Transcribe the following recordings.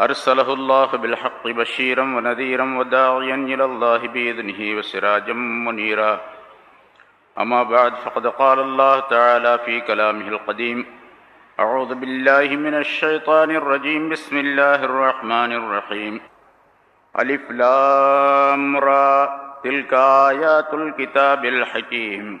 أرسله الله بالحق بشيرا ونذيرا وداعيا إلى الله بإذنه وسراجا منيرا. أما بعد فقد قال الله تعالى في كلامه القديم أعوذ بالله من الشيطان الرجيم بسم الله الرحمن الرحيم. ألف لام را تلك آيات الكتاب الحكيم.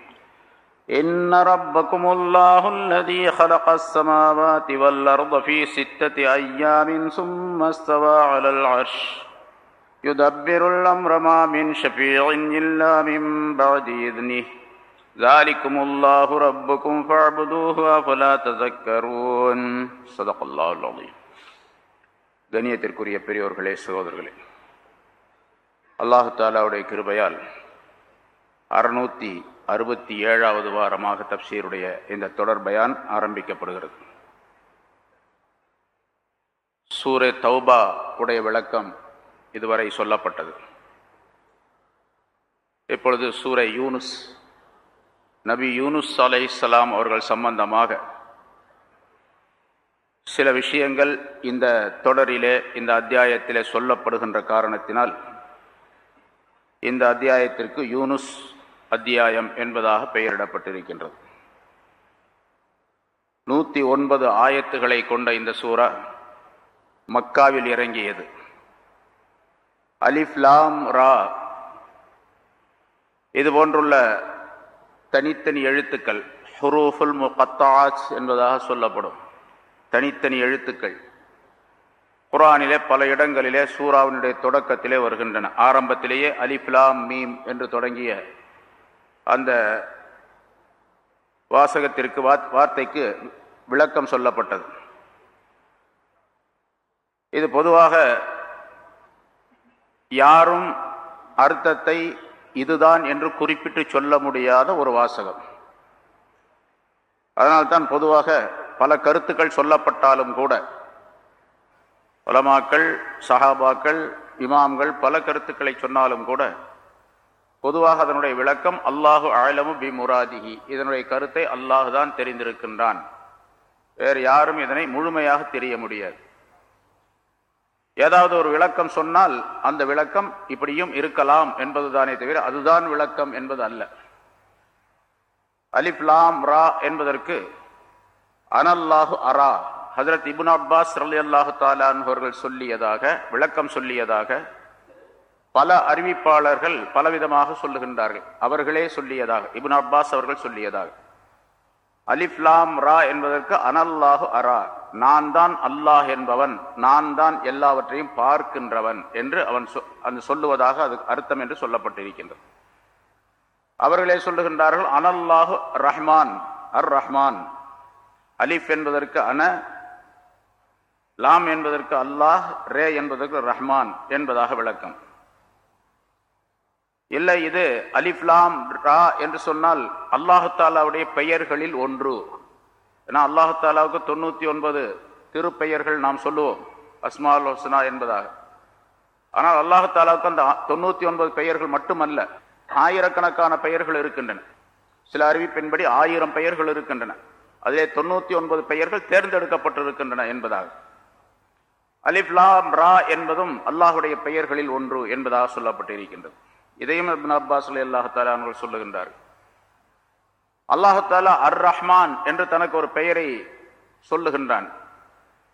إن ربكم الله الذي خلق السماوات والأرض في ستة أيام ثم استوى على العرش يدبر الأمر ما من شفيع إلا من بعد إذنه ذلكم الله ربكم فاعبدوه أفلا تذكرون صدق الله العظيم கண்ணியத்திற்குரிய பெரியோர்களே சகோதரர்களே அல்லாஹு தாலாவுடைய கிருபையால் அறுநூத்தி அறுபத்தி ஏழாவது வாரமாக தப்சீருடைய இந்த தொடர் பயான் ஆரம்பிக்கப்படுகிறது. சூரே தௌபா உடைய விளக்கம் இதுவரை சொல்லப்பட்டது. இப்பொழுது சூரை யூனுஸ் நபி யூனுஸ் அலை இஸ்லாம் அவர்கள் சம்பந்தமாக சில விஷயங்கள் இந்த தொடரிலே இந்த அத்தியாயத்திலே சொல்லப்படுகின்ற காரணத்தினால் இந்த அத்தியாயத்திற்கு யூனுஸ் அத்தியாயம் என்பதாக பெயரிடப்பட்டிருக்கின்றது. நூற்றி ஒன்பது ஆயத்துகளை கொண்ட இந்த சூறா மக்காவில் இறங்கியது. அலிஃப்லாம் ரா. இது போன்றுள்ள தனித்தனி எழுத்துக்கள் ஹுரூஃபுல் முகத்தாஜ் என்பதாக சொல்லப்படும். தனித்தனி எழுத்துக்கள். குரானிலே பல இடங்களிலே சூறாவினுடைய தொடக்கத்திலே வருகின்றன. ஆரம்பத்திலேயே அலிஃப்லாம் மீம் என்று தொடங்கிய அந்த வாசகத்திற்கு வார்த்தைக்கு விளக்கம் சொல்லப்பட்டது. இது பொதுவாக யாரும் அர்த்தத்தை இதுதான் என்று குறிப்பிட்டு சொல்ல முடியாத ஒரு வாசகம். அதனால்தான் பொதுவாக பல கருத்துக்கள் சொல்லப்பட்டாலும் கூட உலமாக்கள் சஹாபாக்கள் இமாம்கள் பல கருத்துக்களை சொன்னாலும் கூட பொதுவாக அதனுடைய விளக்கம் அல்லாஹு ஆழமு பி முராதிஹி இதனுடைய கருத்தை அல்லாஹு தான் தெரிந்திருக்கின்றான். வேறு யாரும் இதனை முழுமையாக தெரிய முடியாது. ஏதாவது ஒரு விளக்கம் சொன்னால் அந்த விளக்கம் இப்படியும் இருக்கலாம் என்பதுதானே தவிர அதுதான் விளக்கம் என்பது அல்ல. அலிப்லாம் ரா என்பதற்கு அனல்லாஹு அரா. ஹசரத் இபுன் அப்பாஸ் ரலி அல்லாஹு தாலான் அவர்கள் சொல்லியதாக விளக்கம் சொல்லியதாக பல அறிவிப்பாளர்கள் பலவிதமாக சொல்லுகின்றார்கள். அவர்களே சொல்லியதாக இபின் அப்பாஸ் அவர்கள் சொல்லியதாக. அலிஃப்லாம் ரா என்பதற்கு அனல்லாஹு அரா நான் தான் அல்லாஹ் என்பவன் நான் தான் எல்லாவற்றையும் பார்க்கின்றவன் என்று அவன் அந்த சொல்லுவதாக அது அர்த்தம் என்று சொல்லப்பட்டிருக்கின்றது. அவர்களே சொல்லுகின்றார்கள் அனல்லாஹு ரஹ்மான் அர் ரஹ்மான். அலிஃப் என்பதற்கு அன லாம் என்பதற்கு அல்லாஹ் ரே என்பதற்கு ரஹ்மான் என்பதாக விளக்கம். இல்லை இது அலிஃப்லாம் ரா என்று சொன்னால் அல்லாஹு தாலாவுடைய பெயர்களில் ஒன்று. ஏன்னா அல்லாஹு தாலாவுக்கு தொண்ணூற்றி ஒன்பது திருப்பெயர்கள் நாம் சொல்லுவோம். அஸ்மால் ஹொஸ்னா என்பதாக. ஆனால் அல்லாஹு தாலாவுக்கு அந்த தொண்ணூற்றி ஒன்பது பெயர்கள் மட்டுமல்ல ஆயிரக்கணக்கான பெயர்கள் இருக்கின்றன. சில அறிவிப்பின்படி ஆயிரம் பெயர்கள் இருக்கின்றன. அதிலே தொண்ணூற்றி ஒன்பது பெயர்கள் தேர்ந்தெடுக்கப்பட்டிருக்கின்றன என்பதாக. அலிஃப்லாம் ரா என்பதும் அல்லாஹுடைய பெயர்களில் ஒன்று என்பதாக சொல்லப்பட்டிருக்கின்றது. இதையும் இப்னு அப்பாஸ் அல்லாஹாலா அவர்கள் சொல்லுகின்றார்கள். அல்லாஹாலா அர் ரஹ்மான் என்று தனக்கு ஒரு பெயரை சொல்லுகின்றான்.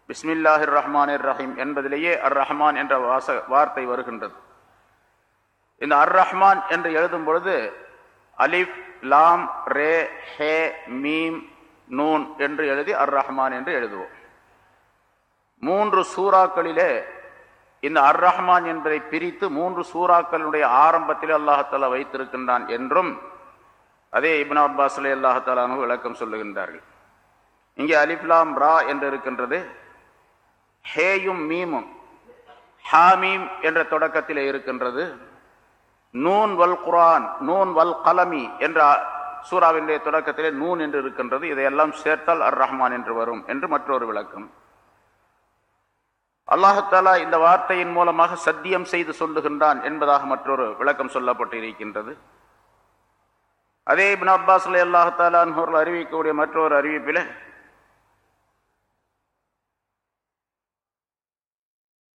பிஸ்மில்லாஹிர் ரஹ்மான் ரஹீம் என்பதிலேயே அர் ரஹ்மான் என்ற வாச வார்த்தை வருகின்றது. இந்த அர் ரஹ்மான் என்று எழுதும் பொழுது அலிஃப் லாம் ரே ஹே மீம் நூன் என்று எழுதி அர் ரஹ்மான் என்று எழுதுவோம். மூன்று சூறாக்களிலே இந்த அர் ரஹ்மான் என்பதை பிரித்து மூன்று சூறாக்களுடைய ஆரம்பத்தில் அல்லாஹாலா வைத்திருக்கின்றான் என்றும் அதே இப்னா அப்பாஸ்லே அல்லாஹாலானு விளக்கம் சொல்லுகின்றார்கள். இங்கே அலிஃப்லாம் ரா என்று இருக்கின்றது. ஹேயும் மீமும் ஹாமீம் என்ற தொடக்கத்தில் இருக்கின்றது. நூன் வல் குரான் நூன் வல் கலமி என்ற சூறாவினுடைய தொடக்கத்திலே நூன் என்று இருக்கின்றது. இதையெல்லாம் சேர்த்தால் அர் ரஹ்மான் என்று வரும் என்று மற்றொரு விளக்கம். அல்லாஹாலா இந்த வார்த்தையின் மூலமாக சத்தியம் செய்து சொல்லுகின்றான் என்பதாக மற்றொரு விளக்கம் சொல்லப்பட்டு இருக்கின்றது அதே இபின் அப்பாஸ் அலி அல்லாஹாலான் அறிவிக்கக்கூடிய மற்றொரு அறிவிப்பில்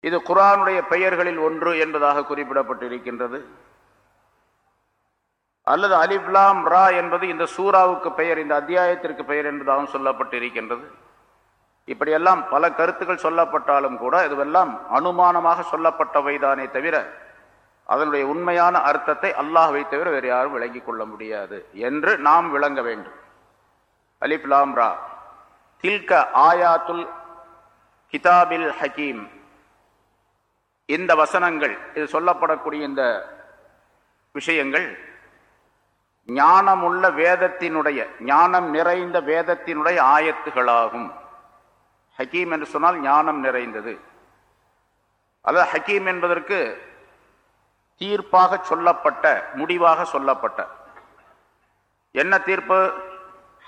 இது குரானுடைய பெயர்களில் ஒன்று என்பதாக குறிப்பிடப்பட்டிருக்கின்றது. அல்லது அலிப்லாம் ரா என்பது இந்த சூறாவுக்கு பெயர் இந்த அத்தியாயத்திற்கு பெயர் என்பதாகவும் சொல்லப்பட்டிருக்கின்றது. இப்படியெல்லாம் பல கருத்துக்கள் சொல்லப்பட்டாலும் கூட இதுவெல்லாம் அனுமானமாக சொல்லப்பட்டவைதானே தவிர அதனுடைய உண்மையான அர்த்தத்தை அல்லாஹ்வை தவிர வேறு யாரும் விளங்கிக் கொள்ள முடியாது என்று நாம் விளங்க வேண்டும். அலிப் லாம்ரா தில்க ஆயாத்துல் கிதாபில் ஹக்கீம் இந்த வசனங்கள் இது சொல்லப்படக்கூடிய இந்த விஷயங்கள் ஞானமுள்ள வேதத்தினுடைய ஞானம் நிறைந்த வேதத்தினுடைய ஆயத்துகளாகும். ஹக்கீம் என்று சொன்னால் ஞானம் நிறைந்தது. அதாவது ஹக்கீம் என்பதற்கு தீர்ப்பாக சொல்லப்பட்ட முடிவாக சொல்லப்பட்ட. என்ன தீர்ப்பு?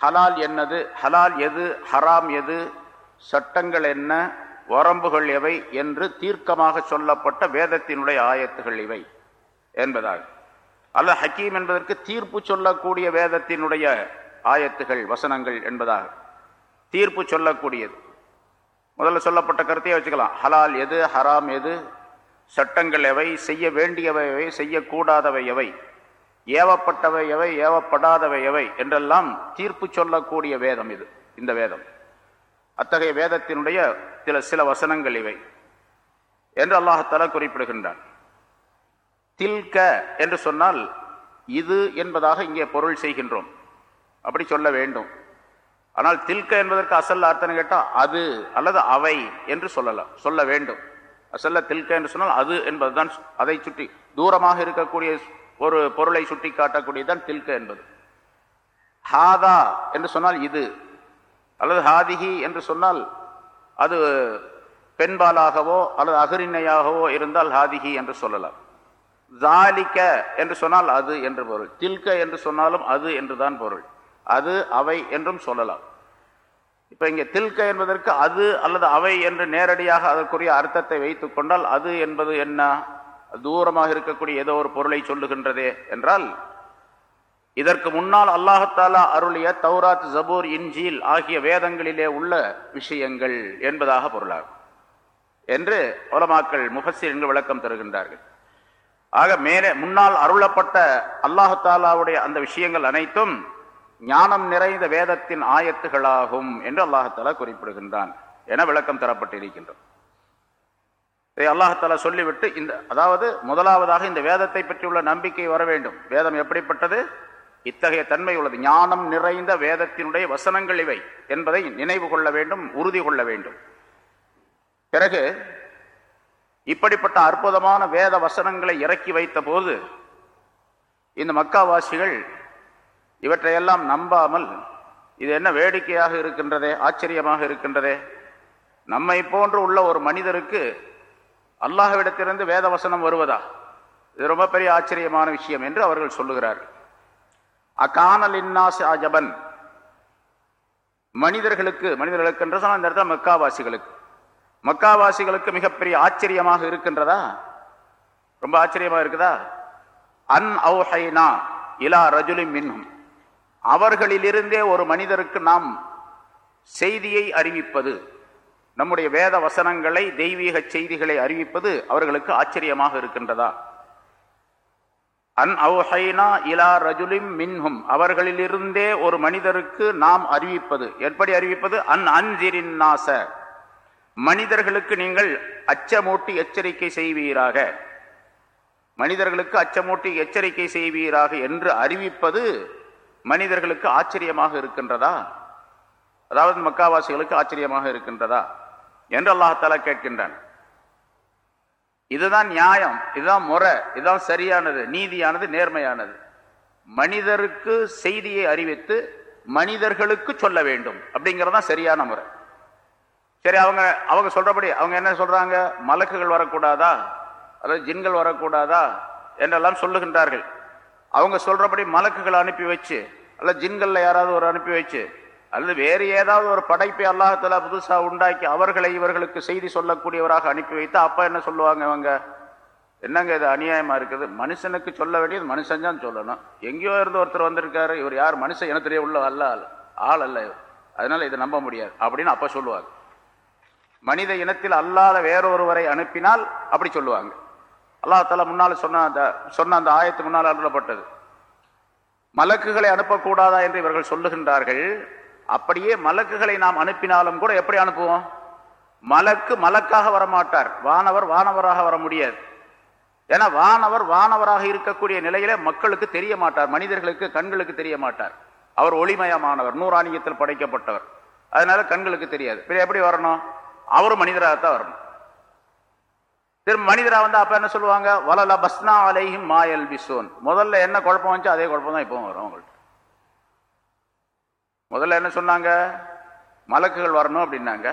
ஹலால் என்னது? ஹலால் எது? ஹராம் எது? சட்டங்கள் என்ன? வரம்புகள் எவை? என்று தீர்க்கமாக சொல்லப்பட்ட வேதத்தினுடைய ஆயத்துகள் இவை என்பதாக அல்ல ஹக்கீம் என்பதற்கு தீர்ப்பு சொல்லக்கூடிய வேதத்தினுடைய ஆயத்துகள் வசனங்கள் என்பதாக தீர்ப்பு சொல்லக்கூடியது. முதல்ல சொல்லப்பட்ட கருத்தையே வச்சுக்கலாம். ஹலால் எது ஹராம் எது சட்டங்கள் எவை செய்ய வேண்டியவை எவை செய்யக்கூடாதவை எவை ஏவப்பட்டவை எவை ஏவப்படாதவை எவை என்றெல்லாம் தீர்ப்பு சொல்லக்கூடிய வேதம் இது இந்த வேதம். அத்தகைய வேதத்தினுடைய சில சில வசனங்கள் இவை என்று அல்லாஹால குறிப்பிடுகின்றான். தில்க என்று சொன்னால் இது என்பதாக இங்கே பொருள் செய்கின்றோம். அப்படி சொல்ல வேண்டும். ஆனால் தில்க என்பதற்கு அசல் அர்த்தம் கேட்டால் அது அல்லது அவை என்று சொல்லலாம் சொல்ல வேண்டும். அசல்ல தில்க என்று சொன்னால் அது என்பதுதான் அதை சுற்றி தூரமாக இருக்கக்கூடிய ஒரு பொருளை சுட்டி காட்டக்கூடியதுதான் தில்க என்பது. ஹாதா என்று சொன்னால் இது அல்லது ஹாதிஹி என்று சொன்னால் அது பெண்பாலாகவோ அல்லது அகரிணையாகவோ இருந்தால் ஹாதிஹி என்று சொல்லலாம். ஜாலிக்க என்று சொன்னால் அது என்று பொருள். தில்க என்று சொன்னாலும் அது என்றுதான் பொருள். அது அவை என்றும் சொல்லலாம். இப்போ இங்கே தில்க என்பதற்கு அது அல்லது அவை என்று நேரடியாக அதற்குரிய அர்த்தத்தை வைத்து கொண்டால் அது என்பது என்ன? தூரமாக இருக்கக்கூடிய ஏதோ ஒரு பொருளை சொல்லுகின்றதே என்றால் இதற்கு முன்னால் அல்லாஹத்தாலா அருளிய தௌராத் ஜபூர் இன்ஜீல் ஆகிய வேதங்களிலே உள்ள விஷயங்கள் என்பதாக பொருளாகும் என்று உலமாக்கள் முஃபசிர்கள் விளக்கம் தருகின்றார்கள். ஆக மேலே முன்னால் அருளப்பட்ட அல்லாஹத்தாலாவுடைய அந்த விஷயங்கள் அனைத்தும் ஞானம் நிறைந்த வேதத்தின் ஆயத்துகளாகும் என்று அல்லாஹால குறிப்பிடுகின்றான். என விளக்கம் தரப்பட்டிருக்கின்றது. இதை அல்லாஹாலா சொல்லிவிட்டு இந்த அதாவது முதலாவதாக இந்த வேதத்தை பற்றியுள்ள நம்பிக்கை வர வேண்டும். வேதம் எப்படிப்பட்டது? இத்தகைய தன்மை உள்ளது. ஞானம் நிறைந்த வேதத்தினுடைய வசனங்கள் இவை என்பதை நினைவு கொள்ள வேண்டும் உறுதி கொள்ள வேண்டும். பிறகு இப்படிப்பட்ட அற்புதமான வேத வசனங்களை இறக்கி வைத்த போது இந்த மக்காவாசிகள் இவற்றையெல்லாம் நம்பாமல் இது என்ன வேடிக்கையாக இருக்கின்றதே ஆச்சரியமாக இருக்கின்றதே? நம்மை போன்று உள்ள ஒரு மனிதருக்கு அல்லாஹ்விடத்திலிருந்து வேத வசனம் வருவதா? இது ரொம்ப பெரிய ஆச்சரியமான விஷயம் என்று அவர்கள் சொல்லுகிறார்கள். அகானல் இன்னாஸ் அஜபன். மனிதர்களுக்கு மனிதர்களுக்கு என்று சொன்னால் இந்த இடத்துல மக்காவாசிகளுக்கு. மக்காவாசிகளுக்கு மிகப்பெரிய ஆச்சரியமாக இருக்கின்றதா? ரொம்ப ஆச்சரியமாக இருக்குதா? அன் அவுஹைனா இலா ரஜுலி மின்ஹும். அவர்களிலிருந்தே ஒரு மனிதருக்கு நாம் செய்தியை அறிவிப்பது நம்முடைய வேத வசனங்களை தெய்வீக செய்திகளை அறிவிப்பது அவர்களுக்கு ஆச்சரியமாக இருக்கின்றதா? அன் அவுஹைனா இலா ரஜுலிம் மின்ஹும். அவர்களிலிருந்தே ஒரு மனிதருக்கு நாம் அறிவிப்பது. எப்படி அறிவிப்பது? அன் அன்சிரின் நாச. மனிதர்களுக்கு நீங்கள் அச்சமூட்டி எச்சரிக்கை செய்வீராக. மனிதர்களுக்கு அச்சமூட்டி எச்சரிக்கை செய்வீராக என்று அறிவிப்பது மனிதர்களுக்கு ஆச்சரியமாக இருக்கின்றதா? அதாவது மக்காவாசிகளுக்கு ஆச்சரியமாக இருக்கின்றதா? என்று அல்லாஹால கேட்கின்றான். இதுதான் நியாயம் இதுதான் முறை இதுதான் சரியானது நீதியானது நேர்மையானது. மனிதருக்கு செய்தியை அறிவித்து மனிதர்களுக்கு சொல்ல வேண்டும். அப்படிங்கறதுதான் சரியான முறை. சரி அவங்க அவங்க சொல்றபடி அவங்க என்ன சொல்றாங்க? மலக்குகள் வரக்கூடாதா? அதாவது ஜின்கள் வரக்கூடாதா? என்றெல்லாம் சொல்லுகின்றார்கள். அவங்க சொல்றபடி மலக்குகளை அனுப்பி வச்சு அல்ல ஜின்கள்ல யாராவது ஒரு அனுப்பி வச்சு அல்லது வேறு ஏதாவது ஒரு படைப்பை அல்லாஹால புதுசா உண்டாக்கி அவர்களை இவர்களுக்கு செய்தி சொல்லக்கூடியவராக அனுப்பி வைத்து அப்ப என்ன சொல்லுவாங்க இவங்க? என்னங்க இது அநியாயமா இருக்குது? மனுஷனுக்கு சொல்ல வேண்டியது மனுஷன் தான் சொல்லணும். எங்கேயோ இருந்து ஒருத்தர் வந்திருக்காரு இவர் யார்? மனுஷன் இனத்திலேயே உள்ள அல்ல ஆள். ஆள் அல்ல இவர். அதனால இதை நம்ப முடியாது. அப்படின்னு அப்ப சொல்லுவாங்க. மனித இனத்தில் அல்லாத வேறொருவரை அனுப்பினால் அப்படி சொல்லுவாங்க. அல்லாஹால முன்னால் சொன்ன அந்த சொன்ன அந்த ஆயத்து முன்னால் அருளப்பட்டது. மலக்குகளை அனுப்பக்கூடாதா என்று இவர்கள் சொல்லுகின்றார்கள். அப்படியே மலக்குகளை நாம் அனுப்பினாலும் கூட எப்படி அனுப்புவோம்? மலக்கு மலக்காக வரமாட்டார். வானவர் வானவராக வர முடியாது. ஏன்னா வானவர் வானவராக இருக்கக்கூடிய நிலையில மக்களுக்கு தெரிய மாட்டார். மனிதர்களுக்கு கண்களுக்கு தெரிய மாட்டார். அவர் ஒளிமயமானவர் நூறாணியத்தில் படைக்கப்பட்டவர். அதனால கண்களுக்கு தெரியாது. பின்ன எப்படி வரணும்? அவரும் மனிதராகத்தான் வரணும். திரும்ப மனிதரா வந்து அப்ப என்ன சொல்லுவாங்க? வலல பஸ்னா அலைஹிம் மாயல் பிசோன் முதல்ல என்ன குழப்பம் வந்துச்சோ அதே குழப்பம் தான் இப்பவும் வரும் அவங்கள்ட்ட முதல்ல என்ன சொன்னாங்க? மலக்குகள் வரணும் அப்படின்னாங்க.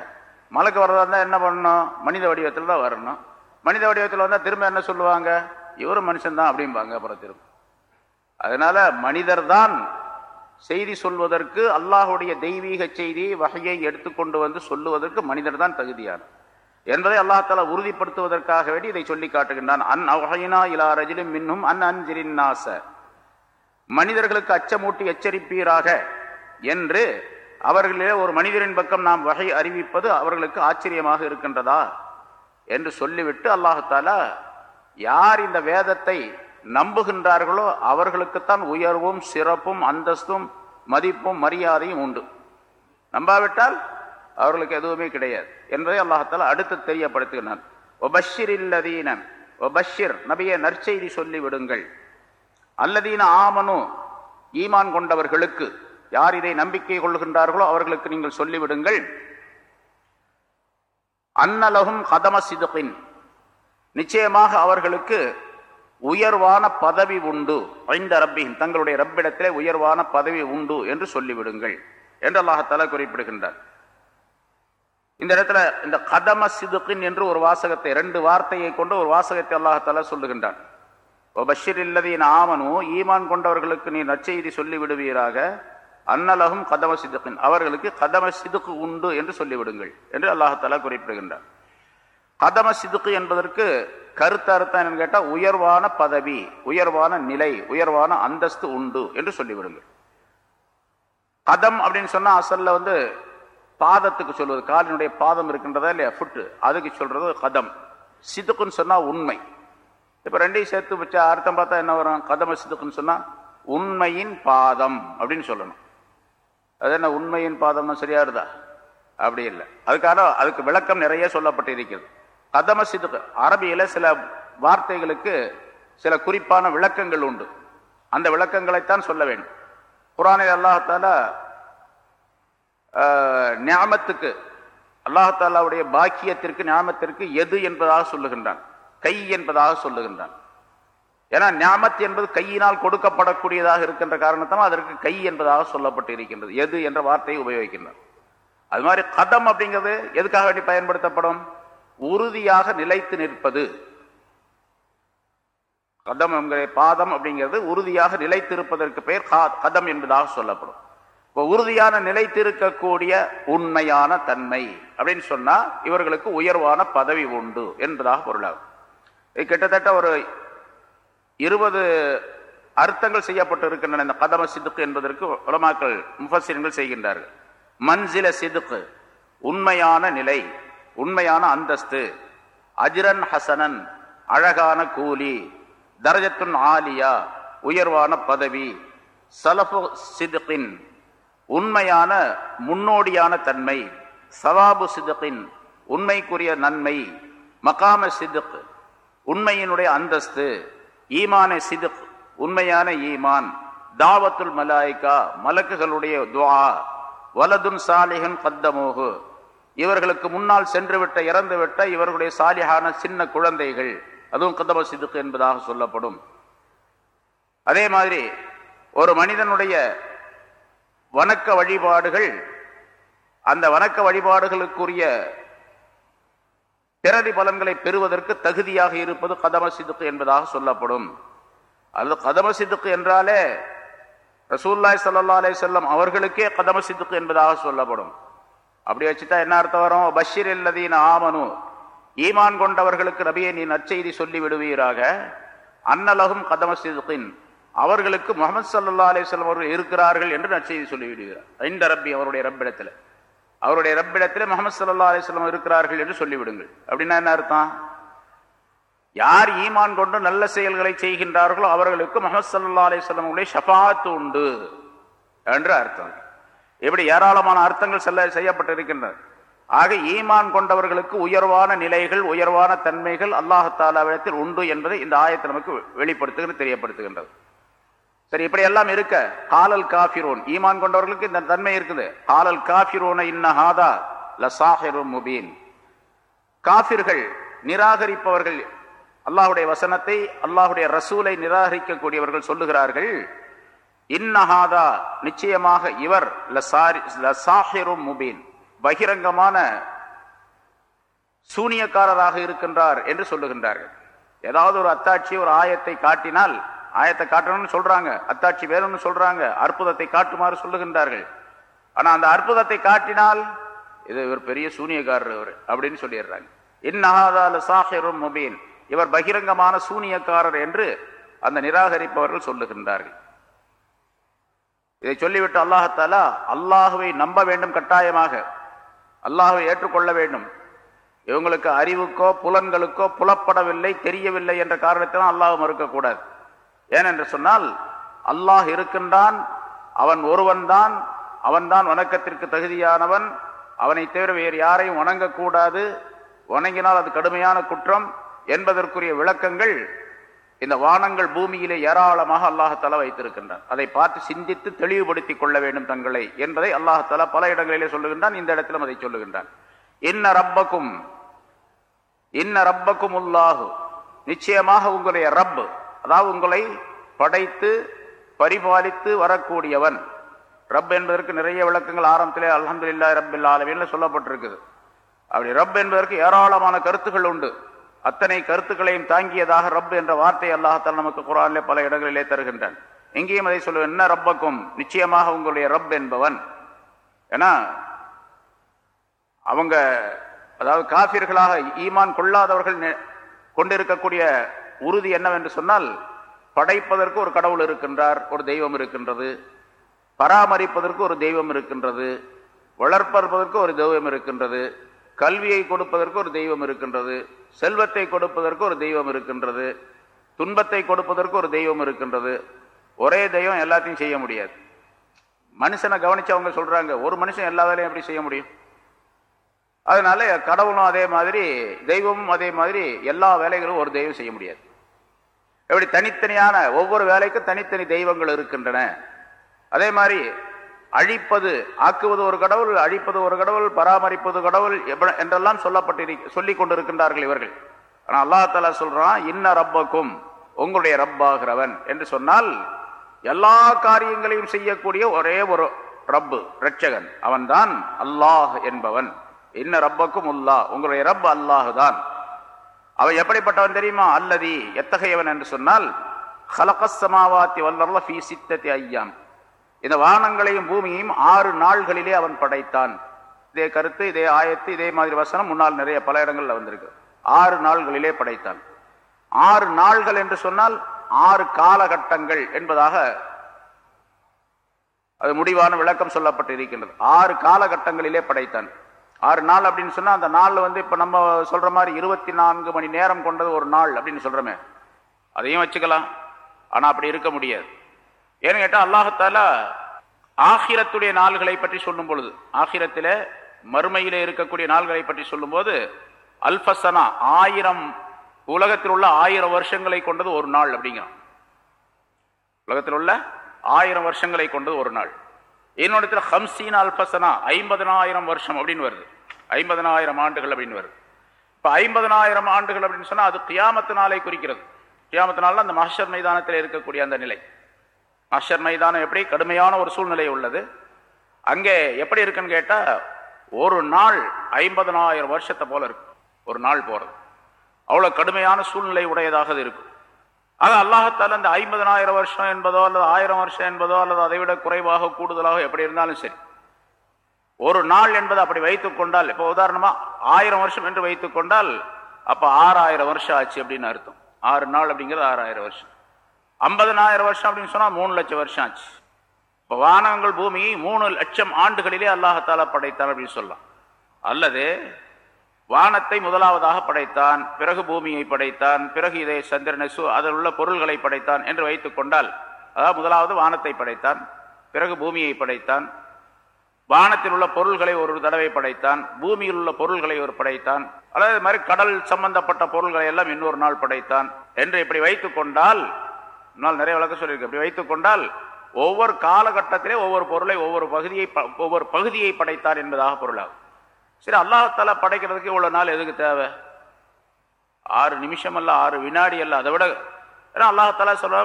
மலக்கு வரதா இருந்தா என்ன பண்ணணும்? மனித வடிவத்தில் தான் வரணும். மனித வடிவத்தில் வந்தா திரும்ப என்ன சொல்லுவாங்க? இவரும் மனுஷன்தான் அப்படிம்பாங்க அப்புறம் திரும்ப. அதனால மனிதர் தான் செய்தி சொல்வதற்கு அல்லாஹுடைய தெய்வீக செய்தி வகையை எடுத்துக்கொண்டு வந்து சொல்லுவதற்கு மனிதர் தான் தகுதியானது என்பதை அல்லாஹால உறுதிப்படுத்துவதற்காக வேண்டி இதை சொல்லி காட்டுகின்றான். அன் அவஹைனா இலா ரஜிலும் மின்னும் அன் அஞ்சிரின் நாச. மனிதர்களுக்கு அச்சமூட்டி எச்சரிப்பீராக என்று அவர்களிலே ஒரு மனிதரின் பக்கம் நாம் வகை அறிவிப்பது அவர்களுக்கு ஆச்சரியமாக இருக்கின்றதா என்று சொல்லிவிட்டு அல்லாஹால யார் இந்த வேதத்தை நம்புகின்றார்களோ அவர்களுக்குத்தான் உயர்வும் சிறப்பும் அந்தஸ்தும் மதிப்பும் மரியாதையும் உண்டு. நம்பாவிட்டால் அவர்களுக்கு எதுவுமே கிடையாது என்பதை அல்லாஹால அடுத்து தெரியப்படுத்துகிறான். ஒபஷிர் இல்லதீனன் ஒபஷிர் நபிய நற்செய்தி சொல்லி விடுங்கள். அல்லதீன ஆமனு ஈமான் கொண்டவர்களுக்கு யார் இதை நம்பிக்கை கொள்கின்றார்களோ அவர்களுக்கு நீங்கள் சொல்லிவிடுங்கள் அன்னலகும் கதம சிதுகின். நிச்சயமாக அவர்களுக்கு உயர்வான பதவி உண்டு. ஐந்த ரப்பின் தங்களுடைய ரப்பிடத்திலே உயர்வான பதவி உண்டு என்று சொல்லிவிடுங்கள் என்று அல்லாஹத்தால குறிப்பிடுகின்றார். இந்த இடத்துல இந்த கதம சிதுக்கின் என்று ஒரு வாசகத்தை ரெண்டு வார்த்தையை கொண்டு ஒரு வாசகத்தை அல்லாஹால சொல்லுகின்றான். பஷீர் இல்லதீன் ஆமனு ஈமான் கொண்டவர்களுக்கு நீ நற்செய்தி சொல்லி விடுவீராக அன்னலகும் கதம சிதுக்கின். அவர்களுக்கு கதம சிதுக்கு உண்டு என்று சொல்லிவிடுங்கள் என்று அல்லாஹால குறிப்பிடுகின்றான். கதம சிதுக்கு என்பதற்கு கருத்து அர்த்தம் என்னன்னு கேட்டால் உயர்வான பதவி உயர்வான நிலை உயர்வான அந்தஸ்து உண்டு என்று சொல்லிவிடுங்கள். கதம் அப்படின்னு சொன்னா அசல்ல வந்து பாதத்துக்கு சொல்வது காலினுடைய பாதம் இருக்கின்றதா இல்லையா? ஃபுட்டு அதுக்கு சொல்றது கதம். சிதுக்குன்னு சொன்னா உண்மை. இப்போ ரெண்டையும் சேர்த்து வச்சா அர்த்தம் பார்த்தா என்ன வரும்? கதம சிதுக்குன்னு சொன்னா உண்மையின் பாதம் அப்படின்னு சொல்லணும். அது என்ன உண்மையின் பாதம்னா சரியா இருந்தா அப்படி இல்லை. அதுக்காக அதுக்கு விளக்கம் நிறைய சொல்லப்பட்டு இருக்கிறது கதம சிதுக்கு. அரபியில சில வார்த்தைகளுக்கு சில குறிப்பான விளக்கங்கள் உண்டு. அந்த விளக்கங்களைத்தான் சொல்ல வேண்டும். குரானில் அல்லாஹால ஞாபத்துக்கு அல்லாஹாலாவுடைய பாக்கியத்திற்கு ஞாபத்திற்கு எது என்பதாக சொல்லுகின்றான். கை என்பதாக சொல்லுகின்றான். ஏன்னா ஞாமத் என்பது கையினால் கொடுக்கப்படக்கூடியதாக இருக்கின்ற காரணத்தால் அதற்கு கை என்பதாக சொல்லப்பட்டு இருக்கின்றது எது என்ற வார்த்தையை உபயோகிக்கின்றன. அது மாதிரி கதம் அப்படிங்கிறது எதுக்காக வேண்டி பயன்படுத்தப்படும்? உறுதியாக நிலைத்து நிற்பது. கதம் என்கிற பாதம் அப்படிங்கிறது உறுதியாக நிலைத்திருப்பதற்கு பெயர் கதம் என்பதாக சொல்லப்படும். உறுதியான நிலைத்திருக்கக்கூடிய உண்மையான தன்மை அப்படின்னு சொன்னா இவர்களுக்கு உயர்வான பதவி உண்டு என்பதாக பொருளாகும். இது கிட்டத்தட்ட ஒரு இருபது அர்த்தங்கள் செய்யப்பட்டு இருக்கின்றன இந்த கதம சிதுக்கு என்பதற்கு உலமாக்கள் முஃபசின்கள் செய்கின்றார்கள். மன்சில சிதுக்கு உண்மையான நிலை உண்மையான அந்தஸ்து அஜிரன் ஹசனன் அழகான கூலி தரஜத்துன் ஆலியா உயர்வான பதவி சலஃபு சிதுக்கின் உண்மையான முன்னோடியான தன்மை சவாபு சிதுக்கின் உண்மைக்குரிய நன்மை மகாம சிதுக் உண்மையினுடைய அந்தஸ்து ஈமான சிதுக் உண்மையான ஈமான் தாவத்துல் மலாய்கா மலக்குகளுடைய துவா வலதுன் சாலிகன் கத்தமோகு. இவர்களுக்கு முன்னால் சென்றுவிட்ட இறந்துவிட்ட இவர்களுடைய சாலிகான சின்ன குழந்தைகள் அதுவும் கதம சிதுக்கு என்பதாக சொல்லப்படும். அதே மாதிரி ஒரு மனிதனுடைய வணக்க வழிபாடுகள். அந்த வணக்க வழிபாடுகளுக்குரிய பிறதி பலன்களை பெறுவதற்கு தகுதியாக இருப்பது கதம சிதுக்கு என்பதாக சொல்லப்படும். அல்லது கதம சிதுக்கு என்றாலே ரசூல்லாய் சல்லா அலே செல்லம் அவர்களுக்கே கதம சித்துக்கு என்பதாக சொல்லப்படும். அப்படி வச்சுட்டா என்ன அர்த்தம் வரும்? பஷீர் இல்லதீன் ஆமனு. ஈமான் கொண்டவர்களுக்கு நபியை நீ நற்செய்தி சொல்லி விடுவீராக அன்னலகும் கதம சிதுக்கின். அவர்களுக்கு முகமது சல்லா அலிஸ்லாம் அவர்கள் இருக்கிறார்கள் என்று நற்செய்தி சொல்லிவிடுகிறார் ஐந்த ரப்பி அவருடைய ரப்பிடத்தில். அவருடைய ரப்பிடத்தில் முகமது சல்லா அலிஸ்லாம் இருக்கிறார்கள் என்று சொல்லிவிடுங்கள். அப்படின்னா என்ன அர்த்தம்? யார் ஈமான் கொண்டு நல்ல செயல்களை செய்கின்றார்களோ அவர்களுக்கு முகமது சல்லா அலிஸ்லாம் ஷபாத்து உண்டு என்று அர்த்தம். இப்படி ஏராளமான அர்த்தங்கள் செல்ல செய்யப்பட்டிருக்கின்றன. ஆக ஈமான் கொண்டவர்களுக்கு உயர்வான நிலைகள் உயர்வான தன்மைகள் அல்லாஹாலாவிடத்தில் உண்டு என்பதை இந்த ஆயத்தை நமக்கு வெளிப்படுத்துகிறது தெரியப்படுத்துகின்றது. சரி இப்படி எல்லாம் இருக்க. காலல் காபிரோன் ஈமான் கொண்டவர்களுக்கு இந்த தன்மை இருக்குது. காலல் காஃபிரோன இன்னஹாதா லசாஹிரு முபீன். காஃபிர்கள் நிராகரிப்பவர்கள். அல்லாஹுடைய வசனத்தை அல்லாஹுடைய ரசூலை நிராகரிக்கக்கூடியவர்கள் சொல்லுகிறார்கள். இன்னஹாதா நிச்சயமாக இவர் லசாஹிரும் முபீன். பகிரங்கமான சூனியக்காரராக இருக்கின்றார் என்று சொல்லுகின்றார்கள். ஏதாவது ஒரு அத்தாட்சி ஒரு ஆயத்தை காட்டினால் ஆயத்தை காட்டணும்னு சொல்றாங்க அத்தாட்சி வேணும்னு சொல்றாங்க அற்புதத்தை காட்டுமாறு சொல்லுகின்றார்கள். ஆனா அந்த அற்புதத்தை காட்டினால் இது இவர் பெரிய சூனியக்காரர் இவர் அப்படின்னு சொல்லிடுறாங்க. இன்னஹாதால சாஹிரும் முபீன். இவர் பகிரங்கமான சூனியக்காரர் என்று அந்த நிராகரிப்பவர்கள் சொல்லுகின்றார்கள். இதை சொல்லிவிட்டு அல்லாஹத்தாலா அல்லாஹுவை நம்ப வேண்டும் கட்டாயமாக. அல்லாஹுவை ஏற்றுக்கொள்ள வேண்டும். இவங்களுக்கு அறிவுக்கோ புலன்களுக்கோ புலப்படவில்லை தெரியவில்லை என்ற காரணத்தினால் அல்லாஹ் மறுக்கக்கூடாது. ஏனென்று சொன்னால் அல்லாஹ் இருக்கின்றான் அவன் ஒருவன்தான் அவன்தான் வணக்கத்திற்கு தகுதியானவன் அவனை தவிர வேறு யாரையும் வணங்கக்கூடாது வணங்கினால் அது கடுமையான குற்றம் என்பதற்குரிய விளக்கங்கள் இந்த வானங்கள் பூமியிலே ஏராளமாக அல்லாஹால வைத்திருக்கின்றான். அதை பார்த்து சிந்தித்து தெளிவுபடுத்திக் கொள்ள வேண்டும் தங்களை என்பதை அல்லாஹால பல இடங்களிலே சொல்லுகின்றான் இந்த இடத்திலும் அதை சொல்லுகின்றான். இன்ன ரப்பக்கும் இன்ன ரப்பக்கும் உல்லாஹு நிச்சயமாக உங்களுடைய ரப் அதாவது உங்களை படைத்து பரிபாலித்து வரக்கூடியவன். ரப் என்பதற்கு நிறைய விளக்கங்கள் ஆரம்பத்திலே அலமது இல்லா ரப்பில் சொல்லப்பட்டிருக்குது. அப்படி ரப் என்பதற்கு ஏராளமான கருத்துக்கள் உண்டு. அத்தனை கருத்துக்களையும் தாங்கியதாக ரப் என்ற வார்த்தை அல்லாஹால நமக்கு குரானிலே பல இடங்களிலே தருகின்றான். எங்கேயும் அதை சொல்லுவேன் என்ன ரப்பக்கும்? நிச்சயமாக உங்களுடைய ரப் என்பவன். ஏன்னா அவங்க அதாவது காபிர்களாக ஈமான் கொள்ளாதவர்கள் கொண்டிருக்கக்கூடிய உறுதி என்னவென்று சொன்னால் படைப்பதற்கு ஒரு கடவுள் இருக்கின்றார் ஒரு தெய்வம் இருக்கின்றது. பராமரிப்பதற்கு ஒரு தெய்வம் இருக்கின்றது. வளர்ப்பதற்கு ஒரு தெய்வம் இருக்கின்றது. கல்வியை கொடுப்பதற்கு ஒரு தெய்வம் இருக்கின்றது. செல்வத்தை கொடுப்பதற்கு ஒரு தெய்வம் இருக்கின்றது. துன்பத்தை கொடுப்பதற்கு ஒரு தெய்வம் இருக்கின்றது. ஒரே தெய்வம் எல்லாத்தையும் செய்ய முடியாது. மனுஷனை கவனிச்சு அவங்க சொல்றாங்க ஒரு மனுஷன் எல்லா வேலையும் எப்படி செய்ய முடியும்? அதனால கடவுளும் அதே மாதிரி தெய்வமும் அதே மாதிரி எல்லா வேலைகளும் ஒரு தெய்வம் செய்ய முடியாது. எப்படி தனித்தனியான ஒவ்வொரு வேலைக்கும் தனித்தனி தெய்வங்கள் இருக்கின்றன. அதே மாதிரி அழிப்பது ஆக்குவது ஒரு கடவுள் அழிப்பது ஒரு கடவுள் பராமரிப்பது கடவுள் என்றெல்லாம் சொல்லப்பட்டு சொல்லி கொண்டிருக்கின்றார்கள் இவர்கள். ஆனால் அல்லா தலா சொல்றான் இன்ன ரப்பக்கும் உங்களுடைய ரப்பாகிறவன். என்று சொன்னால் எல்லா காரியங்களையும் செய்யக்கூடிய ஒரே ஒரு ரப்பு ரட்சகன் அவன்தான் அல்லாஹ் என்பவன். இன்ன ரப்பக்கும் உல்லா உங்களுடைய ரப் அல்லாஹு தான். அவன் எப்படிப்பட்டவன் தெரியுமா? அல்லதி எத்தகையவன் என்று சொன்னால் ஹலகசமாவாத்தி வல்லர்ல ஃபி சித்தத்தி ஐயாம். இந்த வானங்களையும் பூமியையும் ஆறு நாள்களிலே அவன் படைத்தான். இதே கருத்து இதே ஆயத்து இதே மாதிரி வசனம் முன்னால் நிறைய பல இடங்கள்ல வந்திருக்கு. ஆறு நாள்களிலே படைத்தான். ஆறு நாள்கள் என்று சொன்னால் ஆறு காலகட்டங்கள் என்பதாக அது முடிவான விளக்கம் சொல்லப்பட்டு இருக்கின்றது ஆறு காலகட்டங்களிலே படைத்தான். ஆறு நாள் அப்படின்னு சொன்னால் அந்த நாள் வந்து இப்போ நம்ம சொல்கிற மாதிரி இருபத்தி நான்கு மணி நேரம் கொண்டது ஒரு நாள் அப்படின்னு சொல்கிறோமே அதையும் வச்சுக்கலாம். ஆனால் அப்படி இருக்க முடியாது. ஏன்னு கேட்டால் அல்லாஹத்தால ஆகிரத்துடைய நாள்களை பற்றி சொல்லும் பொழுது ஆகிரத்தில் மறுமையில் இருக்கக்கூடிய நாள்களை பற்றி சொல்லும்போது அல்ஃபசனா ஆயிரம் உலகத்தில் உள்ள ஆயிரம் வருஷங்களை கொண்டது ஒரு நாள் அப்படிங்கிறோம் உலகத்தில் உள்ள ஆயிரம் வருஷங்களை கொண்டது ஒரு நாள். இன்னொன்று ஹம்சீன் அல்பசனா ஐம்பதனாயிரம் வருஷம் அப்படின்னு வருது. ஐம்பதனாயிரம் ஆண்டுகள் அப்படின்னு வருது. இப்போ ஐம்பதனாயிரம் ஆண்டுகள் அப்படின்னு சொன்னால் அது கியாமத்து நாளை குறிக்கிறது. கியாமத்து நாளில் அந்த மஹர் மைதானத்தில் இருக்கக்கூடிய அந்த நிலை. மஹர் மைதானம் எப்படி? கடுமையான ஒரு சூழ்நிலை உள்ளது. அங்கே எப்படி இருக்குன்னு கேட்டால் ஒரு நாள் ஐம்பதனாயிரம் வருஷத்தை போல இருக்கும் ஒரு நாள் போகிறது அவ்வளோ கடுமையான சூழ்நிலை உடையதாக இருக்கும் அது அல்லாஹத்தால் அந்த ஐம்பதனாயிரம் வருஷம் என்பதோ அல்லது ஆயிரம் வருஷம் என்பதோ அல்லது அதை விட குறைவாக கூடுதலாக எப்படி இருந்தாலும் சரி. ஒரு நாள் என்பதை அப்படி வைத்துக் கொண்டால் இப்போ உதாரணமா ஆயிரம் வருஷம் என்று வைத்துக் கொண்டால் அப்போ ஆறாயிரம் வருஷம் ஆச்சு அப்படின்னு அர்த்தம். ஆறு நாள் அப்படிங்கிறது ஆறாயிரம் வருஷம். ஐம்பதனாயிரம் வருஷம் அப்படின்னு சொன்னால் மூணு லட்சம் வருஷம் ஆச்சு. இப்போ வானங்கள் பூமியை மூணு லட்சம் ஆண்டுகளிலே அல்லாஹத்தாலா படைத்தார் அப்படின்னு சொல்லலாம். அல்லது வானத்தை முதலாவதாக படைத்தான் பிறகு பூமியை படைத்தான் பிறகு இதை சந்திரனை சு அதில் உள்ள பொருள்களை படைத்தான் என்று வைத்துக் கொண்டால் அதாவது முதலாவது வானத்தை படைத்தான் பிறகு பூமியை படைத்தான் வானத்தில் உள்ள பொருள்களை ஒரு தடவை படைத்தான் பூமியில் உள்ள பொருள்களை ஒரு படைத்தான் அதாவது மாதிரி கடல் சம்பந்தப்பட்ட பொருள்களை எல்லாம் இன்னொரு நாள் படைத்தான் என்று இப்படி வைத்துக் கொண்டால் நாள் நிறைய விளக்க சொல்லியிருக்கு இப்படி வைத்துக் கொண்டால் ஒவ்வொரு காலகட்டத்திலே ஒவ்வொரு பொருளை ஒவ்வொரு பகுதியை ஒவ்வொரு பகுதியை படைத்தார் என்பதாக பொருளாகும். சரி அல்லாஹால படைக்கிறதுக்கு இவ்வளோ நாள் எதுக்கு தேவை? ஆறு நிமிஷம் அல்ல ஆறு வினாடி அல்ல அதை விட. ஏன்னா அல்லாஹால சொல்ல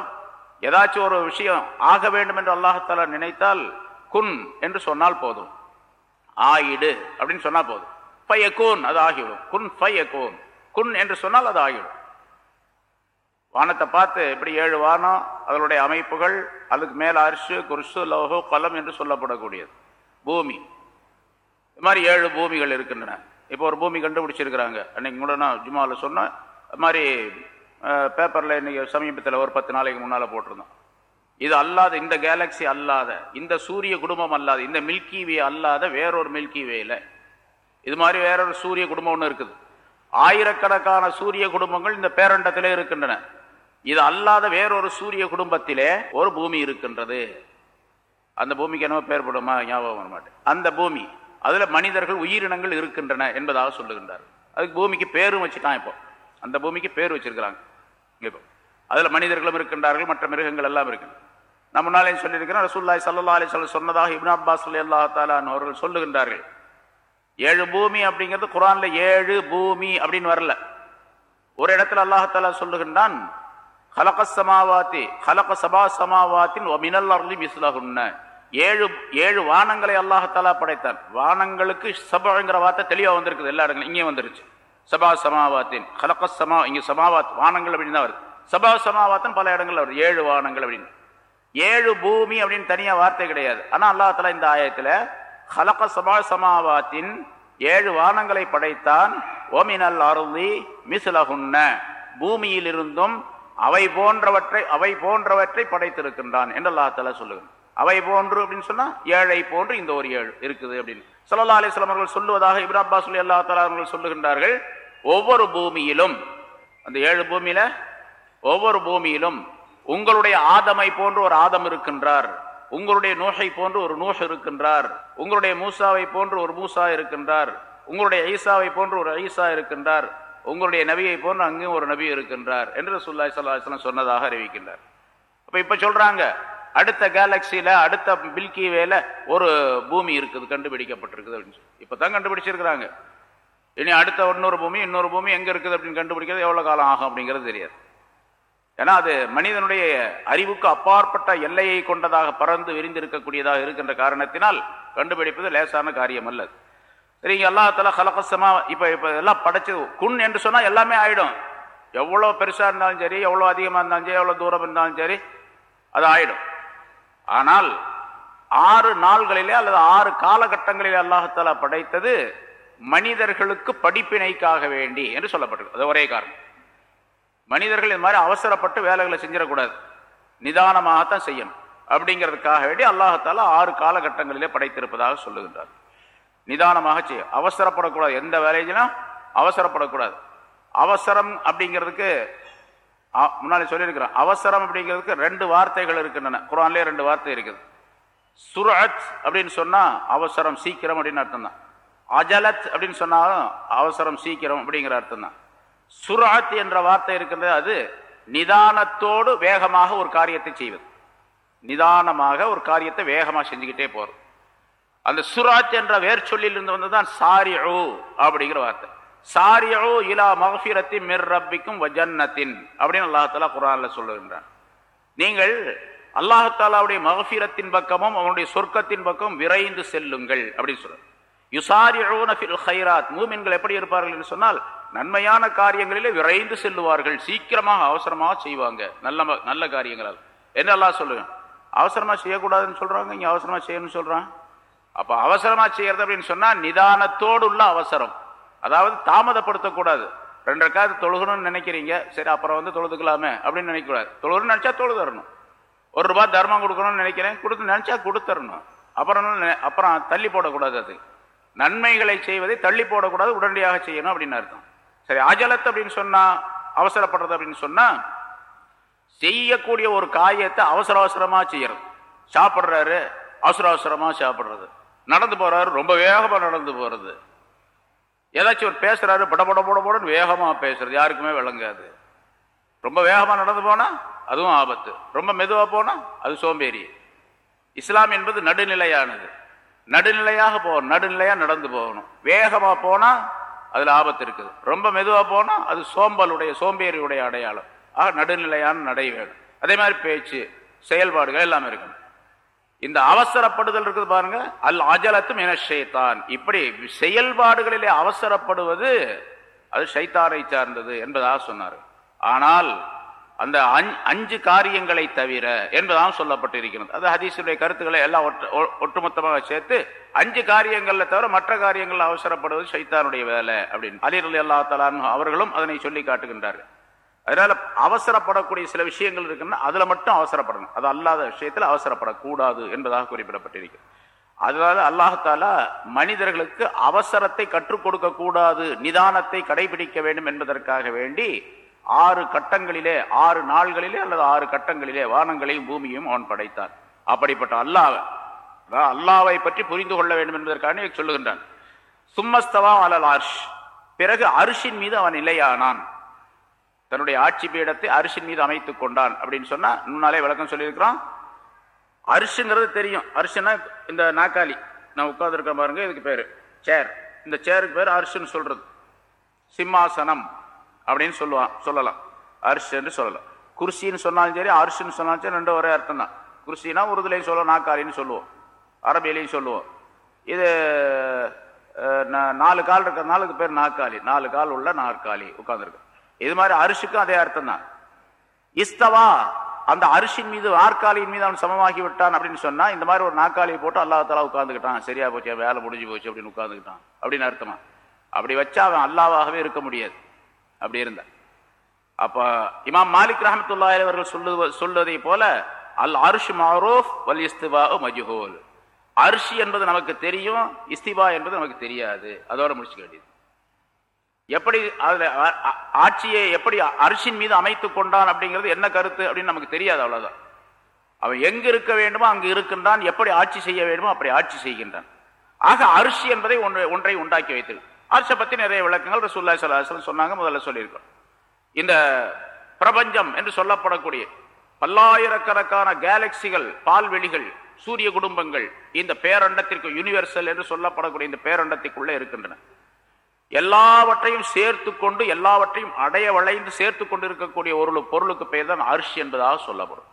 ஏதாச்சும் ஒரு விஷயம் ஆக வேண்டும் என்று அல்லாஹால நினைத்தால் குன் என்று சொன்னால் போதும். ஆயிடு அப்படின்னு சொன்னால் போதும். ஃபையக்கூன் அது ஆகிவிடும். குன் ஃபையக்கூன் குன் என்று சொன்னால் அது ஆகிவிடும். வானத்தை பார்த்து இப்படி ஏழு வானம் அதனுடைய அமைப்புகள் அதுக்கு மேல அரிசு குருசு லோகோ கலம் என்று சொல்லப்படக்கூடியது. பூமி. இது மாதிரி ஏழு பூமிகள் இருக்கின்றன. இப்போ ஒரு பூமி கண்டுபிடிச்சிருக்கிறாங்க. அன்னைக்கு கூட நான் ஜுமாவில் சொன்னேன். அது மாதிரி பேப்பரில் இன்றைக்கி சமீபத்தில் ஒரு பத்து நாளைக்கு முன்னால் போட்டிருந்தோம். இது அல்லாத இந்த கேலக்சி அல்லாத இந்த சூரிய குடும்பம் அல்லாத இந்த மில்கி வே அல்லாத வேறொரு மில்கி வேயில் இது மாதிரி வேறொரு சூரிய குடும்பம் ஒன்று இருக்குது. ஆயிரக்கணக்கான சூரிய குடும்பங்கள் இந்த பேரண்டத்திலே இருக்கின்றன. இது அல்லாத வேறொரு சூரிய குடும்பத்திலே ஒரு பூமி இருக்கின்றது. அந்த பூமிக்கு என்னவோ பேர் போடுமா? ஞாபகம் வர மாட்டேன். அந்த பூமி அதில் மனிதர்கள் உயிரினங்கள் இருக்கின்றன என்பதாக சொல்லுகின்றார் அதுக்கு பூமிக்கு பேரும் வச்சுட்டான் இப்போ. அந்த பூமிக்கு பேர் வச்சிருக்கிறாங்க. இப்போ. அதில் மனிதர்களும் இருக்கின்றார்கள் மற்ற மிருகங்கள் எல்லாம் இருக்கு நம்ம நாளே சொல்லியிருக்கிறோம் ரசூல்லாய் சல்லா அலி சொல்ல சொன்னதாக இப்னா அப்பாஸ் அலி அல்லா தாலான் அவர்கள் சொல்லுகின்றார்கள். ஏழு பூமி அப்படிங்கிறது குரான்ல ஏழு பூமி அப்படின்னு வரல. ஒரு இடத்துல அல்லாஹாலா சொல்லுகின்றான் ஹலக சமாவாத்தி ஹலக சபா சமாவாத்தின் மினல் அருளி மிஸ்லகுன்ன ஏழு ஏழு வானங்களை அல்லாஹத்தாலா படைத்தான். வானங்களுக்கு சபாங்கிற வார்த்தை தெளிவாக வந்திருக்குது எல்லா இடங்களும் இங்கே வந்துருச்சு. சபா சமாவாத்தின் ஹலக சமா இங்க சமாவாத் வானங்கள் அப்படின்னு தான் வருது. சபா சமாவாத்தன் பல இடங்களில் வருது. ஏழு வானங்கள் அப்படின்னு. ஏழு பூமி அப்படின்னு தனியா வார்த்தை கிடையாது. ஆனா அல்லாஹாலா இந்த ஆயத்துல ஹலக சபா சமாவாத்தின் ஏழு வானங்களை படைத்தான். ஓமினல் அருந்தி மிசுலகுன்ன பூமியிலிருந்தும் அவை போன்றவற்றை அவை போன்றவற்றை படைத்திருக்கின்றான் என்று அல்லாஹால சொல்லுகிறான் அவை போன்று அப்படின்னு சொன்னா ஏழை போன்று இந்த ஒரு ஏழு இருக்குது அப்படின்னு. சல்லா அலிஸ்லாம் அவர்கள் சொல்லுவதாக இப்ரா அப்பாஸ் சொல்லி அல்லா தலா அவர்கள் சொல்லுகின்றார்கள் ஒவ்வொரு பூமியிலும் அந்த ஏழு பூமியில ஒவ்வொரு பூமியிலும் உங்களுடைய ஆதமை போன்று ஒரு ஆதம் இருக்கின்றார் உங்களுடைய நூஷை போன்று ஒரு நூஷ் இருக்கின்றார் உங்களுடைய மூசாவை போன்று ஒரு மூசா இருக்கின்றார் உங்களுடைய ஈசாவை போன்று ஒரு ஈசா இருக்கின்றார் உங்களுடைய நபியை போன்று அங்கேயும் ஒரு நபி இருக்கின்றார் என்று சுல்லாய் சல்லாஹ் சொன்னதாக அறிவிக்கின்றார். அப்ப இப்ப சொல்றாங்க அடுத்த கேலக்சியில அடுத்த மில்கி வேல ஒரு பூமி இருக்குது கண்டுபிடிக்கப்பட்டிருக்குது அப்படின்னு சொல்லி. இப்பதான் கண்டுபிடிச்சிருக்கிறாங்க. இனி அடுத்த இன்னொரு பூமி இன்னொரு பூமி எங்க இருக்குது அப்படின்னு கண்டுபிடிக்கிறது எவ்வளவு காலம் ஆகும் அப்படிங்கிறது தெரியாது. ஏன்னா அது மனிதனுடைய அறிவுக்கு அப்பாற்பட்ட எல்லையை கொண்டதாக பறந்து விரிந்திருக்கக்கூடியதாக இருக்கின்ற காரணத்தினால் கண்டுபிடிப்பது லேசான காரியம் அல்ல. சரிங்க எல்லாத்துல கலகசமா இப்ப இப்ப எல்லாம் படைச்சு குன் என்று சொன்னா எல்லாமே ஆயிடும். எவ்வளவு பெருசா இருந்தாலும் சரி எவ்வளவு அதிகமா இருந்தாலும் சரி எவ்வளவு தூரம் இருந்தாலும் சரி அது ஆயிடும். ஆனால் ஆறு நாள்களிலே அல்லது ஆறு காலகட்டங்களிலே அல்லாஹாலா படைத்தது மனிதர்களுக்கு படிப்பினைக்காக வேண்டி என்று சொல்லப்பட்டிருக்கு. அது ஒரே காரணம். மனிதர்கள் இது மாதிரி அவசரப்பட்டு வேலைகளை செஞ்சிடக்கூடாது. நிதானமாகத்தான் செய்யணும். அப்படிங்கிறதுக்காக வேண்டி அல்லாஹால ஆறு காலகட்டங்களிலே படைத்திருப்பதாக சொல்லுகின்றார். நிதானமாக செய்ய. அவசரப்படக்கூடாது. எந்த வேலையிலும் அவசரப்படக்கூடாது. அவசரம் அப்படிங்கிறதுக்கு முன்னாடி சொல்லியிருக்கிறேன். அவசரம் அப்படிங்கிறதுக்கு ரெண்டு வார்த்தைகள் இருக்கின்றன. குரான்லேயே ரெண்டு வார்த்தை இருக்குது. சுரத் அப்படின்னு சொன்னால் அவசரம் சீக்கிரம் அப்படின்னு அர்த்தம் தான் அஜலத் அப்படின்னு சொன்னாலும் அவசரம் சீக்கிரம் அப்படிங்கிற அர்த்தம் தான் சுராத் என்ற வார்த்தை இருக்கின்றது அது நிதானத்தோடு வேகமாக ஒரு காரியத்தை செய்வது. நிதானமாக ஒரு காரியத்தை வேகமாக செஞ்சுக்கிட்டே போகிறோம் அந்த சுராத் என்ற வேர் சொல்லில் தான் சாரி சாரியோ அப்படிங்கிற வார்த்தை. சாரியோ இலா மகஃபிரத்தி மிர் ரப்பிக்கும் வஜன்னத்தின் அப்படின்னு அல்லாஹாலா குரான்ல சொல்லுகின்றான். நீங்கள் அல்லாஹாலாவுடைய மகஃபிரத்தின் பக்கமும் அவனுடைய சொர்க்கத்தின் பக்கம் விரைந்து செல்லுங்கள் அப்படின்னு சொல்ற யுசாரிஊன ஃபில் ஹைராத் மூமின்கள் எப்படி இருப்பார்கள் என்று சொன்னால் நன்மையான காரியங்களிலே விரைந்து செல்லுவார்கள். சீக்கிரமாக அவசரமாக செய்வாங்க. நல்ல ம- நல்ல காரியங்களால். என்ன எல்லாம் சொல்லுங்க அவசரமாக செய்யக்கூடாதுன்னு சொல்கிறாங்க இங்கே அவசரமாக செய்யணும்னு சொல்கிறான் அப்போ அவசரமா செய்யறது அப்படின்னு சொன்னால் நிதானத்தோடு உள்ள அவசரம். அதாவது தாமதப்படுத்தக்கூடாது ரெண்டு தொழுகணும்னு நினைக்கிறீங்க சரி அப்புறம் வந்து தொழுதுக்கலாமே அப்படின்னு நினைக்கக்கூடாது தொழுகணும்னு நினைச்சா தொழுதரணும். ஒரு ரூபாய் தர்மம் கொடுக்கணும்னு நினைக்கிறேன் கொடுத்து நினச்சா கொடுத்துடணும் அப்புறம் நெ- அப்புறம் தள்ளி போடக்கூடாது அது. நன்மைகளை செய்வதை தள்ளி போடக்கூடாது உடனடியாக செய்யணும் அப்படின்னு அர்த்தம். சரி அஜலத் அப்படின்னு சொன்னால் அவசரப்படுறது அப்படின்னு சொன்னால் செய்யக்கூடிய ஒரு காயத்தை அவசர அவசரமாக செய்யறது. சாப்பிட்றாரு அவசர அவசரமாக சாப்பிட்றது. நடந்து போகிறாரு ரொம்ப வேகமாக நடந்து போகிறது ஏதாச்சும் ஒரு பேசுறாரு பட பட பட படன்னு வேகமா பேசுறது. யாருக்குமே விளங்காது. ரொம்ப வேகமாக நடந்து போனால் அதுவும் ஆபத்து. ரொம்ப மெதுவாக போனால் அது சோம்பேறி. இஸ்லாம் என்பது நடுநிலையானது. நடுநிலையாக போகணும். நடுநிலையாக நடந்து போகணும். வேகமாக போனால் அதில் ஆபத்து இருக்குது. ரொம்ப மெதுவாக போனால் அது சோம்பலுடைய சோம்பேறியுடைய அடையாளம். ஆக நடுநிலையான நடை வேணும். அதே மாதிரி பேச்சு செயல்பாடுகள் எல்லாமே இருக்கணும். இந்த அவசரப்படுதல் இருக்குது பாருங்க. அல் அஜலத்தும் என ஷைத்தான். இப்படி செயல்பாடுகளிலே அவசரப்படுவது அது ஷைத்தாரை சார்ந்தது என்பதாக சொன்னார். ஆனால் அந்த அஞ்சு காரியங்களை தவிர என்பதாக சொல்லப்பட்டிருக்கிறது. அது ஹதீசுடைய கருத்துக்களை எல்லாம் ஒட்டு- ஒ- ஒட்டுமொத்தமாக சேர்த்து அஞ்சு காரியங்களில் தவிர மற்ற காரியங்களில் அவசரப்படுவது சைத்தானுடைய வேலை அப்படின்னு. அலிர் அல்லா தலான் அவர்களும் அதனை சொல்லி காட்டுகின்றார்கள். அதனால அவசரப்படக்கூடிய சில விஷயங்கள் இருக்குன்னா அதுல மட்டும் அவசரப்படணும். அது அல்லாத விஷயத்தில் அவசரப்படக்கூடாது என்பதாக குறிப்பிடப்பட்டிருக்கிறது. அதனால அல்லாஹாலா மனிதர்களுக்கு அவசரத்தை கற்றுக் கொடுக்க கூடாது நிதானத்தை கடைபிடிக்க வேண்டும் என்பதற்காக வேண்டி ஆறு கட்டங்களிலே ஆறு நாள்களிலே அல்லது ஆறு கட்டங்களிலே வானங்களையும் பூமியையும் அவன் படைத்தான். அப்படிப்பட்ட அல்லாஹ் அல்லாவை பற்றி புரிந்து கொள்ள வேண்டும் என்பதற்காக சொல்லுகின்றான். சும்மஸ்தவா அலல் அர்ஷ். பிறகு அரிசின் மீது அவன் நிலையானான். தன்னுடைய ஆட்சி பீடத்தை அரிசின் மீது அமைத்துக் கொண்டான் அப்படின்னு சொன்னா முன்னாலே விளக்கம் சொல்லியிருக்கிறோம். அரிசுங்கிறது தெரியும். அரிசுனா இந்த நாக்காளி. நான் உட்கார்ந்துருக்கேன் பாருங்க இதுக்கு பேரு. சேர் இந்த சேருக்கு பேர் அரிசுன்னு சொல்றது. சிம்மாசனம் அப்படின்னு சொல்லுவான் சொல்லலாம். அரிசுன்னு சொல்லலாம். குர்சின்னு சொன்னாலும் சரி அரிசுன்னு சொன்னாலும் சரி ரெண்டு ஒரே அர்த்தம் தான். குர்சினா உருதுலையும் சொல்லுவோம் நாக்காளின்னு சொல்லுவோம். அரபியிலையும் சொல்லுவோம். இது நாலு கால் இருக்கிறதுனால நாளுக்கு பேர் நாற்காலி நாலு கால் உள்ள நாற்காலி. உட்காந்துருக்கு இது மாதிரி அரிசிக்கும் அதே அர்த்தம் தான் இஸ்தவா அந்த அரிசின் மீது நாற்காலியின் மீது அவன் சமமாகி விட்டான் அப்படின்னு சொன்னா இந்த மாதிரி ஒரு நாற்காலியை போட்டு அல்லாஹ் தலா உட்காந்துக்கிட்டான் சரியா போச்சு வேலை முடிஞ்சு போச்சு அப்படின்னு உட்காந்துக்கிட்டான் அப்படின்னு அர்த்தமா? அப்படி வச்சா அவன் அல்லாவாகவே இருக்க முடியாது. அப்படி இருந்தான் அப்ப இமாம் மாலிக் ரஹமத்துல்லாய் அவர்கள் சொல்லுவ சொல்வதை போல அல் அர்ஷ் மாரூஃப் வல் இஸ்திவா மஜுஹோல். அரிசி என்பது நமக்கு தெரியும் இஸ்திபா என்பது நமக்கு தெரியாது. அதோட முடிச்சுக்க வேண்டியது. எப்படி அதுல ஆட்சியை எப்படி அரிசின் மீது அமைத்து கொண்டான் அப்படிங்கிறது என்ன கருத்து அப்படின்னு நமக்கு தெரியாது அவ்வளவுதான். அவன் எங்கு இருக்க வேண்டுமோ அங்கு இருக்கின்றான் எப்படி ஆட்சி செய்ய வேண்டுமோ அப்படி ஆட்சி செய்கின்றான். ஆக அரிசி என்பதை ஒன்றை ஒன்றை உண்டாக்கி வைத்தது. அரிசை பத்தி நிறைய விளக்கங்கள் ரசூல்லா சலாஹன் சொன்னாங்க முதல்ல சொல்லியிருக்கோம். இந்த பிரபஞ்சம் என்று சொல்லப்படக்கூடிய பல்லாயிரக்கணக்கான கேலக்சிகள் பால்வெளிகள் சூரிய குடும்பங்கள் இந்த பேரண்டத்திற்கு யூனிவர்சல் என்று சொல்லப்படக்கூடிய இந்த பேரண்டத்திற்குள்ளே இருக்கின்றன. எல்லாவற்றையும் சேர்த்து கொண்டு எல்லாவற்றையும் அடைய வளைந்து சேர்த்து கொண்டு இருக்கக்கூடிய ஒரு பொருளுக்கு பெயர் தான் அரிசி என்பதாக சொல்லப்படும்.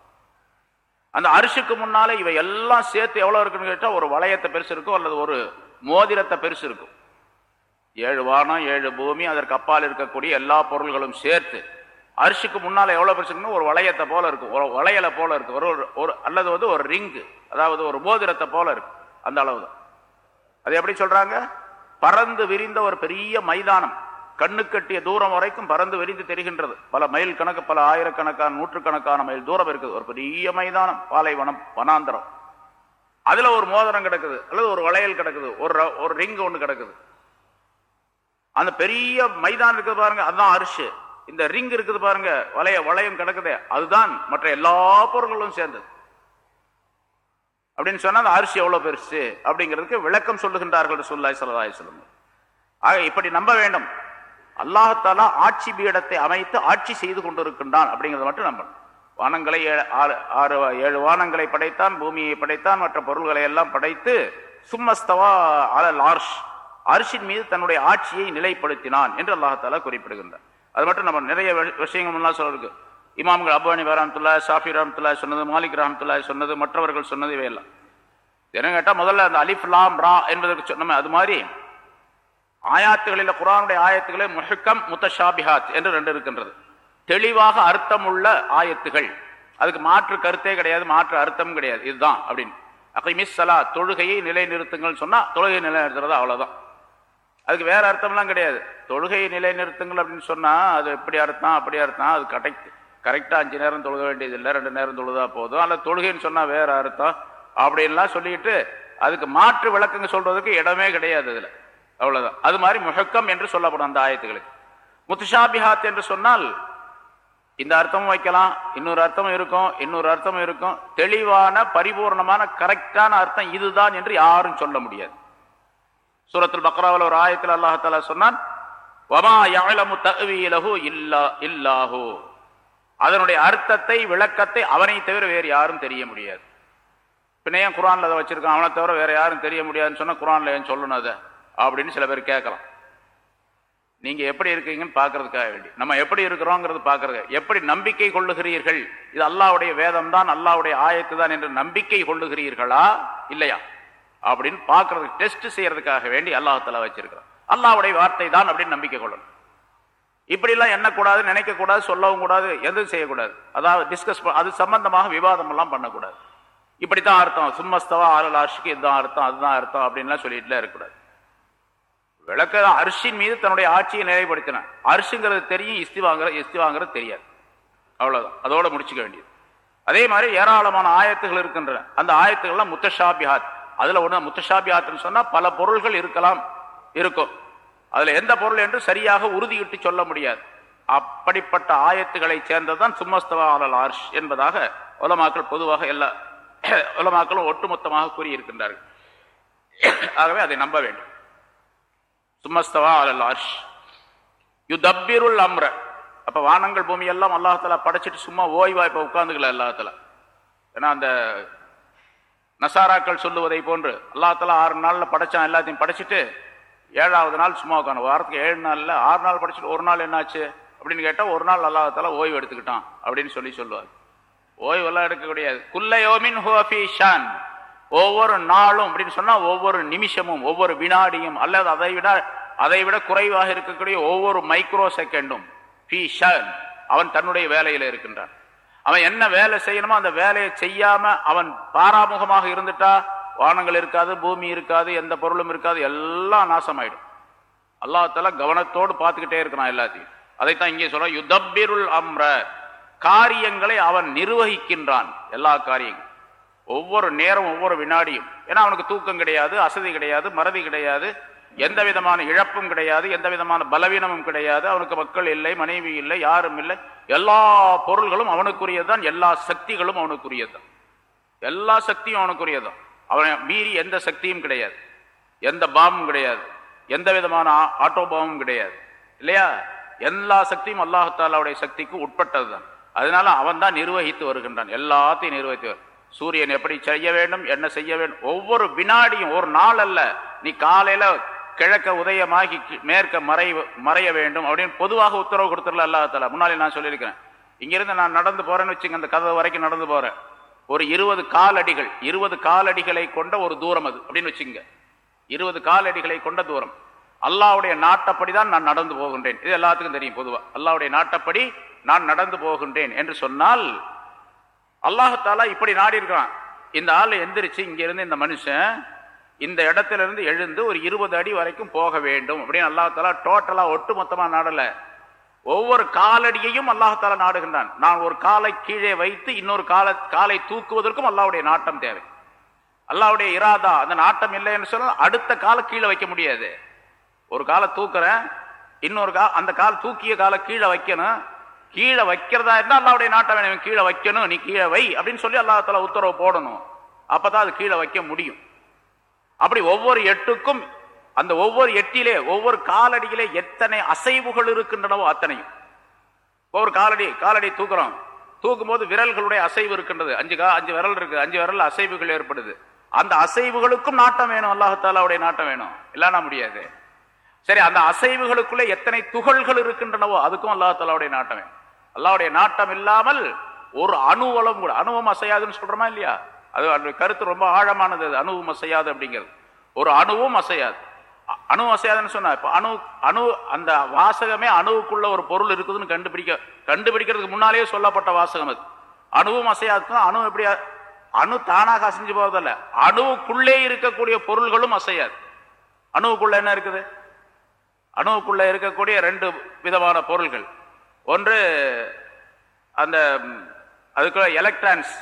அந்த அரிசிக்கு முன்னாலே இவை எல்லாம் சேர்த்து எவ்வளவு இருக்குன்னு கேட்டால் ஒரு வளையத்தை பெருசு இருக்கும் அல்லது ஒரு மோதிரத்தை பெருசு இருக்கும். ஏழு வானம் ஏழு பூமி அதற்கு அப்பால் இருக்கக்கூடிய எல்லா பொருள்களும் சேர்த்து அரிசிக்கு முன்னால எவ்வளவு பெருசு இருக்குன்னு ஒரு வளையத்தை போல இருக்கும். ஒரு வளையலை போல இருக்கு ஒரு ஒரு- ஒரு அல்லது வந்து ஒரு ரிங்கு அதாவது ஒரு மோதிரத்தை போல இருக்கு அந்த அளவு தான் அது எப்படி சொல்றாங்க? பறந்து விரிந்த ஒரு பெரிய மைதானம். கண்ணு கட்டிய தூரம் வரைக்கும் பறந்து விரிந்து தெரிகின்றது. பல மைல் கணக்கு பல ஆயிரக்கணக்கான நூற்றுக்கணக்கான மைல் தூரம் இருக்குது. ஒரு பெரிய மைதானம் பாலைவனம் வனாந்தரம். அதுல ஒரு மோதிரம் கிடக்குது அல்லது ஒரு வளையல் கிடக்குது ஒரு ஒரு ரிங் ஒன்று கிடக்குது. அந்த பெரிய மைதானம் இருக்குது பாருங்க அதுதான் அரிசு இந்த ரிங் இருக்குது பாருங்க வளைய வளையம் கிடக்குதே அதுதான் மற்ற எல்லா பொருள்களும் சேர்ந்தது. அப்படின்னு சொன்னால் அந்த அரிசி எவ்வளவு பெருசு? அப்படிங்கிறதுக்கு விளக்கம் சொல்லுகின்றார்கள் சொல்லாய் சொல்லதாய் சொல்லுங்க ஆக இப்படி நம்ப வேண்டும். அல்லாஹாலா ஆட்சி பீடத்தை அமைத்து ஆட்சி செய்து கொண்டிருக்கின்றான் அப்படிங்கிறத மட்டும் நம்பணும் வானங்களை ஏழு- ஆறு ஆறு ஏழு வானங்களை படைத்தான் பூமியை படைத்தான் மற்ற பொருள்களை எல்லாம் படைத்து சும்மஸ்தவா அலல் ஆர்ஷ் அரிசின் மீது தன்னுடைய ஆட்சியை நிலைப்படுத்தினான் என்று அல்லாஹாலா குறிப்பிடுகின்றார் அது மட்டும் நம்ம நிறைய விஷயங்கள் சொல்லிருக்கு இமாம்கள் அபானி ரஹமத்துல்லா ஷாஃபி ரஹமத்துல்லா சொன்னது மாலிக் ரஹமத்துல்லா சொன்னது மற்றவர்கள் சொன்னது இவையெல்லாம். என்ன கேட்டால் முதல்ல அந்த அலிஃப் லாம் ரா என்பதற்கு சொன்னோமே அது மாதிரி ஆயாத்துகளில் குரானுடைய ஆயத்துகளில் முஹக்கம் முத்தஷாபிஹாத் என்று ரெண்டு இருக்கின்றது. தெளிவாக அர்த்தம் உள்ள ஆயத்துகள். அதுக்கு மாற்று கருத்தே கிடையாது மாற்று அர்த்தம் கிடையாது. இதுதான் அப்படின்னு. அகைமிஸ் சலா தொழுகையை நிலைநிறுத்துங்கள் சொன்னா தொழுகையை நிலைநிறுத்துறது அவ்வளவுதான். அதுக்கு வேற அர்த்தம்லாம் கிடையாது. தொழுகையை நிலைநிறுத்துங்கள் அப்படின்னு சொன்னா அது எப்படி அர்த்தம் அப்படி அர்த்தம் அது கடைக்கு கரெக்டாக அஞ்சு நேரம் தொழுக வேண்டியதில்லை ரெண்டு நேரம் தொழுதா போதும். அல்ல தொழுகைன்னு சொன்னால் வேறு அர்த்தம். அப்படின்லாம் சொல்லிட்டு அதுக்கு மாற்று விளக்கங்க சொல்கிறதுக்கு இடமே கிடையாது அதுல. அவ்வளோதான் அது மாதிரி முழக்கம் என்று சொல்லப்படும் அந்த ஆயத்துகளுக்கு. முத்துஷாபிஹாத் என்று சொன்னால் இந்த அர்த்தமும் வைக்கலாம் இன்னொரு அர்த்தமும் இருக்கும் இன்னொரு அர்த்தமும் இருக்கும். தெளிவான பரிபூர்ணமான கரெக்டான அர்த்தம் இதுதான் என்று யாரும் சொல்ல முடியாது. சூரத்தில் பக்ராவில் ஒரு ஆயத்தில் அல்லாஹால சொன்னான் வமா யாழமு தஅவீலஹு இல்லா இல்லாஹோ. அதனுடைய அர்த்தத்தை விளக்கத்தை அவனை தவிர வேறு யாரும் தெரிய முடியாது. பின்ன ஏன் குரான்ல அதை வச்சிருக்கான்? அவனை தவிர வேற யாரும் தெரிய முடியாதுன்னு சொன்னா குரான்ல ஏன் சொல்லணும் அதை? அப்படின்னு சில பேர் கேட்கலாம். நீங்க எப்படி இருக்கீங்கன்னு பார்க்கறதுக்காக வேண்டி. நம்ம எப்படி இருக்கிறோங்கிறது பார்க்கறது எப்படி நம்பிக்கை கொள்ளுகிறீர்கள்? இது அல்லாஹ்வுடைய வேதம் தான் அல்லாவுடைய ஆயத்து தான் என்று நம்பிக்கை கொள்ளுகிறீர்களா? இல்லையா? அப்படின்னு பார்க்கறதுக்கு டெஸ்ட் செய்யறதுக்காக வேண்டி அல்லாஹால வச்சிருக்கிறோம் அல்லாவுடைய வார்த்தை தான் அப்படின்னு நம்பிக்கை கொள்ளணும். இப்படிலாம் எண்ணக்கூடாது நினைக்கக்கூடாது சொல்லவும் கூடாது எதுவும் செய்யக்கூடாது. அதாவது டிஸ்கஸ் அது சம்பந்தமாக விவாதம் எல்லாம் பண்ணக்கூடாது. இப்படித்தான் அர்த்தம். சும்மஸ்தவா ஆரல் ஆர்ஷிக்கு இதுதான் அர்த்தம் அதுதான் அர்த்தம் அப்படின்லாம் சொல்லிட்டுலாம் இருக்கக்கூடாது. விளக்க அரிசின் மீது தன்னுடைய ஆட்சியை நிலைப்படுத்தினான் அரிசிங்கிறது தெரியும் இஸ்தி வாங்குற இஸ்தி வாங்குறது தெரியாது. அவ்வளவுதான். அதோட முடிச்சுக்க வேண்டியது. அதே மாதிரி ஏராளமான ஆயத்துகள் இருக்கின்றன. அந்த ஆயத்துகள்லாம் முத்தஷாபிஹாத். அதுல ஒண்ணு முத்தஷாபிஹாத்னு சொன்னா பல பொருள்கள் இருக்கலாம் இருக்கும். அதுல எந்த பொருள் என்று சரியாக உறுதியிட்டு சொல்ல முடியாது. அப்படிப்பட்ட ஆயத்துகளை சேர்ந்ததுதான் சும்மஸ்தவா அலல் ஆர்ஷ் என்பதாக உலமாக்கள் பொதுவாக எல்லா உலமாக்களும் ஒட்டுமொத்தமாக கூறியிருக்கின்றார்கள். ஆகவே அதை நம்ப வேண்டும். சும்மஸ்தவா அலல் ஆர்ஷ். யுதப்பிருள் அம்ர. அப்ப வானங்கள் பூமி எல்லாம் அல்லாஹால படைச்சிட்டு சும்மா ஓய்வா இப்ப உட்கார்ந்துக்கல அல்லாஹால ஏன்னா அந்த நசாராக்கள் சொல்லுவதை போன்று அல்லாஹால ஆறு நாள்ல படைச்சான் எல்லாத்தையும் படைச்சிட்டு ஏழாவது நாள் சும்மா உட்காந்து வாரத்துக்கு ஏழு நாளில் ஆறு நாள் படிச்சுட்டு ஒரு நாள் என்னாச்சு? அப்படின்னு கேட்டால் ஒரு நாள் அல்லாஹால ஓய்வு எடுத்துக்கிட்டான் அப்படின்னு சொல்லி சொல்லுவார். ஓய்வெல்லாம் எடுக்க முடியாது. குல்லையோமின் ஹுவஃபி ஷான். ஒவ்வொரு நாளும் அப்படின்னு சொன்னால் ஒவ்வொரு நிமிஷமும் ஒவ்வொரு வினாடியும் அல்லது அதை விட அதை விட குறைவாக இருக்கக்கூடிய ஒவ்வொரு மைக்ரோ செகண்டும் ஃபி ஷான். அவன் தன்னுடைய வேலையில் இருக்கின்றான். அவன் என்ன வேலை செய்யணுமோ அந்த வேலையை செய்யாமல் அவன் பாராமுகமாக இருந்துட்டா வானங்கள் இருக்காது பூமி இருக்காது எந்த பொருளும் இருக்காது எல்லாம் நாசமாயிடும். அல்லாத்தால கவனத்தோடு பார்த்துக்கிட்டே இருக்கிறான் எல்லாத்தையும். அதைத்தான் இங்கே சொல்ற யுதப்பிருள் அம்ர. காரியங்களை அவன் நிர்வகிக்கின்றான் எல்லா காரியங்களும். ஒவ்வொரு நேரம் ஒவ்வொரு வினாடியும். ஏன்னா அவனுக்கு தூக்கம் கிடையாது அசதி கிடையாது மறதி கிடையாது எந்த விதமான இழப்பும் கிடையாது எந்த விதமான பலவீனமும் கிடையாது. அவனுக்கு மக்கள் இல்லை மனைவி இல்லை யாரும் இல்லை. எல்லா பொருள்களும் அவனுக்குரியதுதான் எல்லா சக்திகளும் அவனுக்குரியதுதான். எல்லா சக்தியும் அவனுக்குரியதான் அவனை மீறி எந்த சக்தியும் கிடையாது. எந்த பாம்பும் கிடையாது. எந்த விதமான ஆட்டோ பாமும் கிடையாது. இல்லையா? எல்லா சக்தியும் அல்லாஹாலாவுடைய சக்திக்கு உட்பட்டது தான் அதனால அவன் தான் நிர்வகித்து வருகின்றான். எல்லாத்தையும் நிர்வகித்து சூரியன் எப்படி செய்ய வேண்டும் என்ன செய்ய வேண்டும் ஒவ்வொரு வினாடியும் ஒரு நாள் அல்ல. நீ காலையில கிழக்க உதயமாகி மேற்க மறை மறைய வேண்டும் அப்படின்னு பொதுவாக உத்தரவு கொடுத்துடல அல்லாஹால முன்னாடி நான் சொல்லியிருக்கிறேன். இங்கிருந்து நான் நடந்து போறேன்னு வச்சுங்க அந்த கதவு வரைக்கும் நடந்து போறேன். ஒரு இருபது காலடிகள் இருபது காலடிகளை கொண்ட ஒரு தூரம் அது அப்படின்னு வச்சுங்க இருபது காலடிகளை கொண்ட தூரம். அல்லாஹ்வுடைய நாட்டப்படி தான் நான் நடந்து போகின்றேன். இது எல்லாத்துக்கும் தெரியும் பொதுவாக அல்லாவுடைய நாட்டப்படி நான் நடந்து போகின்றேன் என்று சொன்னால் அல்லாஹாலா இப்படி நாடி இருக்கிறான். இந்த ஆள் எந்திரிச்சு இங்கிருந்து இந்த மனுஷன் இந்த இடத்துல இருந்து எழுந்து ஒரு இருபது அடி வரைக்கும் போக வேண்டும் அப்படின்னு அல்லாஹாலா டோட்டலாக ஒட்டு மொத்தமாக நாடலை. ஒவ்வொரு காலடியையும் அல்லாஹால நாடுகின்றான். நான் ஒரு காலை கீழே வைத்து இன்னொரு கால காலை தூக்குவதற்கும் அல்லாவுடைய நாட்டம் தேவை. அல்லாவுடைய இராதா அந்த நாட்டம் இல்லைன்னு சொன்னால் அடுத்த காலை கீழே வைக்க முடியாது. ஒரு காலை தூக்குறேன் இன்னொரு கா அந்த கால் தூக்கிய காலை கீழே வைக்கணும். கீழே வைக்கிறதா இருந்தால் அல்லாவுடைய நாட்டம் வேணும். கீழே வைக்கணும் நீ கீழே வை அப்படின்னு சொல்லி அல்லாஹால உத்தரவு போடணும். அப்பதான் அது கீழே வைக்க முடியும். அப்படி ஒவ்வொரு எட்டுக்கும் அந்த ஒவ்வொரு எட்டிலே ஒவ்வொரு காலடியிலே எத்தனை அசைவுகள் இருக்கின்றனவோ அத்தனையும். ஒவ்வொரு காலடி காலடி தூக்குறோம். தூக்கும் போது விரல்களுடைய அசைவு இருக்கின்றது. அஞ்சு கா அஞ்சு விரல் இருக்கு. அஞ்சு விரல் அசைவுகள் ஏற்படுது. அந்த அசைவுகளுக்கும் நாட்டம் வேணும். அல்லாஹாலாவுடைய நாட்டம் வேணும். இல்லைன்னா முடியாது. சரி அந்த அசைவுகளுக்குள்ளே எத்தனை துகள்கள் இருக்கின்றனவோ அதுக்கும் அல்லாஹாலாவுடைய நாட்டம் வேணும். அல்லாவுடைய நாட்டம் இல்லாமல் ஒரு அணுவளம் கூட. அணுவும் அசையாதுன்னு சொல்றோமா இல்லையா? அது அந்த கருத்து ரொம்ப ஆழமானது. அது அணுவும் அசையாது அப்படிங்கிறது. ஒரு அணுவும் அசையாது. அணு அசையாதுன்னு சொன்னா இப்போ அணு அணு அந்த வாசகமே அணுவுக்குள்ள ஒரு பொருள் இருக்குதுன்னு கண்டுபிடிக்க கண்டுபிடிக்கிறதுக்கு முன்னாலேயே சொல்லப்பட்ட வாசகம் அது. அணுவும் அசையாதுன்னா அணு எப்படி அணு தானாக அசைஞ்சு போவதில்ல. அணுவுக்குள்ளே இருக்கக்கூடிய பொருள்களும் அசையாது. அணுவுக்குள்ள என்ன இருக்குது? அணுவுக்குள்ள இருக்கக்கூடிய ரெண்டு விதமான பொருள்கள். ஒன்று அந்த அதுக்குள்ள எலக்ட்ரான்ஸ்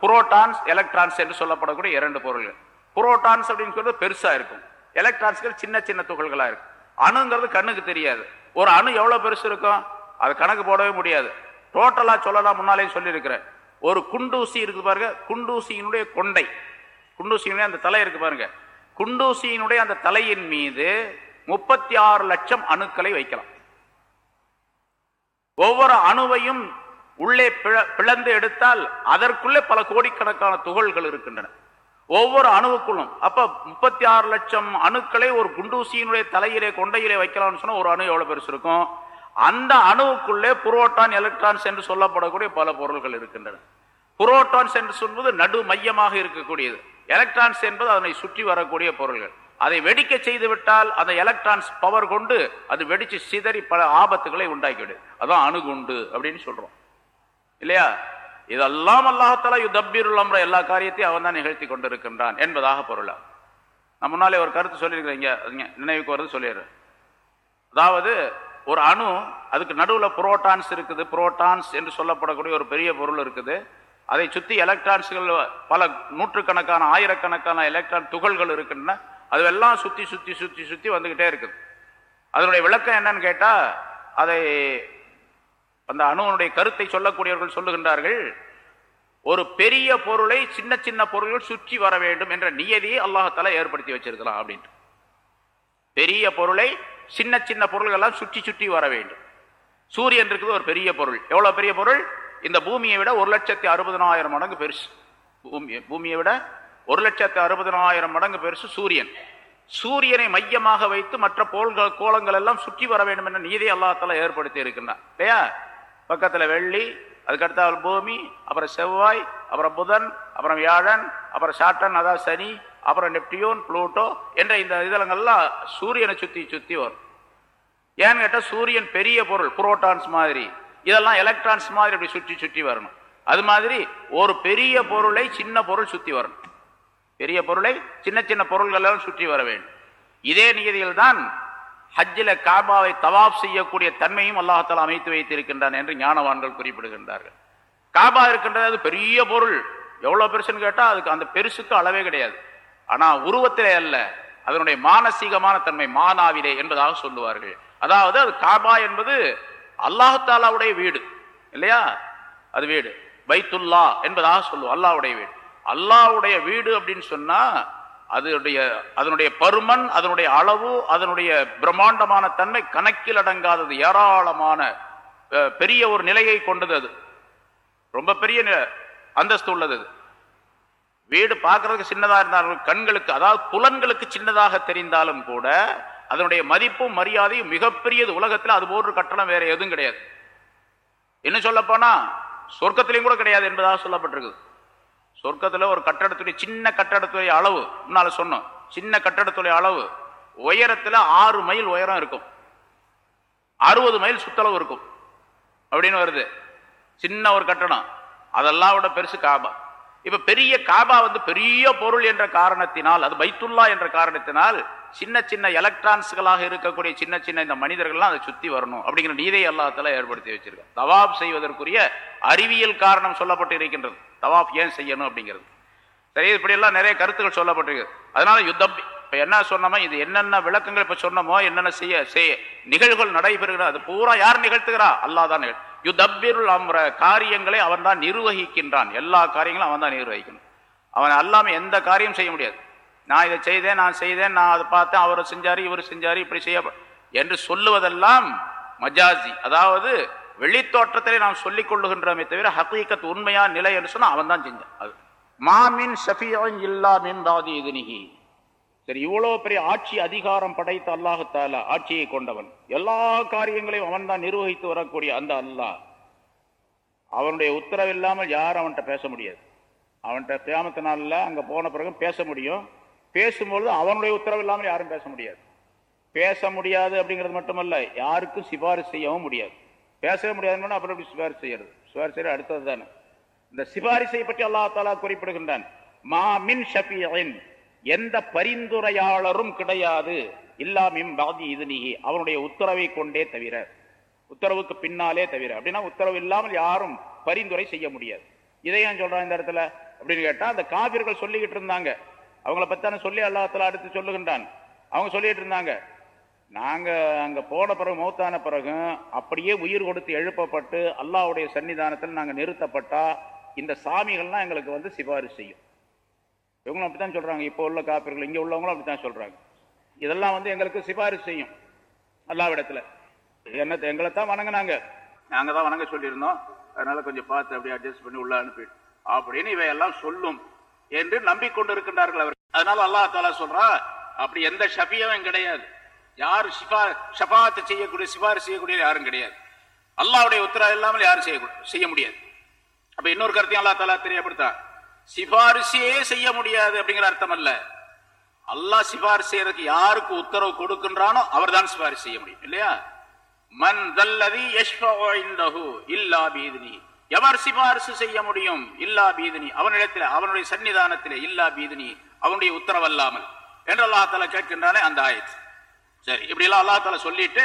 புரோட்டான்ஸ் எலக்ட்ரான்ஸ் என்று சொல்லப்படக்கூடிய இரண்டு பொருள்கள். புரோட்டான்ஸ் அப்படின்னு சொல்றது பெருசா இருக்கும். எலக்ட்ரான்ஸ்கள் சின்ன சின்ன துகள்களா இருக்கும் அணுங்கிறது கண்ணுக்கு தெரியாது. ஒரு அணு எவ்வளவு பெருசு இருக்கும் அது கணக்கு போடவே முடியாது. டோட்டலா சொல்லலாம் முன்னாலே சொல்லியிருக்கிறேன். ஒரு குண்டூசி இருக்கு பாருங்க குண்டூசியினுடைய கொண்டை. குண்டூசியினுடைய அந்த தலை இருக்கு பாருங்க. குண்டூசியினுடைய அந்த தலையின் மீது முப்பத்தி ஆறு லட்சம் அணுக்களை வைக்கலாம். ஒவ்வொரு அணுவையும் உள்ளே பிழ பிளந்து எடுத்தால் அதற்குள்ளே பல கோடிக்கணக்கான துகள்கள் இருக்கின்றன. ஒவ்வொரு அணுவுக்குள்ளும். அப்ப முப்பத்தி ஆறு லட்சம் அணுக்களை ஒரு குண்டூசியினுடைய தலையிலே கொண்டையிலே வைக்கலாம்னு சொன்னா ஒரு அணு எவ்வளவு பெருசு இருக்கும்? அந்த அணுவுக்குள்ளே புரோட்டான் எலக்ட்ரான்ஸ் என்று சொல்லப்படக்கூடிய பல பொருள்கள் இருக்கின்றன. புரோட்டான்ஸ் என்று சொல்வது நடு மையமாக இருக்கக்கூடியது. எலக்ட்ரான்ஸ் என்பது அதனை சுற்றி வரக்கூடிய பொருள்கள். அதை வெடிக்க செய்து விட்டால் அந்த எலக்ட்ரான்ஸ் பவர் கொண்டு அது வெடிச்சு சிதறி பல ஆபத்துகளை உண்டாக்கிவிடு அதான் அணுகுண்டு அப்படின்னு சொல்றோம். இல்லையா? இதெல்லாம் அல்லாஹால யுத்தப்பீருள் அம்ர எல்லா காரியத்தையும் அவன் தான் நிகழ்த்தி கொண்டிருக்கின்றான் என்பதாக பொருளா. நான் முன்னாலே ஒரு கருத்து சொல்லியிருக்கிறீங்க அதுங்க நினைவுக்கு வருது சொல்லிடுறேன். அதாவது ஒரு அணு அதுக்கு நடுவில் புரோட்டான்ஸ் இருக்குது புரோட்டான்ஸ் என்று சொல்லப்படக்கூடிய ஒரு பெரிய பொருள் இருக்குது. அதை சுற்றி எலக்ட்ரான்ஸ்கள் பல நூற்றுக்கணக்கான ஆயிரக்கணக்கான எலக்ட்ரான் துகள்கள் இருக்கின்றன. அதுவெல்லாம் சுற்றி சுற்றி சுற்றி சுற்றி வந்துக்கிட்டே இருக்குது. அதனுடைய விளக்கம் என்னன்னு கேட்டால் அதை அந்த அணுவனுடைய கருத்தை சொல்லக்கூடியவர்கள் சொல்லுகின்றார்கள் ஒரு பெரிய பொருளை சின்ன சின்ன பொருள்கள் சுற்றி வர வேண்டும் என்ற நியதியை அல்லாஹால ஏற்படுத்தி வச்சிருக்கலாம் அப்படின்ட்டு. பெரிய பொருளை சின்ன சின்ன பொருள்கள்லாம் சுற்றி சுற்றி வர வேண்டும். சூரியன் இருக்குது ஒரு பெரிய பொருள். எவ்வளவு பெரிய பொருள்? இந்த பூமியை விட ஒரு லட்சத்தி அறுபதனாயிரம் மடங்கு பெருசு. பூமி பூமியை விட ஒரு லட்சத்தி அறுபதனாயிரம் மடங்கு பெருசு சூரியன். சூரியனை மையமாக வைத்து மற்ற கோள்கள் கோலங்கள் எல்லாம் சுற்றி வர வேண்டும் என்ற நீதி அல்லாஹால ஏற்படுத்தி இருக்கின்றான். இல்லையா? பக்கத்தில் வெள்ளி அதுக்கடுத்தால் பூமி அப்புறம் செவ்வாய் அப்புறம் புதன் அப்புறம் வியாழன் அப்புறம் சாட்டன் அதாவது சனி அப்புறம் நெப்டியூன் புளூட்டோ என்ற இந்த இதழங்கள்லாம் சூரியனை சுற்றி சுற்றி வரும். ஏன்னு கேட்டால் சூரியன் பெரிய பொருள் புரோட்டான்ஸ் மாதிரி. இதெல்லாம் எலக்ட்ரான்ஸ் மாதிரி அப்படி சுற்றி சுற்றி வரணும். அது மாதிரி ஒரு பெரிய பொருளை சின்ன பொருள் சுற்றி வரணும். பெரிய பொருளை சின்ன சின்ன பொருள்கள் எல்லாம் சுற்றி வர வேண்டும். இதே நியதியில் தான் ஹஜ்ஜில காபாவை தவாப் செய்யக்கூடிய தன்மையும் அல்லாஹால அமைத்து வைத்திருக்கின்றான் என்று ஞானவான்கள் குறிப்பிடுகின்றார்கள். காபா இருக்கின்றது அது பெரிய பொருள். எவ்வளோ பெருசுன்னு கேட்டால் அதுக்கு அந்த பெருசுக்கு அளவே கிடையாது. ஆனால் உருவத்திலே அல்ல அதனுடைய மானசீகமான தன்மை மானாவிலே என்பதாக சொல்லுவார்கள். அதாவது அது காபா என்பது அல்லாஹாலாவுடைய வீடு இல்லையா? அது வீடு. பைத்துல்லா என்பதாக சொல்லுவோம் அல்லாவுடைய வீடு. அல்லாஹ்வுடைய வீடு அப்படின்னு சொன்னால் அதனுடைய அதனுடைய பருமன் அதனுடைய அளவு அதனுடைய பிரம்மாண்டமான தன்மை கணக்கில் அடங்காதது ஏராளமான பெரிய ஒரு நிலையை கொண்டது அது. ரொம்ப பெரிய அந்தஸ்து உள்ளது அது. வீடு பார்க்கறதுக்கு சின்னதாக இருந்தாலும் கண்களுக்கு அதாவது புலன்களுக்கு சின்னதாக தெரிந்தாலும் கூட அதனுடைய மதிப்பும் மரியாதையும் மிகப்பெரியது உலகத்தில் அது போன்ற கட்டணம் வேற எதுவும் கிடையாது. என்ன சொல்லப்போனா சொர்க்கத்திலையும் கூட கிடையாது என்பதாக சொல்லப்பட்டிருக்குது. சொர்க்கத்துல ஒரு கட்டடத்துடைய சின்ன கட்டடத்துடைய அளவு முன்னால் சொன்னோம். சின்ன கட்டடத்துடைய அளவு உயரத்துல ஆறு மைல் உயரம் இருக்கும். அறுபது மைல் சுத்தளவு இருக்கும். அப்படின்னு வருது. சின்ன ஒரு கட்டடம். அதெல்லாம் விட பெருசு காபா. இப்போ பெரிய காபா வந்து பெரிய பொருள் என்ற காரணத்தினால் அது பைத்துல்லா என்ற காரணத்தினால் சின்ன சின்ன எலக்ட்ரான்ஸ்களாக இருக்கக்கூடிய சின்ன சின்ன இந்த மனிதர்கள்லாம் அதை சுற்றி வரணும் அப்படிங்கிற நீதை அல்லாஹ்தாலா ஏற்படுத்தி வச்சிருக்கான். தவாப் செய்வதற்குரிய அறிவியல் காரணம் சொல்லப்பட்டு இருக்கின்றது. தவாஃப் ஏன் செய்யணும் அப்படிங்கிறது. சரி இப்படியெல்லாம் நிறைய கருத்துக்கள் சொல்லப்பட்டிருக்கு. அதனால யுத்தம் இப்போ என்ன சொன்னோமோ இது என்னென்ன விளக்கங்கள் இப்போ சொன்னோமோ என்னென்ன செய்ய செய்ய நிகழ்வுகள் நடைபெறுகிற அது பூரா யார் நிகழ்த்துகிறா? அல்லாஹ் தான் நிகழ். யுத்தப்பிருள் அம்ர காரியங்களை அவன் தான் நிர்வகிக்கின்றான். எல்லா காரியங்களும் அவன் தான் நிர்வகிக்கணும். அவன் அல்லாமல் எந்த காரியம் செய்ய முடியாது. நான் இதை செய்தேன் நான் செய்தேன் நான் அதை பார்த்தேன் அவர் செஞ்சார் இவர் செஞ்சார் இப்படி செய்ய. என்று சொல்லுவதெல்லாம் மஜாசி அதாவது வெளித்தோற்றத்திலே நாம் சொல்லிக் கொள்ளுகின்றோமே தவிர ஹக்கீக்கத் உண்மையா நிலை என்று சொன்னால் அவன் தான் செஞ்சான். அது மாமின் ஷஃபியன் இல்லா மின் பாதி இதுனிகி சரி இவ்வளோ பெரிய ஆட்சி அதிகாரம் படைத்த அல்லாஹுத்தால ஆட்சியை கொண்டவன். எல்லா காரியங்களையும் அவன் தான் நிர்வகித்து வரக்கூடிய அந்த அல்லாஹ். அவனுடைய உத்தரவு இல்லாமல் யாரும் அவன்கிட்ட பேச முடியாது. அவன்கிட்ட கியாமத்து நாளில் அங்கே போன பிறகு பேச முடியும். பேசும்பொழுது அவனுடைய உத்தரவு இல்லாமல் யாரும் பேச முடியாது. பேச முடியாது அப்படிங்கிறது மட்டுமல்ல யாருக்கும் சிபாரிசு செய்யவும் முடியாது. பேசவே முடியாதுன்னு அப்புறம் எப்படி சிபாரிசு செய்யறது? சிபாரிசு செய்யறது அடுத்தது தானே இந்த சிபாரிசை பற்றி அல்லா தாலா குறிப்பிடுகின்றான். மாமின் ஷபியின் எந்த பரிந்துரையாளரும் கிடையாது. இல்லா மின் பாதி இதுனிகி அவனுடைய உத்தரவை கொண்டே தவிர உத்தரவுக்கு பின்னாலே தவிர. அப்படின்னா உத்தரவு இல்லாமல் யாரும் பரிந்துரை செய்ய முடியாது. இதை ஏன் சொல்றான் இந்த இடத்துல? அப்படின்னு கேட்டா அந்த காவிர்கள் சொல்லிக்கிட்டு இருந்தாங்க. அவங்கள பத்தான சொல்லி அல்லாத்தலா அடுத்து சொல்லுகின்றான். அவங்க சொல்லிட்டு இருந்தாங்க. நாங்கள் அங்கே போன பிறகு மௌத்தான பிறகும் அப்படியே உயிர் கொடுத்து எழுப்பப்பட்டு அல்லாஹ்வுடைய சன்னிதானத்தில் நாங்கள் நிறுத்தப்பட்டால் இந்த சாமிகள்லாம் எங்களுக்கு வந்து சிபாரிசு செய்யும். இவங்களும் அப்படித்தான் சொல்கிறாங்க இப்போ உள்ள காப்பிர்கள் இங்கே உள்ளவங்களும் அப்படித்தான் சொல்கிறாங்க இதெல்லாம் வந்து எங்களுக்கு சிபாரிசு செய்யும் அல்லாவிடத்தில் என்ன எங்களை தான் வணங்கினாங்க. நாங்கள் தான் வணங்க சொல்லியிருந்தோம். அதனால் கொஞ்சம் பார்த்து அப்படியே அட்ஜஸ்ட் பண்ணி உள்ள அனுப்பிடு அப்படின்னு இவையெல்லாம் சொல்லும் என்று நம்பிக்கொண்டு இருக்கின்றார்கள் அவர் அதனால் அல்லாஹ் தாலா சொல்கிறா அப்படி எந்த ஷபியும் கிடையாது. யாரும் ஷிபா ஷபாத்து செய்யக்கூடிய சிபாரிசு செய்யக்கூடிய யாரும் கிடையாது. அல்லாவுடைய உத்தரவு இல்லாமல் யாரும் செய்ய செய்ய முடியாது. அப்ப இன்னொரு கருத்தையும் அல்லாஹ் தாலா தெரியப்படுத்தா. சிபாரிசையே செய்ய முடியாது அப்படிங்கிற அர்த்தம் அல்ல. அல்லாஹ் சிபாரிசு செய்யறதுக்கு யாருக்கு உத்தரவு கொடுக்கின்றானோ அவர்தான் சிபாரிசு செய்ய முடியும். இல்லையா? மன் தல்லதி இல்லா பீதினி. எவர் சிபாரிசு செய்ய முடியும்? இல்லா பீதினி. அவனிடத்தில் அவனுடைய சன்னிதானத்திலே இல்லா பீதினி. அவனுடைய உத்தரவல்லாமல் என்று அல்லாஹ் தலா கேட்கின்றானே அந்த ஆயத் சரி இப்படி எல்லாம் அல்லாஹ் தஆலா சொல்லிட்டு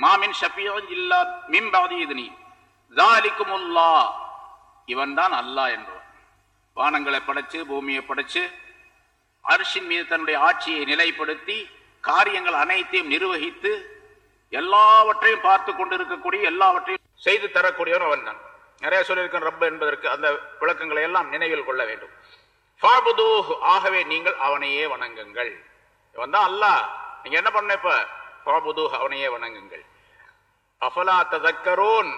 மாமின் ஷஃபியுன் இல்லா மின் பாதி இதுனி. இவன் தான் அல்லாஹ் என்றவன் வானங்களை படைச்சு பூமியை படைச்சு அரிசின் மீது தன்னுடைய ஆட்சியை நிலைப்படுத்தி காரியங்கள் அனைத்தையும் நிர்வகித்து எல்லாவற்றையும் பார்த்து கொண்டிருக்கக்கூடிய எல்லாவற்றையும் செய்து தரக்கூடியவன் அவன் தான். நிறைய சொல்லியிருக்கேன் ரப்ப என்பதற்கு அந்த விளக்கங்களை எல்லாம் நினைவில் கொள்ள வேண்டும். ஆகவே நீங்கள் அவனையே வணங்குங்கள். இவன் தான் அல்லாஹ். நீங்க என்ன பண்ண இப்ப? ஃபாபுதூஹ் அவனையே வணங்குங்கள். அஃபலா ததக்கரோன்?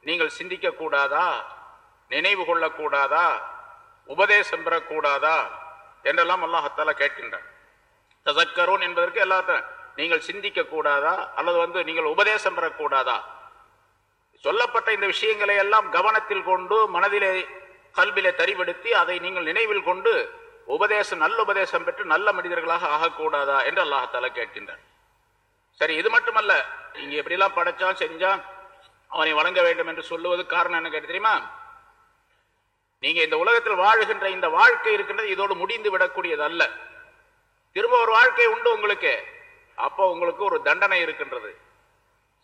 நீங்கள் சிந்திக்க கூடாதா நினைவு கொள்ளக்கூடாதா? உபதேசம் பெறக்கூடாதா? என்றெல்லாம் அல்லாஹத்தால கேட்கின்றான். ததக்கரோன் என்பதற்கு எல்லாத்தையும் நீங்கள் சிந்திக்க கூடாதா அல்லது வந்து நீங்கள் உபதேசம் பெறக்கூடாதா? சொல்லப்பட்ட இந்த விஷயங்களை எல்லாம் கவனத்தில் கொண்டு மனதிலே கல்விலே தறிவெடுத்து அதை நீங்கள் நினைவில் கொண்டு உபதேசம் நல்ல உபதேசம் பெற்று நல்ல மனிதர்களாக ஆகக்கூடாதா என்று அல்லாஹால கேட்கின்றார் சரி இது மட்டுமல்ல நீங்க எப்படிலாம் படைச்சான் செஞ்சான் அவனை வணங்க வேண்டும் என்று சொல்லுவது காரணம் என்ன கேட்டு தெரியுமா? நீங்க இந்த உலகத்தில் வாழுகின்ற இந்த வாழ்க்கை இருக்கின்றது இதோடு முடிந்து விடக்கூடியது அல்ல. திரும்ப ஒரு வாழ்க்கை உண்டு உங்களுக்கு. அப்போ உங்களுக்கு ஒரு தண்டனை இருக்கின்றது.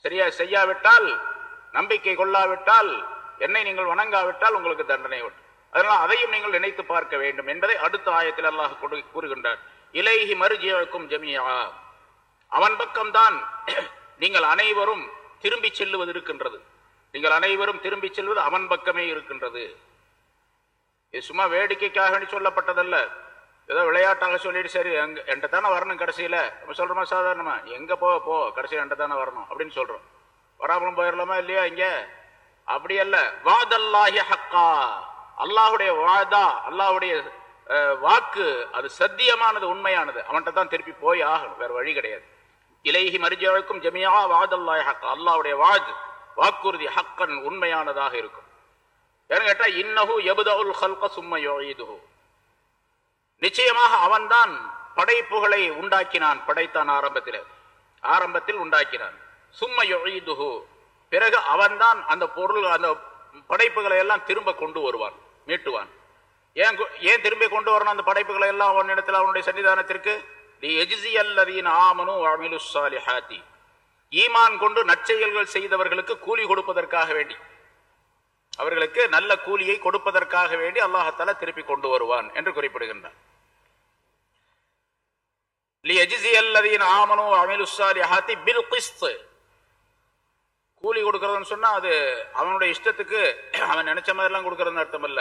சரியா செய்யாவிட்டால் நம்பிக்கை கொள்ளாவிட்டால் என்னை நீங்கள் வணங்காவிட்டால் உங்களுக்கு தண்டனை உண்டு. அதனால் அதையும் நீங்கள் நினைத்து பார்க்க வேண்டும் என்பதை அடுத்த ஆயத்தில் அல்லாஹ் கூறுகின்றார். இலைஹி மறுஜியக்கும் ஜமியா அவன் பக்கம்தான் நீங்கள் அனைவரும் திரும்பி செல்லுவது இருக்கின்றது. நீங்கள் அனைவரும் திரும்பி செல்வது அவன் பக்கமே இருக்கின்றது. இது சும்மா வேடிக்கைக்காக சொல்லப்பட்டதல்ல. ஏதோ விளையாட்டாக சொல்லிட்டு சரி அங்க என்கிட்ட தானே வரணும் கடைசியில? நம்ம சொல்றோமா சாதாரணமா? எங்க போ போ கடைசியில் என்கிட்ட தானே வரணும் அப்படின்னு சொல்றோம். வராமலும் போயிடலாமா இல்லையா இங்க? அப்படி அல்ல. வாதல்லாஹி ஹக்கா. அல்லாஹுடைய வாதா அல்லாஹுடைய அஹ், வாக்கு அது சத்தியமானது உண்மையானது. அவன்கிட்ட தான் திருப்பி போய் ஆகணும். வேற வழி கிடையாது. இலைஹி மரிஜாவுக்கும் ஜமியா வாதல்லாஹி ஹக் அல்லாவுடைய வாஜ் வாக்குறுதி ஹக்கன் உண்மையானதாக இருக்கும். ஏன்னு கேட்டா இன்னஹு எபுதவுல் ஹல்க சும்ம யுஈதுஹு. நிச்சயமாக அவன்தான் படைப்புகளை உண்டாக்கினான் படைத்தான் ஆரம்பத்தில். ஆரம்பத்தில் உண்டாக்கினான். சும்ம இதுஹு பிறகு அவன்தான் அந்த பொருள் அந்த படைப்புகளை எல்லாம் திரும்ப கொண்டு வருவான். நீட்டுவான். ஏன் ஏன் திரும்பி கொண்டு வரணும் அந்த படைப்புகளை எல்லாம் அவனிடத்தில் அவனுடைய சன்னிதானத்திற்கு? தி எஜிசி அல்லதீன் ஆமனு அமிலு சாலிஹாத்தி ஈமான் கொண்டு நற்செயல்கள் செய்தவர்களுக்கு கூலி கொடுப்பதற்காக வேண்டி. அவர்களுக்கு நல்ல கூலியை கொடுப்பதற்காக வேண்டி அல்லாஹத்தால திருப்பி கொண்டு வருவான் என்று குறிப்பிடுகின்றான். லி எஜிசி அல்லதீன் ஆமனு அமிலு சாலிஹாத்தி பில் கிஸ்து. கூலி கொடுக்கறதுன்னு சொன்னா அது அவனுடைய இஷ்டத்துக்கு அவன் நினைச்ச மாதிரிலாம் கொடுக்கறதுன்னு அர்த்தம் இல்ல.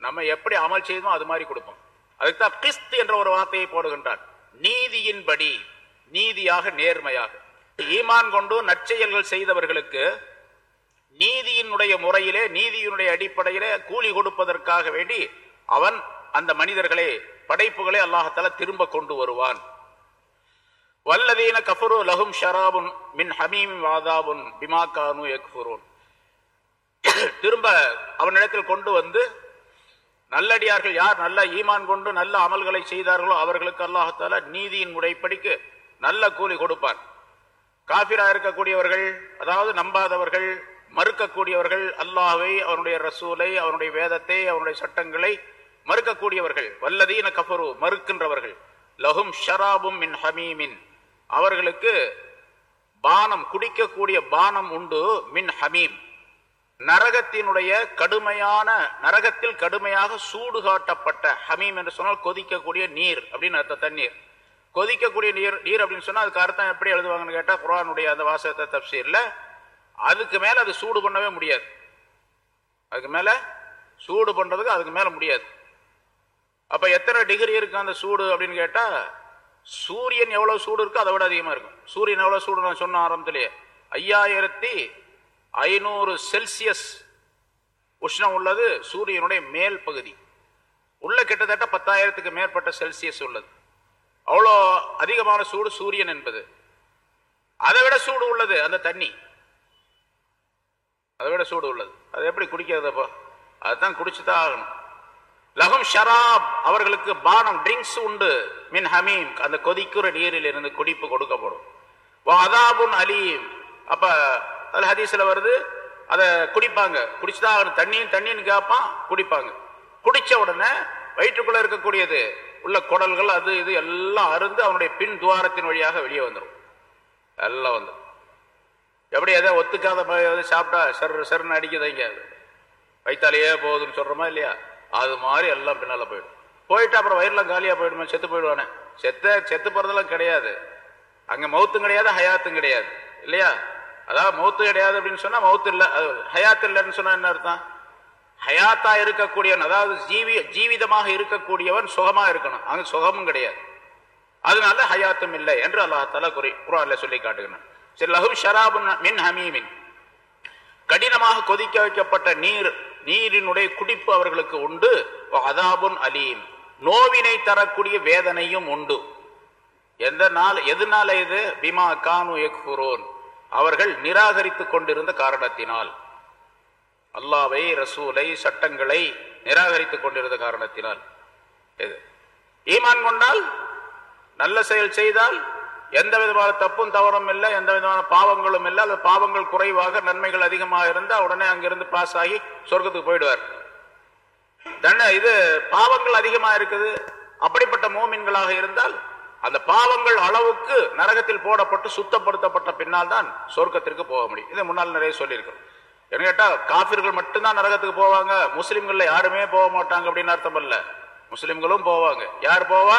நம்ம எப்படி அமல் செய்தோம் அது மாதிரி கொடுப்போம். அதுக்கு தான் கிஸ்த் என்ற ஒரு வார்த்தையை போடுகின்றான். நீதியின்படி நீதியாக நேர்மையாக. ஈமான் கொண்டு நற்செயல்கள் செய்தவர்களுக்கு நீதியினுடைய முறையிலே நீதியினுடைய அடிப்படையிலே கூலி கொடுப்பதற்காக வேண்டி அவன் அந்த மனிதர்களை படைப்புகளை அல்லாஹால திரும்ப கொண்டு வருவான். வல்லதீன கஃபரு லஹும் ஷராபுன் மின் ஹமீம் வாதாபுன் பிமா கானு யக்ஃபுரூன். திரும்ப அவனிடத்தில் கொண்டு வந்து நல்லடியார்கள் யார் நல்ல ஈமான் கொண்டு நல்ல அமல்களை செய்தார்களோ அவர்களுக்கு அல்லாஹால நீதியின் முறைப்படிக்கு நல்ல கூலி கொடுப்பான். காபிரா இருக்கக்கூடியவர்கள் அதாவது நம்பாதவர்கள் மறுக்கக்கூடியவர்கள் அல்லாஹை அவனுடைய ரசூலை அவனுடைய வேதத்தை அவனுடைய சட்டங்களை மறுக்கக்கூடியவர்கள். வல்லதீன கஃபரு மறுக்கின்றவர்கள். லஹும் ஷராபும் மின் ஹமீமின். அவர்களுக்கு பானம் குடிக்கக்கூடிய பானம் உண்டு மின் ஹமீம். நரகத்தினுடைய கடுமையான நரகத்தில் கடுமையாக சூடு காட்டப்பட்ட ஹமீம் என்று சொன்னால் கொதிக்கக்கூடிய நீர் அப்படின்னு அர்த்த தண்ணீர். கொதிக்கக்கூடிய நீர் நீர் அப்படின்னு சொன்னால் அதுக்கு அர்த்தம் எப்படி எழுதுவாங்கன்னு கேட்டால் குரானுடைய அந்த வாசகத்தை தப்சீரில் அதுக்கு மேலே அது சூடு பண்ணவே முடியாது. அதுக்கு மேலே சூடு பண்ணுறதுக்கு அதுக்கு மேலே முடியாது. அப்போ எத்தனை டிகிரி இருக்கு அந்த சூடு அப்படின்னு கேட்டால் சூரியன் எவ்வளவு சூடு இருக்கோ அதை விட அதிகமா இருக்கும். சூரியன் எவ்வளவு சூடு நான் சொன்ன ஆரம்பத்திலேயே. ஐயாயிரத்தி ஐநூறு செல்சியஸ் உஷ்ணம் உள்ளது சூரியனுடைய மேல் பகுதி. உள்ள கிட்டத்தட்ட பத்தாயிரத்துக்கு மேற்பட்ட செல்சியஸ் உள்ளது. அவ்வளோ அதிகமான சூடு சூரியன் என்பது. அதை விட சூடு உள்ளது அந்த தண்ணி. அதை விட சூடு உள்ளது. அது எப்படி குடிக்கிறது அப்போ அதுதான் குடிச்சுதான் ஆகணும். லகும் ஷராப் அவர்களுக்கு பானம் ட்ரிங்க்ஸ் உண்டு. மின் ஹமீம் அந்த கொதிக்கிற நீரில் இருந்து குடிப்பு கொடுக்கப்படும். அதாபுன் அலீம். அப்ப அது ஹதீஸ்ல வருது அதை குடிப்பாங்க. குடிச்சுதான் ஆகணும் தண்ணியும் தண்ணின்னு கேட்பான் குடிப்பாங்க. குடிச்ச உடனே வயிற்றுக்குள்ள இருக்கக்கூடியது உள்ள குடல்கள் அது இது எல்லாம் அருந்து அவனுடைய பின் துவாரத்தின் வழியாக வெளியே வந்துடும் எல்லாம் வந்துடும் எப்படி எதை ஒத்துக்காத மாதிரி சாப்பிட்டா சர் சர்னு அடிக்குதுங்க வயிற்றாலேயே போகுதுன்னு சொல்கிறோமா இல்லையா? அது மாதிரி எல்லாம் பின்னால போயிடும். போயிட்டு அப்புறம் வயிறுலாம் காலியா போயிடுமா செத்து போயிடுவானே. செத்த செத்து போறதெல்லாம் கிடையாது. அங்க மௌத்தும் கிடையாது ஹயாத்தும் கிடையாது. இல்லையா? அதாவது மௌத்து கிடையாது அப்படின்னு சொன்னா மௌத்து இல்லை. அது ஹயாத் இல்லைன்னு சொன்னா என்ன அர்த்தம்? ஹயாத்தா இருக்கக்கூடியவன் அதாவது ஜீவி ஜீவிதமாக இருக்கக்கூடியவன் சுகமா இருக்கணும். அங்க சுகமும் கிடையாது. அதனால ஹயாத்தும் இல்லை என்று அல்லாஹால குறி குரான்ல சொல்லி காட்டுகிறான். சரி லஹும் ஷராபுன் மின் ஹமீமின். கடினமாக கொதிக்க வைக்கப்பட்ட நீர் நீரினுடைய குடிப்பு அவர்களுக்கு உண்டு. அதாபுன் அலீம். நோவினை தரக்கூடிய வேதனையும் உண்டு. எந்த நாள் எதுனால இது? பிமா கானு எக்ஃபுரோன் அவர்கள் நிராகரித்துக் கொண்டிருந்த காரணத்தினால். அல்லாவை ரசூலை சட்டங்களை நிராகரித்துக் கொண்டிருந்த காரணத்தினால். இது. ஈமான் கொண்டால் நல்ல செயல் செய்தால் எந்த விதமான தப்பும் தவறும் இல்லை எந்த விதமான பாவங்களும் இல்லை. அந்த பாவங்கள் குறைவாக நன்மைகள் அதிகமாக இருந்தால் உடனே அங்கிருந்து பாஸ் ஆகி சொர்க்கத்துக்கு போயிடுவார். தண்ட இது பாவங்கள் அதிகமாக இருக்குது. அப்படிப்பட்ட மோமின்களாக இருந்தால் அந்த பாவங்கள் அளவுக்கு நரகத்தில் போடப்பட்டு சுத்தப்படுத்தப்பட்ட பின்னால் தான் சொர்க்கத்திற்கு போக முடியும். இதை முன்னால் நிறைய சொல்லியிருக்கிறோம். என்ன கேட்டால் காஃபிர்கள் மட்டும்தான் நரகத்துக்கு போவாங்க. முஸ்லீம்களில் யாருமே போக மாட்டாங்க அப்படின்னு அர்த்தம் இல்லை. முஸ்லீம்களும் போவாங்க. யார் போவா?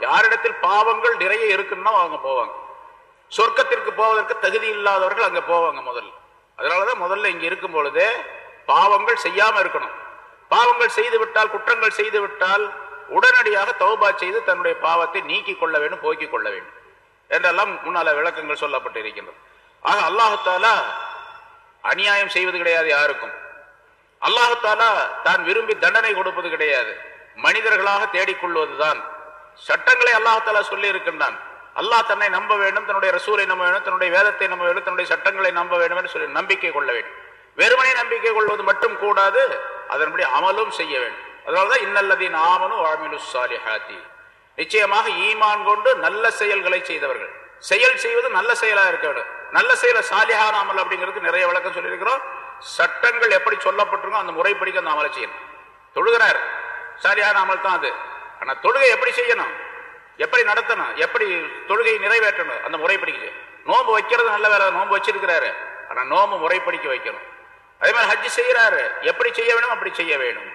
யாரிடத்தில் பாவங்கள் நிறைய இருக்குன்னா அவங்க போவாங்க. சொர்க்கத்திற்கு போவதற்கு தகுதி இல்லாதவர்கள் அங்க போவாங்க முதல்ல. அதனாலதான் முதல்ல இங்க இருக்கும் பொழுது பாவங்கள் செய்யாம இருக்கணும். பாவங்கள் செய்து விட்டால் குற்றங்கள் செய்து விட்டால் உடனடியாக தௌபா செய்து தன்னுடைய பாவத்தை நீக்கி கொள்ள வேண்டும் போக்கிக் கொள்ள வேண்டும். என்றெல்லாம் முன்னால விளக்கங்கள் சொல்லப்பட்டு இருக்கின்றது ஆக அல்லாஹாலா அநியாயம் செய்வது கிடையாது யாருக்கும். அல்லாஹாலா தான் விரும்பி தண்டனை கொடுப்பது கிடையாது. மனிதர்களாக தேடிக்கொள்வதுதான். சட்டங்களை அல்லாஹால சொல்லி இருக்கின்றான் அல்லாஹ் தன்னை நம்ப வேண்டும் தன்னுடைய ரசூலை நம்ப வேண்டும் தன்னுடைய வேதத்தை நம்ப வேண்டும் தன்னுடைய சட்டங்களை நம்ப வேண்டும் என்று சொல்லி நம்பிக்கை கொள்ள வேண்டும். வெறுமனே நம்பிக்கை கொள்வது மட்டும் கூடாது அதன்படி அமலும் செய்ய வேண்டும். அதனாலதான் இன்னல்லதீன் ஆமனு வாழ்மினு சாலிஹாத்தி நிச்சயமாக ஈமான் கொண்டு நல்ல செயல்களை செய்தவர்கள். செயல் செய்வது நல்ல செயலா இருக்க வேண்டும். நல்ல செயல சாலிஹான அமல் அப்படிங்கிறதுக்கு நிறைய விளக்கம் சொல்லியிருக்கிறோம். சட்டங்கள் எப்படி சொல்லப்பட்டிருக்கோ அந்த முறைப்படிக்கு அந்த அமலை செய்யணும். தொழுகிறார். சாலியான அமல் தான் அது. ஆனா தொழுகை எப்படி செய்யணும்? எப்படி நடத்தணும்? எப்படி தொழுகை நிறைவேற்றணும்? அந்த முறைப்படிக்கு. நோன்பு வைக்கிறது நல்ல வேலை. நோன்பு வச்சிருக்கிறாரு. ஆனா நோம்பு முறைப்படிக்க வைக்கணும். அதே மாதிரி ஹஜ் செய்யறாரு. எப்படி செய்ய வேண்டும் அப்படி செய்ய வேணும்.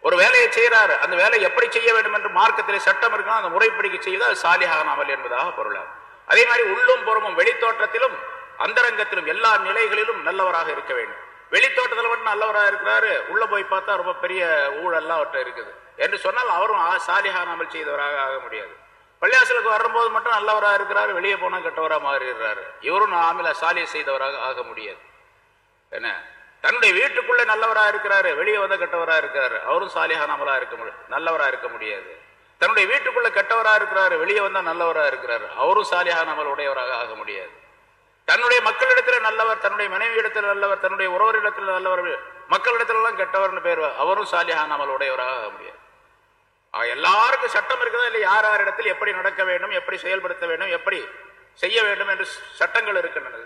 ஒரு வேலையை செய்யறாரு. அந்த வேலையை எப்படி செய்ய வேண்டும் என்று மார்க்கத்திலே சட்டம் இருக்கணும். அந்த முறைப்படிக்க செய்தால் அது சாலிஹான அமல் என்பதாக பொருளாகும். அதே மாதிரி உள்ளும் புறமும் வெளித்தோற்றத்திலும் அந்தரங்கத்திலும் எல்லா நிலைகளிலும் நல்லவராக இருக்க வேண்டும். வெளித்தோட்டத்தில் மட்டும் நல்லவராக இருக்கிறாரு. உள்ள போய் பார்த்தா ரொம்ப பெரிய ஊழல்லாம் அவற்றை இருக்குது. என்று சொன்னால் அவரும் சாலிஹான் அமல் செய்தவராக ஆக முடியாது. பள்ளியாசலுக்கு வரும்போது மட்டும் நல்லவராக இருக்கிறாரு வெளியே போனா கெட்டவராக மாறிடுறாரு. இவரும் ஆமில சாலிய செய்தவராக ஆக முடியாது. என்ன? தன்னுடைய வீட்டுக்குள்ள நல்லவரா இருக்கிறாரு வெளியே வந்த கெட்டவரா இருக்கிறாரு அவரும் சாலிஹான் அமலாக இருக்க முடியும் நல்லவராக இருக்க முடியாது. தன்னுடைய வீட்டுக்குள்ள கெட்டவரா இருக்கிறாரு வெளியே வந்தா நல்லவராக இருக்கிறாரு. அவரும் சாலிஹான் அமல் உடையவராக ஆக முடியாது. தன்னுடைய மக்களிடத்துல நல்லவர் தன்னுடைய மனைவி இடத்துல நல்லவர் தன்னுடைய உறவரிடத்துல நல்லவர் மக்களிடத்துல எல்லாம் கெட்டவர்னு பேர் அவரும் சாலிஹான் அமல் உடையவராக ஆக முடியாது. எல்லாருக்கும் சட்டம் இருக்குதா இல்லை யார் யார் இடத்தில் எப்படி நடக்க வேண்டும் எப்படி செயல்படுத்த வேண்டும் எப்படி செய்ய வேண்டும் என்று சட்டங்கள் இருக்கின்றன.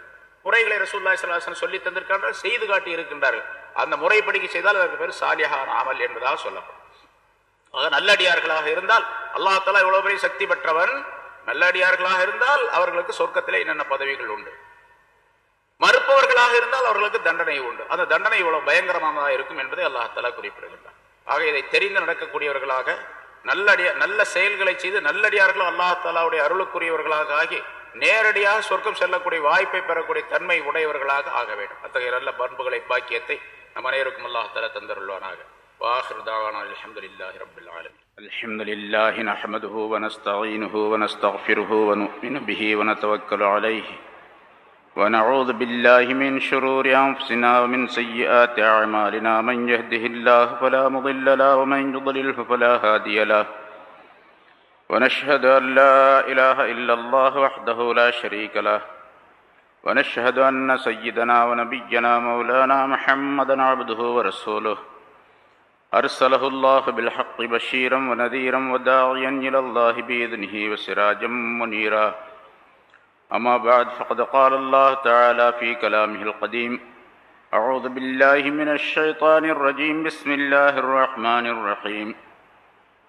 முறைகளை ரசூல்லாய் சலாசன் சொல்லி தந்திருக்கின்றார் செய்து காட்டி இருக்கின்றார்கள். அந்த முறைப்படிக்கு செய்தால் அதற்கு பேர் சாலியகான் அமல் என்பதாக சொல்லப்படும். ஆக நல்லடியார்களாக இருந்தால் அல்லாஹ் தலா இவ்வளவு பெரிய சக்தி பெற்றவன் நல்லடியார்களாக இருந்தால் அவர்களுக்கு சொர்க்கத்திலே என்னென்ன பதவிகள் உண்டு? மறுப்பவர்களாக இருந்தால் அவர்களுக்கு தண்டனை உண்டு. அந்த தண்டனை இவ்வளவு பயங்கரமானதாக இருக்கும் என்பதை அல்லாஹ் தலா குறிப்பிடுகின்றார் ஆக இதை தெரிந்து நடக்கக்கூடியவர்களாக நல்லடிய நல்ல செயல்களை செய்து நல்லடியார்களும் அல்லாஹ் தாலாவுடைய அருளுக்குரியவர்களாக ஆகி நேரடியாக சொர்க்கம் செல்லக்கூடிய வாய்ப்பை பெறக்கூடிய தன்மை உடையவர்களாக ஆக வேண்டும் அத்தகைய நல்ல பண்புகளை பாக்கியத்தை நம் அனைவருக்கும் அல்லாஹ் தலா தந்தருள்வானாக واخر دعوانا الحمد لله رب العالمين الحمد لله نحمده ونستعينه ونستغفره ونؤمن به ونتوكل عليه ونعوذ بالله من شرور أنفسنا ومن سيئات أعمالنا. من يهده الله فلا مضل له ومن يضلله فلا هادي له. ونشهد أن لا إله إلا الله وحده لا شريك له. ونشهد أن سيدنا ونبينا مولانا محمدا عبده ورسوله. أرسله الله بالحق بشيرا ونذيرا وداعيا إلى الله بإذنه وسراجا منيرا. أما بعد فقد قال الله تعالى في كلامه القديم أعوذ بالله من الشيطان الرجيم بسم الله الرحمن الرحيم.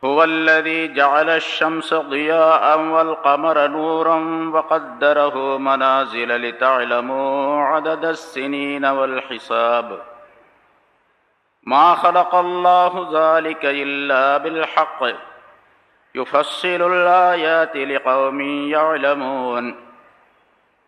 هو الذي جعل الشمس ضياء والقمر نورا وقدره منازل لتعلموا عدد السنين والحساب. ما خلق الله ذلك إلا بالحق. يفصل الآيات لقوم يعلمون.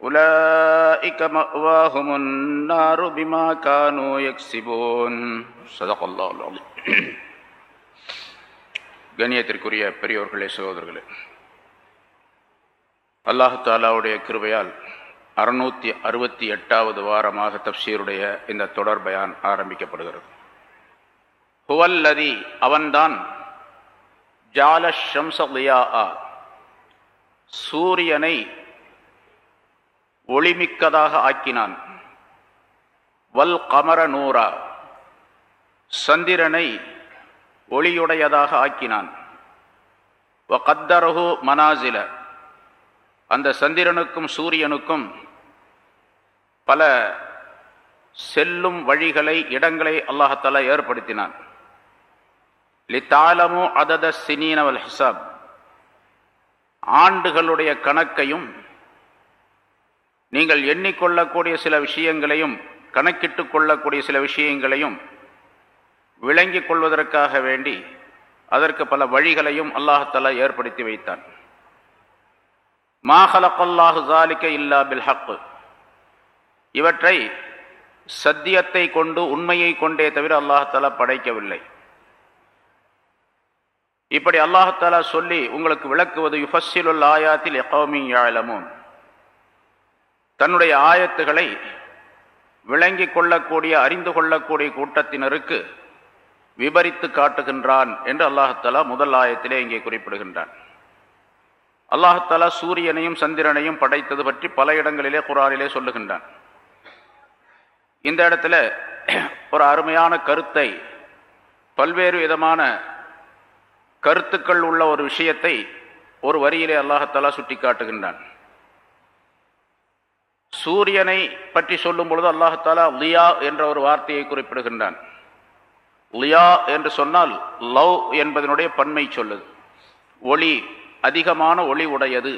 أولئك مأواهم النار بما كانوا يكسبون صدق الله العظيم கண்ணியத்திற்குரிய பெரியோர்களே சகோதரர்களே அல்லாஹு தாலாவுடைய கிருபையால் அறுநூத்தி அறுபத்தி எட்டாவது வாரமாக தப்சீருடைய இந்த தொடர் பயான் ஆரம்பிக்கப்படுகிறது ஹுவல்லதி அவன்தான் ஜால ஷம்சலியா சூரியனை ஒளிமிக்கதாக ஆக்கினான். வல் கமர நூரா சந்திரனை ஒளியுடையதாக ஆக்கினான். வ மனாசில. அந்த சந்திரனுக்கும் சூரியனுக்கும் பல செல்லும் வழிகளை இடங்களை அல்லாஹாலா ஏற்படுத்தினான். லித்தாலமு அதத சினீனவல் ஹிசாப். ஆண்டுகளுடைய கணக்கையும் நீங்கள் எண்ணிக்கொள்ளக்கூடிய சில விஷயங்களையும் கணக்கிட்டு கொள்ளக்கூடிய சில விஷயங்களையும் விளங்கி கொள்வதற்காக வேண்டி அதற்கு பல வழிகளையும் அல்லாஹலா ஏற்படுத்தி வைத்தான். மாஹலக்கல்லாஹு ஜாலிக்க இல்லா பில் ஹக்கு இவற்றை சத்தியத்தை கொண்டு உண்மையை கொண்டே தவிர அல்லாஹாலா படைக்கவில்லை. இப்படி அல்லாஹாலா சொல்லி உங்களுக்கு விளக்குவது யுஃபஸ்ஸிலுல் ஆயாத்தில் எகௌமி யாழமும் தன்னுடைய ஆயத்துகளை விளங்கிக் கொள்ளக்கூடிய அறிந்து கொள்ளக்கூடிய கூட்டத்தினருக்கு விபரித்து காட்டுகின்றான் என்று அல்லாஹாலா முதல் ஆயத்திலே இங்கே குறிப்பிடுகின்றான். அல்லாஹாலா சூரியனையும் சந்திரனையும் படைத்தது பற்றி பல இடங்களிலே குரானிலே சொல்லுகின்றான். இந்த இடத்துல ஒரு அருமையான கருத்தை பல்வேறு விதமான கருத்துக்கள் உள்ள ஒரு விஷயத்தை ஒரு வரியிலே அல்லாஹத்தாலா சுட்டி காட்டுகின்றான் சூரியனை பற்றி சொல்லும் பொழுது அல்லாஹாலா லியா என்ற ஒரு வார்த்தையை குறிப்பிடுகின்றான். லியா என்று சொன்னால் லவ் என்பதனுடைய பன்மை சொல்லுது. ஒளி அதிகமான ஒளி உடையது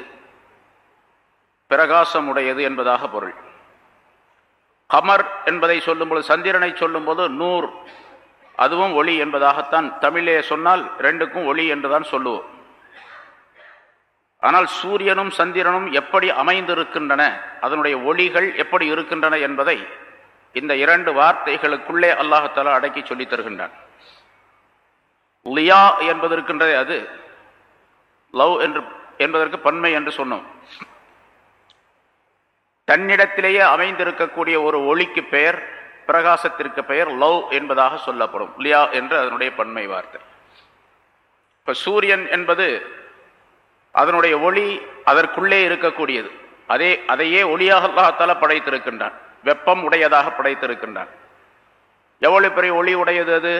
பிரகாசம் உடையது என்பதாக பொருள். கமர் என்பதை சொல்லும்போது சந்திரனை சொல்லும்போது நூர் அதுவும் ஒளி என்பதாகத்தான் தமிழே சொன்னால் ரெண்டுக்கும் ஒளி என்றுதான் சொல்லுவோம். ஆனால் சூரியனும் சந்திரனும் எப்படி அமைந்திருக்கின்றன அதனுடைய ஒளிகள் எப்படி இருக்கின்றன என்பதை இந்த இரண்டு வார்த்தைகளுக்குள்ளே அல்லாஹாலா அடக்கி சொல்லித் தருகின்றான். லியா என்பது இருக்கின்றதே அது லவ் என்று என்பதற்கு பன்மை என்று சொன்னோம். தன்னிடத்திலேயே அமைந்திருக்கக்கூடிய ஒரு ஒளிக்கு பெயர் பிரகாசத்திற்கு பெயர் லவ் என்பதாக சொல்லப்படும். லியா என்று அதனுடைய பன்மை வார்த்தை. இப்போ சூரியன் என்பது அதனுடைய ஒளி அதற்குள்ளே இருக்கக்கூடியது. அதே அதையே ஒளியாக அல்லாஹால படைத்திருக்கின்றான். வெப்பம் உடையதாக படைத்திருக்கின்றான். எவ்வளவு பெரிய ஒளி உடையது அது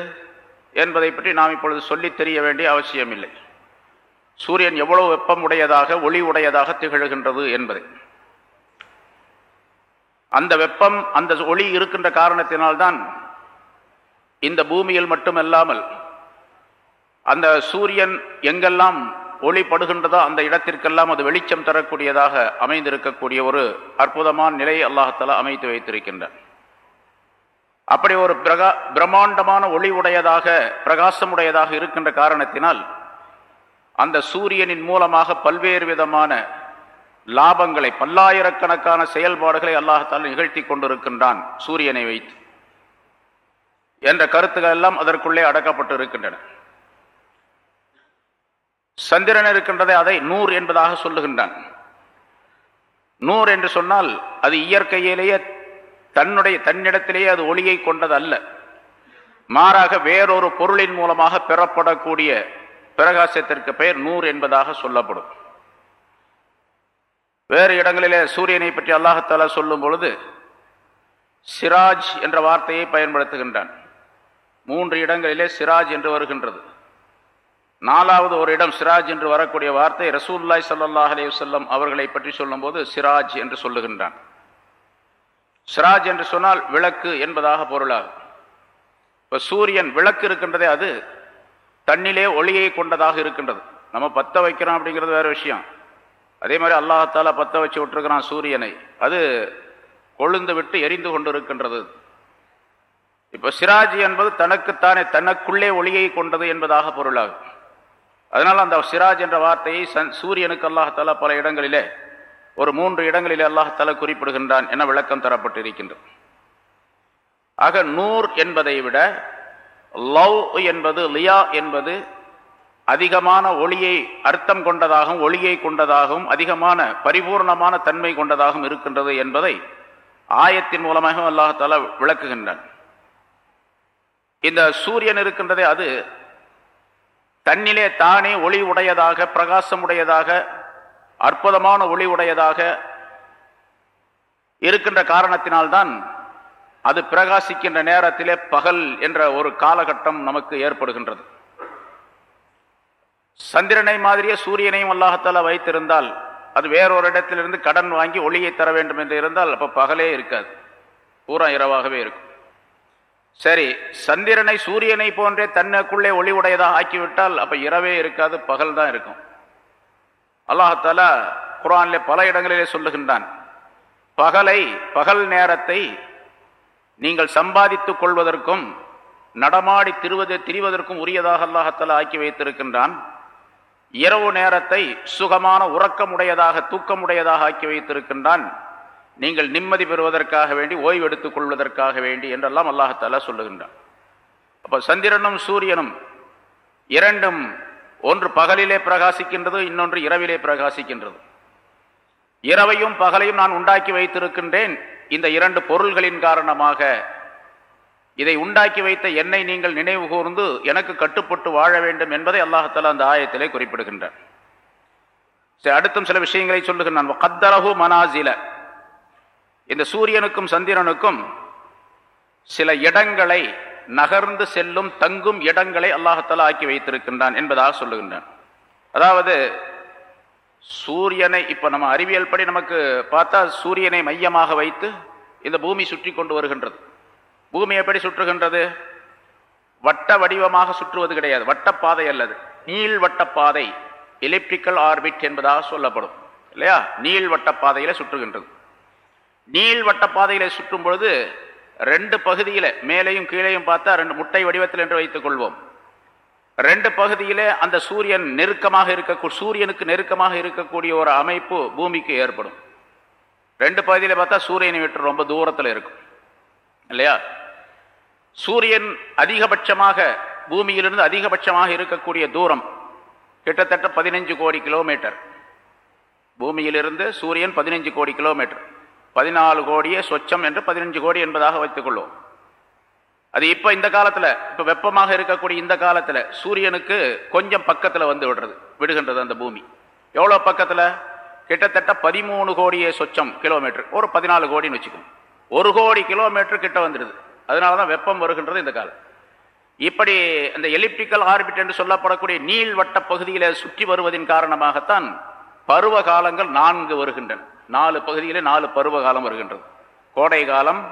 என்பதை பற்றி நாம் இப்பொழுது சொல்லி தெரிய வேண்டிய அவசியமில்லை. சூரியன் எவ்வளவு வெப்பம் உடையதாக ஒளி உடையதாக திகழ்கின்றது என்பதை. அந்த வெப்பம் அந்த ஒளி இருக்கின்ற காரணத்தினால்தான் இந்த பூமியில் மட்டுமல்லாமல் அந்த சூரியன் எங்கெல்லாம் ஒளிப்படுகின்றதோ அந்த இடத்திற்கெல்லாம் அது வெளிச்சம் தரக்கூடியதாக அமைந்திருக்கக்கூடிய ஒரு அற்புதமான நிலையை அல்லாஹால அமைத்து வைத்திருக்கின்றார் அப்படி ஒரு பிரகா பிரம்மாண்டமான ஒளி உடையதாக பிரகாசமுடையதாக இருக்கின்ற காரணத்தினால் அந்த சூரியனின் மூலமாக பல்வேறு விதமான லாபங்களை பல்லாயிரக்கணக்கான செயல்பாடுகளை அல்லாஹால நிகழ்த்தி கொண்டிருக்கின்றான் சூரியனை வைத்து. என்ற கருத்துக்கள் எல்லாம் அதற்குள்ளே அடக்கப்பட்டு இருக்கின்றன சந்திரன் இருக்கின்றதை அதை நூறு என்பதாக சொல்லுகின்றான். நூறு என்று சொன்னால் அது இயற்கையிலேயே தன்னுடைய தன்னிடத்திலேயே அது ஒளியை கொண்டது அல்ல. மாறாக வேறொரு பொருளின் மூலமாக பெறப்படக்கூடிய பிரகாசத்திற்கு பெயர் நூறு என்பதாக சொல்லப்படும். வேறு இடங்களிலே சூரியனை பற்றி அல்லாஹாலா சொல்லும் பொழுது சிராஜ் என்ற வார்த்தையை பயன்படுத்துகின்றான். மூன்று இடங்களிலே சிராஜ் என்று வருகின்றது. நாலாவது ஒரு இடம் சிராஜ் என்று வரக்கூடிய வார்த்தை ரசூல்லாய் சல்லாஹ் அலே வல்லம் அவர்களை பற்றி சொல்லும்போது சிராஜ் என்று சொல்லுகின்றான். சிராஜ் என்று சொன்னால் விளக்கு என்பதாக பொருளாகும். இப்போ சூரியன் விளக்கு இருக்கின்றதே அது தன்னிலே ஒளியை கொண்டதாக இருக்கின்றது. நம்ம பத்த வைக்கிறோம் அப்படிங்கிறது வேற விஷயம். அதே மாதிரி அல்லாஹால பத்த வச்சு விட்டுருக்கிறான் சூரியனை. அது கொழுந்து விட்டு எரிந்து கொண்டு இருக்கின்றது இப்போ சிராஜ் என்பது தனக்குத்தானே தனக்குள்ளே ஒளியை கொண்டது என்பதாக பொருளாகும். அதனால் அந்த சிராஜ் என்ற வார்த்தையை சூரியனுக்கு அல்லாஹால பல இடங்களிலே ஒரு மூன்று இடங்களிலே அல்லாஹால குறிப்பிடுகின்றான் என விளக்கம் தரப்பட்டிருக்கின்றது. ஆக நூர் என்பதை விட லவ் என்பது லியா என்பது அதிகமான ஒளியை அர்த்தம் கொண்டதாகவும் ஒளியை கொண்டதாகவும் அதிகமான பரிபூர்ணமான தன்மை கொண்டதாகவும் இருக்கின்றது என்பதை ஆயத்தின் மூலமாக அல்லாஹால விளக்குகின்றான். இந்த சூரியன் இருக்கின்றதே அது தன்னிலே தானே ஒளி உடையதாக பிரகாசம் உடையதாக அற்புதமான ஒளி உடையதாக இருக்கின்ற காரணத்தினால்தான் அது பிரகாசிக்கின்ற நேரத்திலே பகல் என்ற ஒரு காலகட்டம் நமக்கு ஏற்படுகின்றது. சந்திரனை மாதிரியே சூரியனையும் அல்லாஹத்தால வைத்திருந்தால் அது வேறொரு இடத்திலிருந்து கடன் வாங்கி ஒளியை தர வேண்டும் என்று இருந்தால் அப்போ பகலே இருக்காது. பூரா இரவாகவே இருக்கும். சரி சந்திரனை சூரியனை போன்றே தன்னுக்குள்ளே ஒளி உடையதாக ஆக்கிவிட்டால் அப்போ இரவே இருக்காது பகல் தான் இருக்கும். அல்லாஹால குரான்ல பல இடங்களிலே சொல்லுகின்றான் பகலை பகல் நேரத்தை நீங்கள் சம்பாதித்துக் கொள்வதற்கும் நடமாடி திருவது திரிவதற்கும் உரியதாக அல்லாஹத்தால ஆக்கி வைத்திருக்கின்றான். இரவு நேரத்தை சுகமான உறக்கமுடையதாக தூக்கமுடையதாக ஆக்கி வைத்திருக்கின்றான். நீங்கள் நிம்மதி பெறுவதற்காக வேண்டி ஓய்வு எடுத்துக் கொள்வதற்காக வேண்டி என்றெல்லாம் அல்லாஹத்தால சொல்லுகின்றான். அப்போ சந்திரனும் சூரியனும் இரண்டும் ஒன்று பகலிலே பிரகாசிக்கின்றது இன்னொன்று இரவிலே பிரகாசிக்கின்றது. இரவையும் பகலையும் நான் உண்டாக்கி வைத்திருக்கின்றேன். இந்த இரண்டு பொருள்களின் காரணமாக இதை உண்டாக்கி வைத்த என்னை நீங்கள் நினைவு கூர்ந்து எனக்கு கட்டுப்பட்டு வாழ வேண்டும் என்பதை அல்லாஹால அந்த ஆயத்திலே குறிப்பிடுகின்றார் அடுத்தும் சில விஷயங்களை சொல்லுகின்றான். கத்தரகு மனாசில. இந்த சூரியனுக்கும் சந்திரனுக்கும் சில இடங்களை நகர்ந்து செல்லும் தங்கும் இடங்களை அல்லாஹத்தலா ஆக்கி வைத்திருக்கின்றான் என்பதாக சொல்லுகின்றான். அதாவது சூரியனை இப்போ நம்ம அறிவியல் படி நமக்கு பார்த்தா சூரியனை மையமாக வைத்து இந்த பூமி சுற்றி கொண்டு வருகின்றது. பூமி எப்படி சுற்றுகின்றது? வட்ட வடிவமாக சுற்றுவது கிடையாது. வட்டப்பாதை அல்லது நீள் வட்டப்பாதை எலிப்டிக்கல் ஆர்பிட் என்பதாக சொல்லப்படும். இல்லையா? நீள் வட்டப்பாதையில் சுற்றுகின்றது. நீள் வட்டப்பாதையில சுற்றும் பொழுது ரெண்டு பகுதியில் மேலையும் கீழையும் பார்த்தா ரெண்டு முட்டை வடிவத்தில் என்று வைத்துக் கொள்வோம். ரெண்டு பகுதியிலே அந்த சூரியன் நெருக்கமாக இருக்க சூரியனுக்கு நெருக்கமாக இருக்கக்கூடிய ஒரு அமைப்பு பூமிக்கு ஏற்படும். ரெண்டு பகுதியில் பார்த்தா சூரியனை விட்டு ரொம்ப தூரத்தில் இருக்கும். இல்லையா? சூரியன் அதிகபட்சமாக பூமியிலிருந்து அதிகபட்சமாக இருக்கக்கூடிய தூரம் கிட்டத்தட்ட பதினஞ்சு கோடி கிலோமீட்டர். பூமியிலிருந்து சூரியன் பதினஞ்சு கோடி கிலோமீட்டர். பதினாலு கோடியே சொச்சம் என்று பதினஞ்சு கோடி என்பதாக வைத்துக் கொள்வோம் அது இப்போ இந்த காலத்தில் இப்போ வெப்பமாக இருக்கக்கூடிய இந்த காலத்தில் சூரியனுக்கு கொஞ்சம் பக்கத்தில் வந்து விடுறது விடுகின்றது அந்த பூமி. எவ்வளோ பக்கத்தில்? கிட்டத்தட்ட பதிமூணு கோடியே சொச்சம் கிலோமீட்டர் ஒரு பதினாலு கோடின்னு வச்சுக்கோங்க. ஒரு கோடி கிலோமீட்டர் கிட்ட வந்துடுது அதனாலதான் வெப்பம் வருகின்றது இந்த காலம். இப்படி அந்த எலிப்டிக்கல் ஆர்பிட் என்று சொல்லப்படக்கூடிய நீள்வட்ட பகுதியில் சுற்றி வருவதன் காரணமாகத்தான் பருவ காலங்கள் நான்கு வருகின்றன. நாலு பகுதியிலே நாலு பருவ காலம் வருகின்றது. கோடை காலம்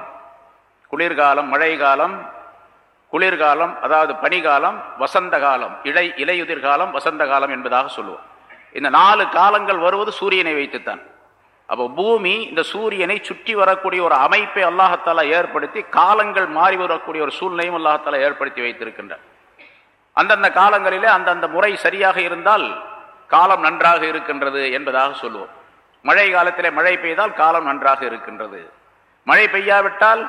குளிர்காலம் மழை காலம் குளிர்காலம் அதாவது பனிகாலம் வசந்த காலம் இலை இலையுதிர் காலம் வசந்த காலம் என்பதாக சொல்லுவோம். இந்த நாலு காலங்கள் வருவது சூரியனை வைத்துத்தான். அப்போ பூமி இந்த சூரியனை சுற்றி வரக்கூடிய ஒரு அமைப்பை அல்லாஹத்தாலா ஏற்படுத்தி காலங்கள் மாறி வரக்கூடிய ஒரு சூழ்நிலையும் அல்லாஹத்தாலா ஏற்படுத்தி வைத்திருக்கின்றார். அந்தந்த காலங்களிலே அந்தந்த முறை சரியாக இருந்தால் காலம் நன்றாக இருக்கின்றது என்பதாக சொல்லுவோம். மழை காலத்திலே மழை பெய்தால் காலம் நன்றாக இருக்கின்றது. மழை பெய்யாவிட்டால்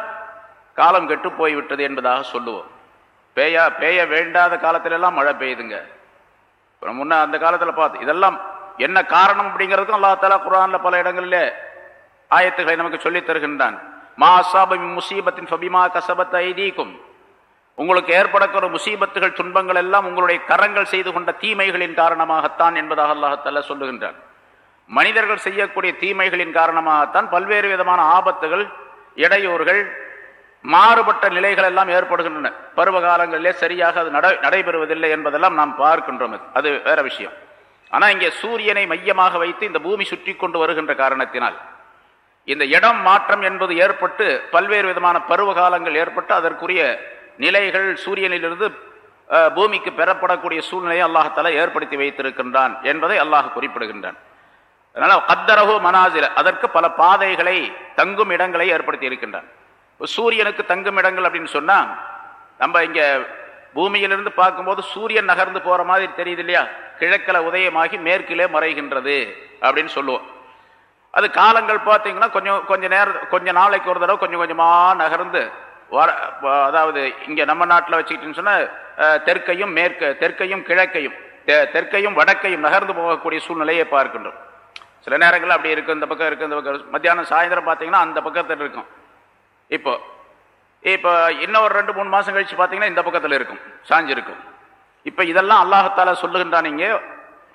காலம் கெட்டு போய்விட்டது என்பதாக சொல்லுவோம். பெய்யா பெய்ய வேண்டாத காலத்திலெல்லாம் மழை பெய்யுதுங்க முன்ன அந்த காலத்தில் பார்த்து இதெல்லாம் என்ன காரணம் அப்படிங்கிறதுக்கும் அல்லா தலா குரானில் பல இடங்களிலே ஆயத்துகளை நமக்கு சொல்லித் தருகின்றான். மா அசாபி முசீபத்தின் ஃபபிமா கசபத் ஐதீக்கும் உங்களுக்கு ஏற்படக்கிற முசீபத்துகள் துன்பங்கள் எல்லாம் உங்களுடைய கரங்கள் செய்து கொண்ட தீமைகளின் காரணமாகத்தான் என்பதாக அல்லாஹத்தல்ல சொல்லுகின்றான். மனிதர்கள் செய்யக்கூடிய தீமைகளின் காரணமாகத்தான் பல்வேறு விதமான ஆபத்துகள் இடையூறுகள் மாறுபட்ட நிலைகள் எல்லாம் ஏற்படுகின்றன. பருவ காலங்களிலே சரியாக அது நடை நடைபெறுவதில்லை என்பதெல்லாம் நாம் பார்க்கின்றோம். அது வேற விஷயம். ஆனால் இங்கே சூரியனை மையமாக வைத்து இந்த பூமி சுற்றி கொண்டு வருகின்ற காரணத்தினால் இந்த இடம் மாற்றம் என்பது ஏற்பட்டு பல்வேறு விதமான பருவ காலங்கள் ஏற்பட்டு அதற்குரிய நிலைகள் சூரியனிலிருந்து பூமிக்கு பெறப்படக்கூடிய சூழ்நிலையை அல்லாஹால ஏற்படுத்தி வைத்திருக்கின்றான் என்பதை அல்லாஹ் குறிப்பிடுகின்றான். அதனால கத்தரகு மனாசில அதற்கு பல பாதைகளை தங்கும் இடங்களை ஏற்படுத்தி இருக்கின்றான் சூரியனுக்கு தங்கும் இடங்கள் அப்படின்னு சொன்னா நம்ம இங்க பூமியிலிருந்து பார்க்கும்போது சூரியன் நகர்ந்து போற மாதிரி தெரியுது இல்லையா? கிழக்கில் உதயமாகி மேற்கிலே மறைகின்றது அப்படின்னு சொல்லுவோம். அது காலங்கள் பார்த்தீங்கன்னா கொஞ்சம் கொஞ்ச நேரம் கொஞ்ச நாளைக்கு ஒரு தடவை கொஞ்சம் கொஞ்சமாக நகர்ந்து வர அதாவது இங்கே நம்ம நாட்டில் வச்சுக்கிட்டுன்னு சொன்னால் தெற்கையும் மேற்கு தெற்கையும் கிழக்கையும் தெற்கையும் வடக்கையும் நகர்ந்து போகக்கூடிய சூழ்நிலையை பார்க்கின்றோம். சில நேரங்களில் அப்படி இருக்கும் இந்த பக்கம் இருக்குது இந்த பக்கம் மத்தியானம் சாயந்தரம் பார்த்தீங்கன்னா அந்த பக்கத்தில் இருக்கும். இப்போ இப்போ இன்னும் ஒரு ரெண்டு மூணு மாதம் கழிச்சு பார்த்தீங்கன்னா இந்த பக்கத்தில் இருக்கும் சாஞ்சிருக்கும் இப்போ இதெல்லாம் அல்லாஹத்தால சொல்லுகின்றான் இங்கே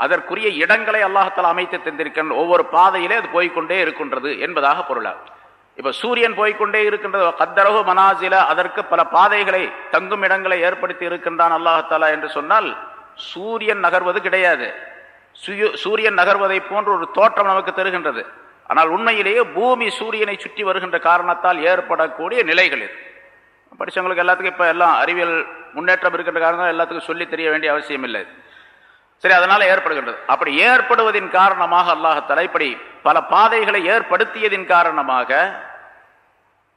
அதற்குரிய இடங்களை அல்லாஹத்தால் அமைத்து தந்திருக்கின்ற ஒவ்வொரு பாதையிலே அது போய்கொண்டே இருக்கின்றது என்பதாக பொருளாகும். இப்போ சூரியன் போய்கொண்டே இருக்கின்றது கத்தரவு மனாசில அதற்கு பல பாதைகளை தங்கும் இடங்களை ஏற்படுத்தி இருக்கின்றான் அல்லாஹத்தாலா என்று சொன்னால் சூரியன் நகர்வது கிடையாது. சூரியன் நகர்வதை போன்ற ஒரு தோற்றம் நமக்கு தருகின்றது. ஆனால் உண்மையிலேயே பூமி சூரியனை சுற்றி வருகின்ற காரணத்தால் ஏற்படக்கூடிய நிலைகள் இது. படித்தவங்களுக்கு எல்லாத்துக்கும் இப்போ எல்லாம் அறிவியல் முன்னேற்றம் இருக்கின்ற காரணம் எல்லாத்துக்கும் சொல்லி தெரிய வேண்டிய அவசியம் இல்லை. சரி அதனால் ஏற்படுகின்றது. அப்படி ஏற்படுவதின் காரணமாக அல்லாஹத்தால இப்படி பல பாதைகளை ஏற்படுத்தியதின் காரணமாக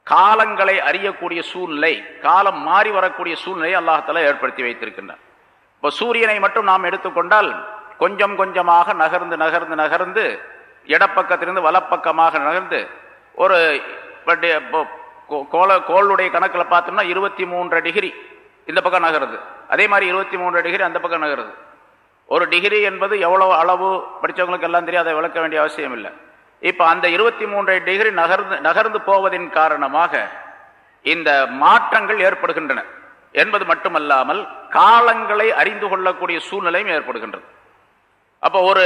காலங்களை அறியக்கூடிய சூழ்நிலை காலம் மாறி வரக்கூடிய சூழ்நிலை அல்லாஹத்தால ஏற்படுத்தி வைத்திருக்கின்றார் இப்போ சூரியனை மட்டும் நாம் எடுத்துக்கொண்டால் கொஞ்சம் கொஞ்சமாக நகர்ந்து நகர்ந்து நகர்ந்து இடப்பக்கத்திலிருந்து வலப்பக்கமாக நகர்ந்து ஒரு கோல கோளுடைய கணக்கில் பார்த்தோம்னா இருபத்தி மூன்று டிகிரி இந்த பக்கம் நகருது. அதே மாதிரி இருபத்தி மூன்று டிகிரி அந்த பக்கம் நகருது. ஒரு டிகிரி என்பது எவ்வளோ அளவு படித்தவங்களுக்கு எல்லாம் தெரியும் அதை விளக்க வேண்டிய அவசியம் இல்லை. இப்போ அந்த இருபத்தி மூன்று டிகிரி நகர்ந்து நகர்ந்து போவதின் காரணமாக இந்த மாற்றங்கள் ஏற்படுகின்றன. என்பது மட்டுமல்லாமல் காலங்களை அறிந்து கொள்ளக்கூடிய சூழ்நிலையும் ஏற்படுகின்றது. அப்போ ஒரு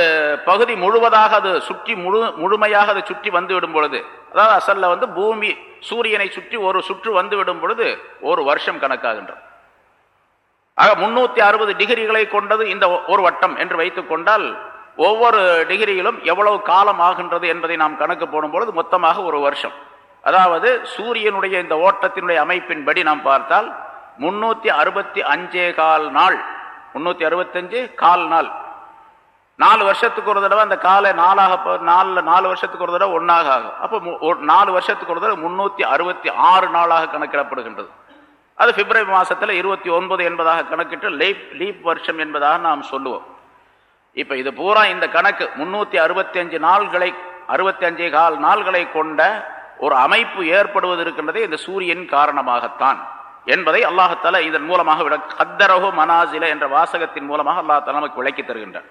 பகுதி முழுவதாக அது சுற்றி முழு முழுமையாக அதை சுற்றி வந்து விடும் பொழுது அதாவது அசல்ல வந்து பூமி சூரியனை சுற்றி ஒரு சுற்று வந்து விடும் பொழுது ஒரு வருஷம் கணக்காகின்றது. ஆக முன்னூற்றி அறுபது டிகிரிகளை கொண்டது இந்த ஒரு வட்டம் என்று வைத்துக் கொண்டால் ஒவ்வொரு டிகிரியிலும் எவ்வளவு காலம் ஆகின்றது என்பதை நாம் கணக்கு போடும் பொழுது மொத்தமாக ஒரு வருஷம். அதாவது சூரியனுடைய இந்த ஓட்டத்தினுடைய அமைப்பின்படி நாம் பார்த்தால் முன்னூற்றி அறுபத்தி அஞ்சே கால் நாள் முன்னூற்றி அறுபத்தஞ்சு கால் நாள். நாலு வருஷத்துக்கு ஒரு தடவை அந்த காலை நாலாக ப- நாலுல நாலு வருஷத்துக்கு ஒரு தடவை ஒன்றாக ஆகும். அப்போ மு- நாலு வருஷத்துக்கு ஒரு தடவை முன்னூற்றி அறுபத்தி ஆறு நாளாக கணக்கிடப்படுகின்றது. அது பிப்ரவரி மாதத்தில் இருபத்தி ஒன்பது என்பதாக கணக்கிட்டு லீப் லீப் வருஷம் என்பதாக நாம் சொல்லுவோம். இப்போ இது பூரா இந்த கணக்கு முன்னூற்றி அறுபத்தஞ்சு நாள்களை அறுபத்தி கால் நாள்களை கொண்ட ஒரு அமைப்பு ஏற்படுவது இருக்கின்றதே இந்த சூரியன் காரணமாகத்தான் என்பதை அல்லாஹத்தால இதன் மூலமாக விட கத்தரகு மனாசில என்ற வாசகத்தின் மூலமாக அல்லாஹால நமக்கு விளக்கி தருகின்றார்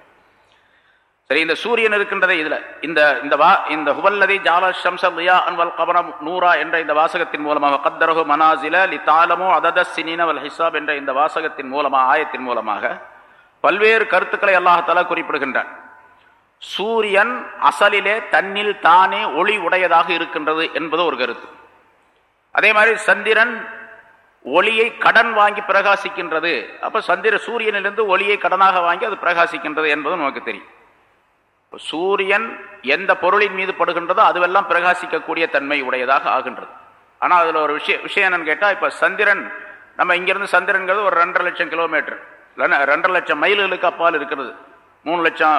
சரி இந்த சூரியன் இருக்கின்றதே இதுல இந்த இந்த வா இந்த ஹுவல்லதி ஜால ஷம்ச லியா அன்வல் கபரம் நூரா என்ற இந்த வாசகத்தின் மூலமாக கத்தரகு மனாசில லி தாலமோ அதத சினின ஹிசாப் என்ற இந்த வாசகத்தின் மூலமாக ஆயத்தின் மூலமாக பல்வேறு கருத்துக்களை அல்லாஹால குறிப்பிடுகின்றான். சூரியன் அசலிலே தன்னில் தானே ஒளி உடையதாக இருக்கின்றது என்பது ஒரு கருத்து. அதே மாதிரி சந்திரன் ஒளியை கடன் வாங்கி பிரகாசிக்கின்றது. அப்ப சந்திர சூரியனிலிருந்து ஒளியை கடனாக வாங்கி அது பிரகாசிக்கின்றது என்பதும் நமக்கு தெரியும். சூரியன் எந்த பொருளின் மீது படுகின்றதோ அதுவெல்லாம் பிரகாசிக்கக்கூடிய தன்மை உடையதாக ஆகின்றது. ஆனால் அதில் ஒரு விஷயம் விஷயம் என்னன்னு கேட்டால் இப்போ சந்திரன் நம்ம இங்கிருந்து சந்திரன்கிறது ஒரு ரெண்டரை லட்சம் கிலோமீட்டர். இல்லைன்னா ரெண்டரை லட்சம் மைல்களுக்கு அப்பால் இருக்கிறது. மூணு லட்சம்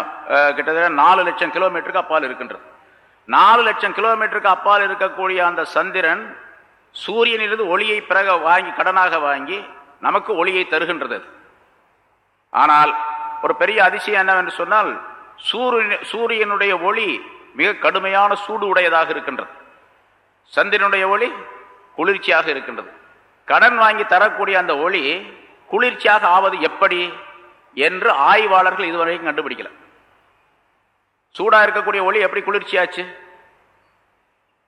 கிட்டத்தட்ட நாலு லட்சம் கிலோமீட்டருக்கு அப்பால் இருக்கின்றது. நாலு லட்சம் கிலோமீட்டருக்கு அப்பால் இருக்கக்கூடிய அந்த சந்திரன் சூரியனிலிருந்து ஒளியை பிறக வாங்கி கடனாக வாங்கி நமக்கு ஒளியை தருகின்றது. அது. ஆனால் ஒரு பெரிய அதிசயம் என்னவென்று சொன்னால் சூரியன் சூரியனுடைய ஒளி மிக கடுமையான சூடு உடையதாக இருக்கின்றது. சந்திரனுடைய ஒளி குளிர்ச்சியாக இருக்கின்றது. கடன் வாங்கி தரக்கூடிய அந்த ஒளி குளிர்ச்சியாக ஆவது எப்படி என்று ஆய்வாளர்கள் இதுவரைக்கும் கண்டுபிடிக்கல. சூடாக இருக்கக்கூடிய ஒளி எப்படி குளிர்ச்சியாச்சு?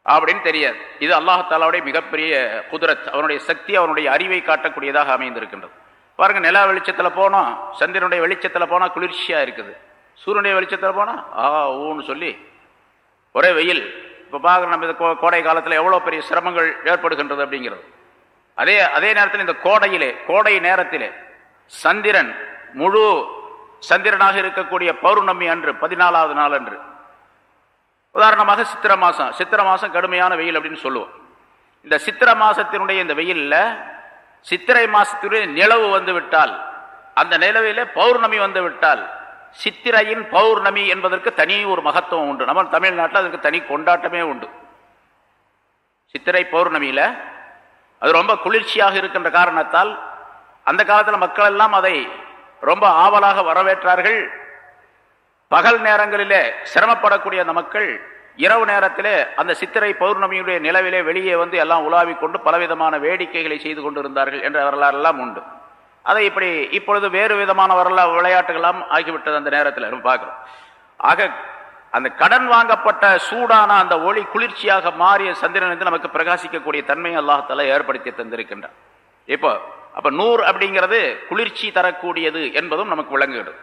அப்படின்னு தெரியாது. இது அல்லாஹாலாவுடைய மிகப்பெரிய குதிரத் அவனுடைய சக்தி அவனுடைய அறிவை காட்டக்கூடியதாக அமைந்திருக்கின்றது. பாருங்க நிலா வெளிச்சத்தில் போனோம் சந்திரனுடைய வெளிச்சத்தில் போனால் குளிர்ச்சியாக இருக்குது. சூரியனுடைய வெளிச்சத்தில் போனா ஆ ஊன்னு சொல்லி ஒரே வெயில். இப்போ பார்க்குற நம்ம இந்த கோ- கோடை காலத்தில் எவ்வளோ பெரிய சிரமங்கள் ஏற்படுகின்றது அப்படிங்கிறது. அதே அதே நேரத்தில் இந்த கோடையிலே கோடை நேரத்திலே சந்திரன் முழு சந்திரனாக இருக்கக்கூடிய பௌர்ணமி அன்று பதினாலாவது நாள் அன்று உதாரணமாக சித்திர மாதம் சித்திர மாதம் கடுமையான வெயில் அப்படின்னு சொல்லுவோம். இந்த சித்திர மாதத்தினுடைய இந்த வெயிலில் சித்திரை மாதத்தினுடைய நிலவு வந்து விட்டால் அந்த நிலவிலே பௌர்ணமி வந்து விட்டால் சித்திரையின் பௌர்ணமி என்பதற்கு தனி ஒரு மகத்துவம் உண்டு. நம்ம தமிழ்நாட்டில் அதுக்கு தனி கொண்டாட்டமே உண்டு. சித்திரை பௌர்ணமியில் அது ரொம்ப குளிர்ச்சியாக இருக்கின்ற காரணத்தால் அந்த காலத்தில் மக்கள் எல்லாம் அதை ரொம்ப ஆவலாக வரவேற்றார்கள். பகல் நேரங்களிலே சிரமப்படக்கூடிய அந்த மக்கள் இரவு நேரத்திலே அந்த சித்திரை பௌர்ணமியுடைய நிலவிலே வெளியே வந்து எல்லாம் உலாவிக் கொண்டு பலவிதமான வேடிக்கைகளை செய்து கொண்டிருந்தார்கள் என்ற வரலாறெல்லாம் உண்டு. அதை இப்படி இப்பொழுது வேறு விதமான வரலா விளையாட்டுகளாம் ஆகிவிட்டது அந்த நேரத்தில் நம்ம பார்க்கிறோம். ஆக அந்த கடன் வாங்கப்பட்ட சூடான அந்த ஒளி குளிர்ச்சியாக மாறிய சந்திரன் வந்து நமக்கு பிரகாசிக்கக்கூடிய தன்மையை அல்லாஹால ஏற்படுத்தி தந்திருக்கின்றான். இப்போ அப்ப நூர் அப்படிங்கிறது குளிர்ச்சி தரக்கூடியது என்பதும் நமக்கு விளங்குகிறது.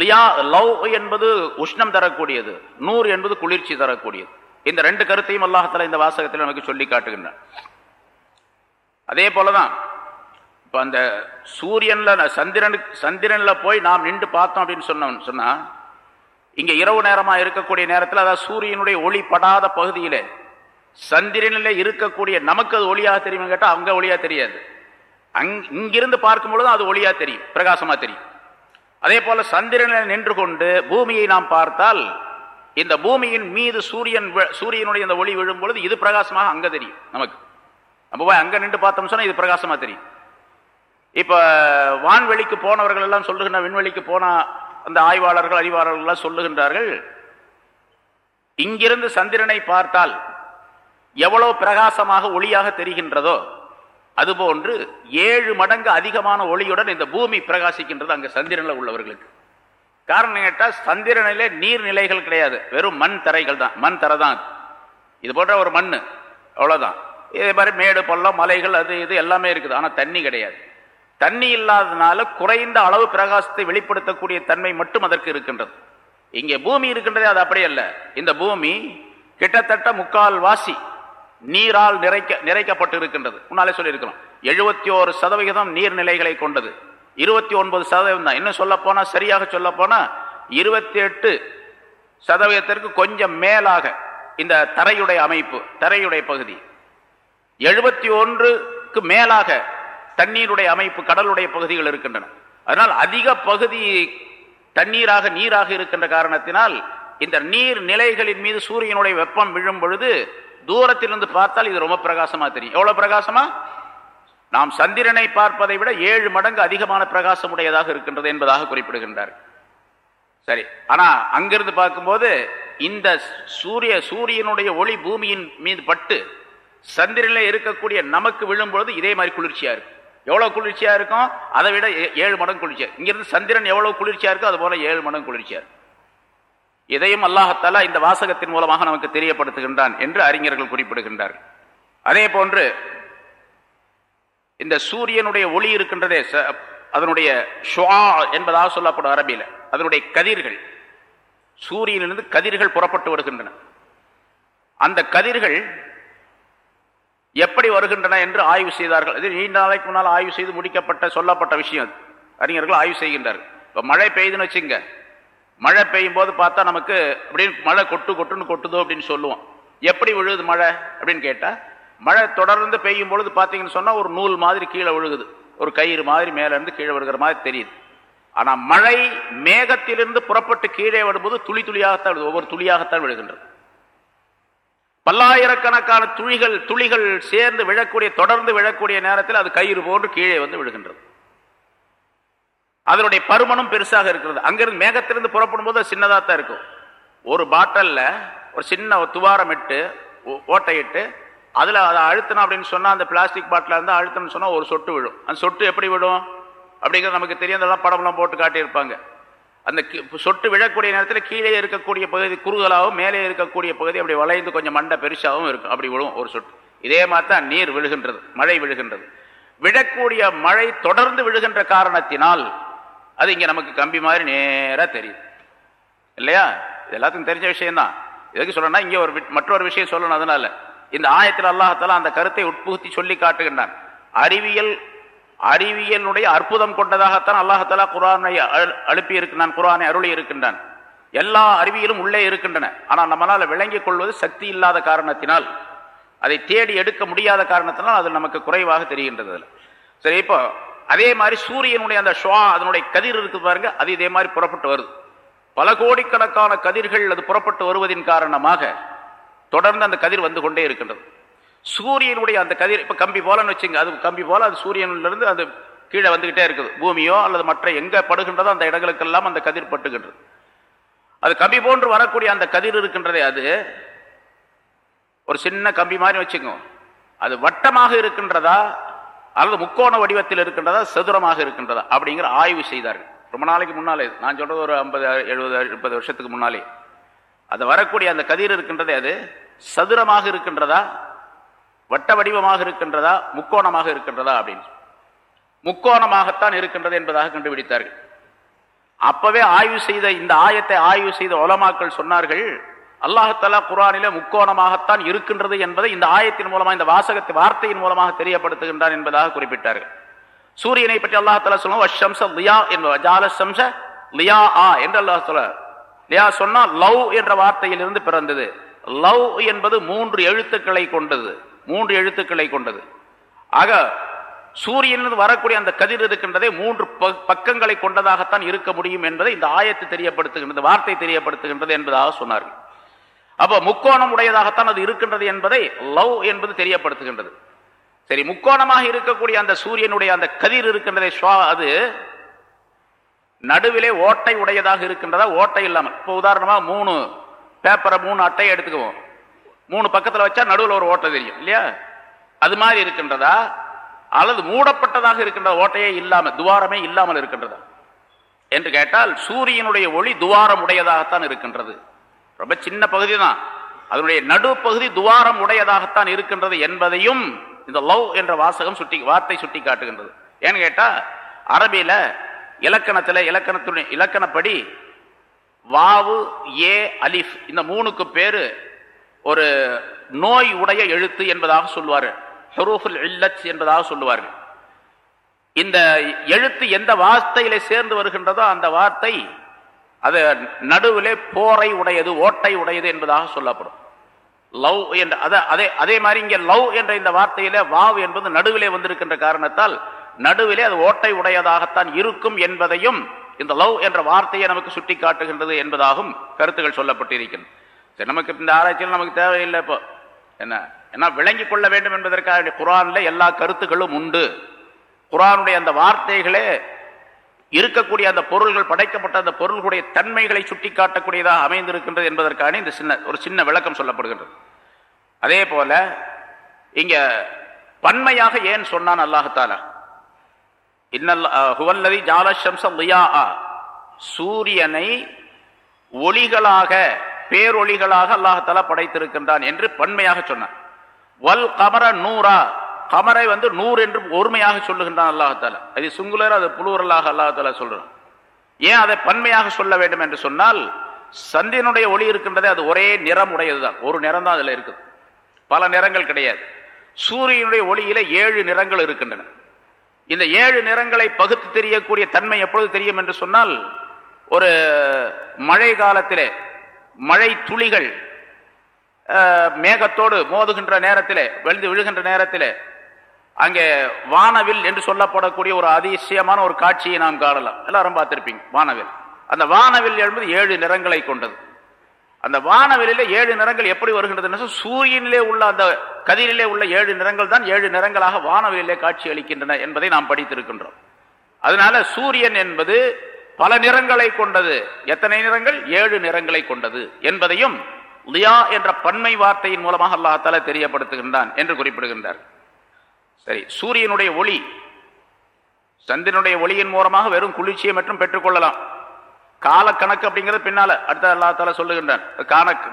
லியா லவ் என்பது உஷ்ணம் தரக்கூடியது நூர் என்பது குளிர்ச்சி தரக்கூடியது. இந்த ரெண்டு கருத்தையும் அல்லாஹால இந்த வாசகத்தில் நமக்கு சொல்லி காட்டுகின்றான். அதே போலதான் இப்போ அந்த சூரியனில் சந்திரனுக்கு சந்திரனில் போய் நாம் நின்று பார்த்தோம் அப்படின்னு சொன்னோம் சொன்னால் இங்கே இரவு நேரமாக இருக்கக்கூடிய நேரத்தில் அதாவது சூரியனுடைய ஒளி படாத பகுதியில் சந்திரனில் இருக்கக்கூடிய நமக்கு அது ஒளியாக தெரியும் கேட்டால் அங்கே ஒளியாக தெரியாது. அங் இங்கிருந்து பார்க்கும் பொழுது அது ஒளியாக தெரியும் பிரகாசமாக தெரியும். அதே போல் சந்திரனில் நின்று கொண்டு பூமியை நாம் பார்த்தால் இந்த பூமியின் மீது சூரியன் வி- சூரியனுடைய இந்த ஒளி விழும் பொழுது இது பிரகாசமாக அங்கே தெரியும் நமக்கு. நம்ம போய் அங்கே நின்று பார்த்தோம்னு சொன்னால் இது பிரகாசமாக தெரியும். இப்போ வான்வெளிக்கு போனவர்கள் எல்லாம் சொல்லுகின்ற விண்வெளிக்கு போன அந்த ஆய்வாளர்கள் அறிவாளர்கள்லாம் சொல்லுகின்றார்கள் இங்கிருந்து சந்திரனை பார்த்தால் எவ்வளோ பிரகாசமாக ஒளியாக தெரிகின்றதோ அதுபோன்று ஏழு மடங்கு அதிகமான ஒளியுடன் இந்த பூமி பிரகாசிக்கின்றது அங்கே சந்திரனில் உள்ளவர்களுக்கு. காரணம் கேட்டால் சந்திரனிலே நீர்நிலைகள் கிடையாது. வெறும் மண் தரைகள் தான். மண் தரை தான் இது போன்ற ஒரு மண் அவ்வளோதான் இதே மாதிரி மேடு பள்ளம் மலைகள் அது இது எல்லாமே இருக்குது. ஆனால் தண்ணி கிடையாது. தண்ணி இல்லாததுனால குறைந்த அளவு பிரகாசத்தை வெளிப்படுத்தக்கூடிய தன்மை மட்டும் அதற்கு இருக்கின்றது. இங்கே பூமி இருக்கின்றதே அது அப்படி அல்ல. இந்த பூமி கிட்டத்தட்ட முக்கால் வாசி நீரால் நிறைக்க நிறைக்கப்பட்டு இருக்கின்றது முன்னாலே சொல்லியிருக்கிறோம். எழுபத்தி ஓரு சதவிகிதம் நீர்நிலைகளை கொண்டது. இருபத்தி ஒன்பது சதவீதம் தான். இன்னும் சொல்ல சரியாக சொல்ல இருபத்தி எட்டு சதவீதத்திற்கு கொஞ்சம் மேலாக இந்த தரையுடைய அமைப்பு தரையுடைய பகுதி. எழுபத்தி ஒன்றுக்கு மேலாக தண்ணீருடைய அமைப்பு கடலுடைய பகுதிகள் இருக்கின்றன. அதனால் அதிக பகுதி தண்ணீராக நீராக இருக்கின்ற காரணத்தினால் இந்த நீர் நிலைகளின் மீது சூரியனுடைய வெப்பம் விழும் பொழுது தூரத்திலிருந்து பார்த்தால் இது ரொம்ப பிரகாசமா தெரியும். எவ்வளவு பிரகாசமா? நாம் சந்திரனை பார்ப்பதை விட ஏழு மடங்கு அதிகமான பிரகாசம் உடையதாக இருக்கின்றது என்பதாக குறிப்பிடுகின்றார். சரி ஆனா அங்கிருந்து பார்க்கும்போது இந்த சூரிய சூரியனுடைய ஒளி பூமியின் மீது பட்டு சந்திரனில் இருக்கக்கூடிய நமக்கு விழும்பொழுது இதே மாதிரி குளிர்ச்சியா இருக்கும் எவ்வளவு குளிர்ச்சியா இருக்கும்? அதை விட ஏ- ஏழு மடங்கு குளிர்ச்சியா இங்கிருந்து சந்திரன் எவ்வளவு குளிர்ச்சியா இருக்கோ அது போல ஏழு மடங்கு குளிர்ச்சியா இருக்கும். இதையும் அல்லாஹத்தாலா இந்த வாசகத்தின் மூலமாக நமக்கு தெரியப்படுத்துகின்றான் என்று அறிஞர்கள் குறிப்பிடுகின்றார்கள். அதே போன்று இந்த சூரியனுடைய ஒளி இருக்கின்றதே ச- அதனுடைய ஷுவா என்பதாக சொல்லப்படும் அரபியில அதனுடைய கதிர்கள் சூரியனிலிருந்து கதிர்கள் புறப்பட்டு வருகின்றன. அந்த கதிர்கள் எப்படி வருகின்றன என்று ஆய்வு செய்தார்கள். இது நீண்ட நாளைக்கு முன்னால் ஆய்வு செய்து முடிக்கப்பட்ட சொல்லப்பட்ட விஷயம் அது. அறிஞர்கள் ஆய்வு செய்கின்றார்கள். இப்போ மழை பெய்யுதுன்னு வச்சுங்க. மழை பெய்யும் போது பார்த்தா நமக்கு அப்படின்னு மழை கொட்டு கொட்டுன்னு கொட்டுதோ அப்படின்னு சொல்லுவோம். எப்படி விழுகுது மழை அப்படின்னு கேட்டால் மழை தொடர்ந்து பெய்யும் பொழுது பார்த்தீங்கன்னு சொன்னால் ஒரு நூல் மாதிரி கீழே விழுகுது. ஒரு கயிறு மாதிரி மேலேருந்து கீழே விழுகிற மாதிரி தெரியுது. ஆனால் மழை மேகத்திலிருந்து புறப்பட்டு கீழே வரும்போது துளி துளியாகத்தான் விழுது. ஒவ்வொரு துளியாகத்தான் விழுகின்றது. பல்லாயிரக்கணக்கான துளிகள் துளிகள் சேர்ந்து விழக்கூடிய தொடர்ந்து விழக்கூடிய நேரத்தில் அது கயிறு போன்று கீழே வந்து விழுகின்றது. அதனுடைய பருமனும் பெருசாக இருக்கிறது. அங்கிருந்து மேகத்திலிருந்து புறப்படும் போது சின்னதாக தான் இருக்கும். ஒரு பாட்டலில் ஒரு சின்ன ஒரு துவாரம் இட்டு ஓ- ஓட்டையிட்டு அதில் அதை அழுத்தணும் அப்படின்னு சொன்னால் அந்த பிளாஸ்டிக் பாட்டில் இருந்தால் அழுத்தணும்னு சொன்னால் ஒரு சொட்டு விழும். அந்த சொட்டு எப்படி விடும் அப்படிங்கிறது நமக்கு தெரியும் அதெல்லாம் படம்லாம் போட்டு காட்டியிருப்பாங்க. அந்த கி- சொட்டு விழக்கூடிய நேரத்தில் கீழே இருக்கக்கூடிய பகுதி குறுகலாகவும் மேலே இருக்கக்கூடிய பகுதி அப்படி வளைந்து கொஞ்சம் மண்டை பெருசாகவும் இருக்கும். அப்படி விழும் ஒரு சொட்டு. இதே மாதிரி தான் நீர் விழுகின்றது மழை விழுகின்றது. விழக்கூடிய மழை தொடர்ந்து விழுகின்ற காரணத்தினால் அது இங்கே நமக்கு கம்பி மாதிரி நேராக தெரியுது. இல்லையா? இது எல்லாத்துக்கும் தெரிஞ்ச விஷயம்தான். எதுக்கு சொல்லணும்னா இங்கே ஒரு மற்றொரு விஷயம் சொல்லணும் அதனால. இந்த ஆயத்தில் அல்லாஹால அந்த கருத்தை உட்புகுத்தி சொல்லி காட்டுகின்றான். அறிவியல் அறிவியலுடைய அற்புதம் கொண்டதாகத்தான் அல்லாஹாலா குரானை அழுப்பி இருக்கின்றான் குரானை அருளி இருக்கின்றான் எல்லா அறிவியலும் உள்ளே இருக்கின்றன. ஆனால் நம்மளால் விளங்கிக் கொள்வது சக்தி இல்லாத காரணத்தினால். அதை தேடி எடுக்க முடியாத காரணத்தினால் அது நமக்கு குறைவாக தெரிகின்றது சரி இப்போ அதே மாதிரி சூரியனுடைய அந்த ஷுவா அதனுடைய கதிர் இருக்கு பாருங்க அது இதே மாதிரி புறப்பட்டு வருது. பல கோடிக்கணக்கான கதிர்கள் அது புறப்பட்டு வருவதின் காரணமாக தொடர்ந்து அந்த கதிர் வந்து கொண்டே இருக்கின்றது. சூரியனுடைய அந்த கதிர் இப்போ கம்பி போலன்னு வச்சுங்க அது கம்பி போல அது சூரியனிலிருந்து இருந்து அது கீழே வந்துகிட்டே இருக்குது. பூமியோ அல்லது மற்ற எங்கே படுகின்றதோ அந்த இடங்களுக்கெல்லாம் அந்த கதிர் பட்டுகின்றது. அது கம்பி போன்று வரக்கூடிய அந்த கதிர் இருக்கின்றதே அது ஒரு சின்ன கம்பி மாதிரி வச்சுக்கோ. அது வட்டமாக இருக்கின்றதா அல்லது முக்கோண வடிவத்தில் இருக்கின்றதா சதுரமாக இருக்கின்றதா அப்படிங்கிற ஆய்வு செய்தார்கள். ரொம்ப நாளைக்கு முன்னாலே நான் சொல்றது ஒரு ஐம்பது எழுபது முப்பது வருஷத்துக்கு முன்னாலே. அது வரக்கூடிய அந்த கதிர் இருக்கின்றதே அது சதுரமாக இருக்கின்றதா வட்ட வடிவமாக இருக்கின்றதா முக்கோணமாக இருக்கின்றதா அப்படின்னு முக்கோணமாகத்தான் இருக்கின்றது என்பதாக கண்டுபிடித்தார்கள். அப்பவே ஆய்வு செய்த இந்த ஆயத்தை ஆய்வு செய்த ஒலமாக்கள் சொன்னார்கள் அல்லாஹத்தலா குரானில முக்கோணமாகத்தான் இருக்கின்றது என்பதை இந்த ஆயத்தின் மூலமாக இந்த வாசகத்தை வார்த்தையின் மூலமாக தெரியப்படுத்துகின்றான் என்பதாக குறிப்பிட்டார்கள். சூரியனை பற்றி அல்லாஹத்தலா சொல்லுவோம் வஷம்ச லியா என்ப ஜாலசம்ச லியா ஆ என்று அல்லாஹ் சொல்ல லியா சொன்னா லவ் என்ற வார்த்தையிலிருந்து பிறந்தது. லவ் என்பது மூன்று எழுத்துக்களை கொண்டது. மூன்று எழுத்துக்களை கொண்டது. ஆக சூரியனிலிருந்து வரக்கூடிய அந்த கதிர் இருக்கின்றதே மூன்று பக்கங்களை கொண்டதாகத்தான் இருக்க முடியும் என்பதை இந்த ஆயத்து தெரியப்படுத்துகின்றது வார்த்தை தெரியப்படுத்துகின்றது என்பதாக சொன்னார்கள். அப்போ முக்கோணம் உடையதாகத்தான் அது இருக்கின்றது என்பதை லவ் என்பது தெரியப்படுத்துகின்றது. சரி முக்கோணமாக இருக்கக்கூடிய அந்த சூரியனுடைய அந்த கதிர் இருக்கின்றதே ஸ்வா அது நடுவிலே ஓட்டை உடையதாக இருக்கின்றதா? ஓட்டை இல்லாமல். இப்போ உதாரணமாக மூணு பேப்பரை மூணு அட்டையை எடுத்துக்குவோம். மூணு பக்கத்தில் வச்சா நடுவில் ஒரு ஓட்டை தெரியும் இல்லையா? அது மாதிரி இருக்கின்றதா? அல்லது மூடப்பட்டதாக இருக்கின்ற ஓட்டையே இல்லாமல் துவாரமே இல்லாமல் இருக்கின்றதா? என்று கேட்டால் சூரியனுடைய ஒளி துவாரம் உடையதாகத்தான் இருக்கின்றது. ரொம்ப சின்ன பகுதி தான் அதனுடைய நடுப்பகுதி துவாரம் உடையதாகத்தான் இருக்கின்றது என்பதையும் இந்த லவ் என்ற வாசகம் சுட்டி வார்த்தை சுட்டி காட்டுகின்றது. ஏன்னு கேட்டால் அரபியில் இலக்கணத்தில் இலக்கணத்துடைய இலக்கணப்படி வாவு ஏ அலிஃப் இந்த மூணுக்கு பேர் ஒரு நோய் உடைய எழுத்து என்பதாக சொல்லுவார்கள். ஹெரூஃபுல் இல்லத் என்பதாக சொல்லுவார்கள். இந்த எழுத்து எந்த வார்த்தையில சேர்ந்து வருகின்றதோ அந்த வார்த்தை அது நடுவிலே போரை உடையது ஓட்டை உடையது என்பதாக சொல்லப்படும். லவ் என்ற அத- அதே அதே மாதிரி இங்க லவ் என்ற இந்த வார்த்தையில வாவ் என்பது நடுவிலே வந்திருக்கின்ற காரணத்தால் நடுவிலே அது ஓட்டை உடையதாகத்தான் இருக்கும் என்பதையும் இந்த லவ் என்ற வார்த்தையை நமக்கு சுட்டி காட்டுகின்றது என்பதாகவும் கருத்துகள் சொல்லப்பட்டிருக்கின்றன. நமக்கு இந்த ஆராய்ச்சியில் நமக்கு தேவையில்லை இப்போ. என்ன? ஏன்னா விளங்கிக் கொள்ள வேண்டும் என்பதற்காக குரானில் எல்லா கருத்துக்களும் உண்டு. குரானுடைய அந்த வார்த்தைகளே இருக்கக்கூடிய அந்த பொருள்கள் படைக்கப்பட்ட அந்த பொருள்களுடைய தன்மைகளை சுட்டி காட்டக்கூடியதாக அமைந்திருக்கின்றது என்பதற்கான இந்த சின்ன ஒரு சின்ன விளக்கம் சொல்லப்படுகின்றது. அதே போல இங்க பன்மையாக ஏன் சொன்னான் அல்லாஹாலா இன்னல்லதி ஜாலசம்ச சூரியனை ஒளிகளாக பேரொளிகளாக அல்லாஹால படைத்திருக்கின்றான் என்று பன்மையாக சொன்னான். வல் கமர நூறா கமரை வந்து நூறு என்று ஒருமையாக சொல்லுகின்றான் அல்லாஹால அது சுங்குலர் அது புலூரலாக அல்லாஹால சொல்றான். ஏன் அதை பன்மையாக சொல்ல வேண்டும் என்று சொன்னால் சந்திரனுடைய ஒளி இருக்கின்றதே அது ஒரே நிறம் உடையதுதான். ஒரு நிறம் தான் அதுல இருக்குது. பல நிறங்கள் கிடையாது. சூரியனுடைய ஒளியில ஏழு நிறங்கள் இருக்கின்றன. இந்த ஏழு நிறங்களை பகுத்து தெரியக்கூடிய தன்மை எப்பொழுது தெரியும் என்று சொன்னால் ஒரு மழை காலத்திலே மழை துளிகள் மேகத்தோடு மோதுகின்ற நேரத்தில் வெளிந்து விழுகின்ற நேரத்தில் அங்கே வானவில் என்று சொல்லப்படக்கூடிய ஒரு அதிசயமான ஒரு காட்சியை நாம் காணலாம். எல்லாரும் பார்த்திருப்பீங்க வானவில். அந்த வானவில் என்பது ஏழு நிறங்களை கொண்டது. அந்த வானவெளியில ஏழு நிறங்கள் எப்படி வருகின்றது சூரியனிலே உள்ள அந்த கதிரிலே உள்ள ஏழு நிறங்கள் தான் ஏழு நிறங்களாக வானவெளியிலே காட்சி அளிக்கின்றன என்பதை நாம் படித்திருக்கின்றோம். அதனால சூரியன் என்பது பல நிறங்களை கொண்டது. எத்தனை நிறங்கள்? ஏழு நிறங்களை கொண்டது என்பதையும் லியா என்ற பன்மை வார்த்தையின் மூலமாக அல்லாஹால தெரியப்படுத்துகின்றான் என்று குறிப்பிடுகின்றார். சரி சூரியனுடைய ஒளி சந்திரனுடைய ஒளியின் மூலமாக வெறும் குளிர்ச்சியை மற்றும் பெற்றுக்கொள்ளலாம் கால கணக்கு அப்படிங்கிறது பின்னால அடுத்த அல்லாத்தால தால சொல்லுகின்றான்.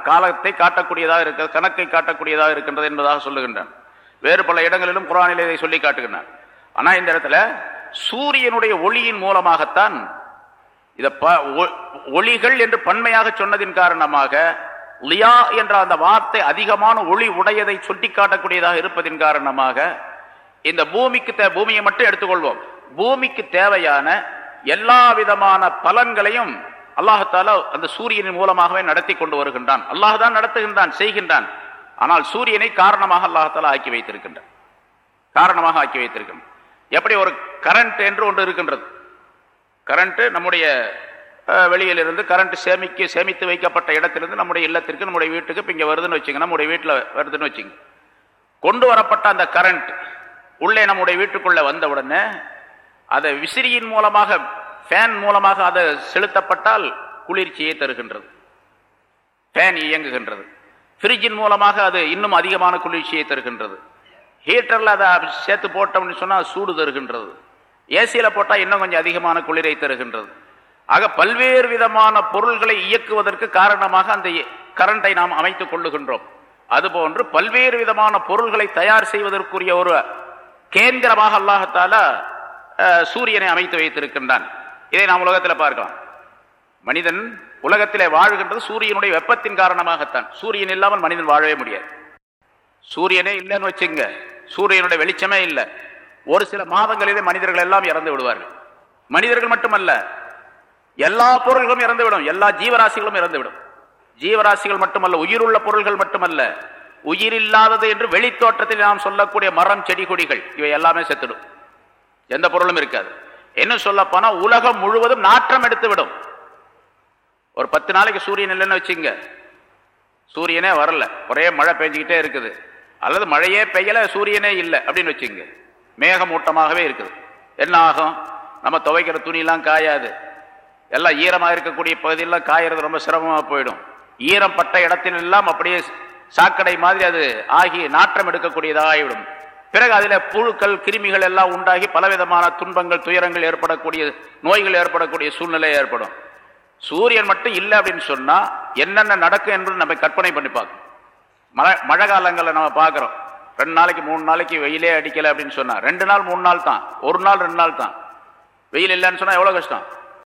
காலத்தை காட்டக்கூடியதாக இருக்க கணக்கை காட்டக்கூடியதாக இருக்கின்றது என்பதாக சொல்லுகின்றான். வேறு பல இடங்களிலும் குரானிலே இதை சொல்லி காட்டுகின்றான். ஆனா இந்த இடத்துல சூரியனுடைய ஒளியின் மூலமாகத்தான் இத ஒளிகள் என்று பன்மையாக சொன்னதின் காரணமாக லியா என்ற அந்த வார்த்தை அதிகமான ஒளி உடையதை சுட்டி காட்டக்கூடியதாக இருப்பதின் காரணமாக இந்த பூமிக்கு பூமியை மட்டும் எடுத்துக்கொள்வோம். பூமிக்கு தேவையான எல்லா விதமான பலன்களையும் அல்லாஹால அந்த சூரியனின் மூலமாகவே நடத்தி கொண்டு வருகின்றான். அல்லாஹ் தான் நடத்துகின்றான் செய்கின்றான். ஆனால் சூரியனை காரணமாக அல்லாஹால ஆக்கி வைத்திருக்கின்றான். காரணமாக ஆக்கி வைத்திருக்கின்றான். எப்படி ஒரு கரண்ட் என்று ஒன்று இருக்கின்றது. கரண்ட்டு நம்முடைய வெளியிலிருந்து கரண்ட் சேமிக்க சேமித்து வைக்கப்பட்ட இடத்திலிருந்து நம்முடைய இல்லத்திற்கு நம்முடைய வீட்டுக்கு இப்போ இங்கே வருதுன்னு வச்சுங்க நம்முடைய வீட்டில் வருதுன்னு வச்சுங்க. கொண்டு வரப்பட்ட அந்த கரண்ட் உள்ளே நம்முடைய வீட்டுக்குள்ளே வந்த உடனே அதை விசிறியின் மூலமாக ஃபேன் மூலமாக அதை செலுத்தப்பட்டால் குளிர்ச்சியை தருகின்றது. ஃபேன் இயங்குகின்றது. ஃப்ரிட்ஜின் மூலமாக அது இன்னும் அதிகமான குளிர்ச்சியை தருகின்றது. ஹீட்டரில் அதை சேர்த்து போட்டோம்னு சொன்னால் சூடு தருகின்றது. ஏசியில் போட்டால் இன்னும் கொஞ்சம் அதிகமான குளிரை தருகின்றது. ஆக பல்வேறு விதமான பொருள்களை இயக்குவதற்கு காரணமாக அந்த கரண்டை நாம் அமைத்துக் கொள்ளுகின்றோம். அதுபோன்று பல்வேறு விதமான பொருள்களை தயார் செய்வதற்குரிய ஒரு கேந்திரமாக அல்லாஹத்தால சூரியனை அமைத்து வைத்திருக்கின்றான். இதை நாம் உலகத்தில் பார்க்கலாம். மனிதன் உலகத்திலே வாழ்கின்றது சூரியனுடைய வெப்பத்தின் காரணமாகத்தான். சூரியன் இல்லாமல் மனிதன் வாழவே முடியாது. சூரியனே இல்லைன்னு வச்சுங்க சூரியனுடைய வெளிச்சமே இல்லை. ஒரு சில மாதங்களிலே மனிதர்கள் எல்லாம் இறந்து விடுவார்கள். மனிதர்கள் மட்டுமல்ல எல்லா பொருள்களும் இறந்துவிடும். எல்லா ஜீவராசிகளும் இறந்துவிடும். ஜீவராசிகள் மட்டுமல்ல உயிருள்ள பொருள்கள் மட்டுமல்ல உயிர் இல்லாதது என்று வெளித்தோற்றத்தில் நாம் சொல்லக்கூடிய மரம் செடி கொடிகள் இவை எல்லாமே செத்துடும் எந்த பொருளும் இருக்காது. என்ன சொல்ல போனா உலகம் முழுவதும் நாற்றம் எடுத்து விடும் ஒரு பத்து நாளைக்கு சூரியன் இல்லைன்னு வச்சுங்க சூரியனே வரல. ஒரே மழை பெஞ்சிக்கிட்டே இருக்குது. அல்லது மழையே பெய்யல சூரியனே இல்லை அப்படின்னு வச்சுங்க மேகமூட்டமாகவே இருக்குது. என்ன ஆகும்? நம்ம துவைக்கிற துணியெல்லாம் காயாது. எல்லாம் ஈரமாக இருக்கக்கூடிய பகுதியெல்லாம் காயறது ரொம்ப சிரமமாக போயிடும். ஈரம் பட்ட இடத்தில் எல்லாம் அப்படியே சாக்கடை மாதிரி அது ஆகி நாற்றம் எடுக்கக்கூடியதாக ஆகிவிடும் பிறகு அதில் புழுக்கள் கிருமிகள் எல்லாம் உண்டாகி பலவிதமான துன்பங்கள் துயரங்கள் ஏற்படக்கூடிய நோய்கள் ஏற்படக்கூடிய சூழ்நிலை ஏற்படும். சூரியன் மட்டும் இல்லை அப்படின்னு சொன்னால் என்னென்ன நடக்கும் என்று நம்ம கற்பனை பண்ணி பார்க்கணும். மழை மழை காலங்களில் நம்ம பார்க்குறோம். ரெண்டு நாளைக்கு மூணு நாளைக்கு வெயிலே அடிக்கலை அப்படின்னு சொன்னால் ரெண்டு நாள் மூணு நாள் தான். ஒரு நாள் ரெண்டு நாள் தான். வெயில் இல்லைன்னு சொன்னால் எவ்வளோ கஷ்டம்?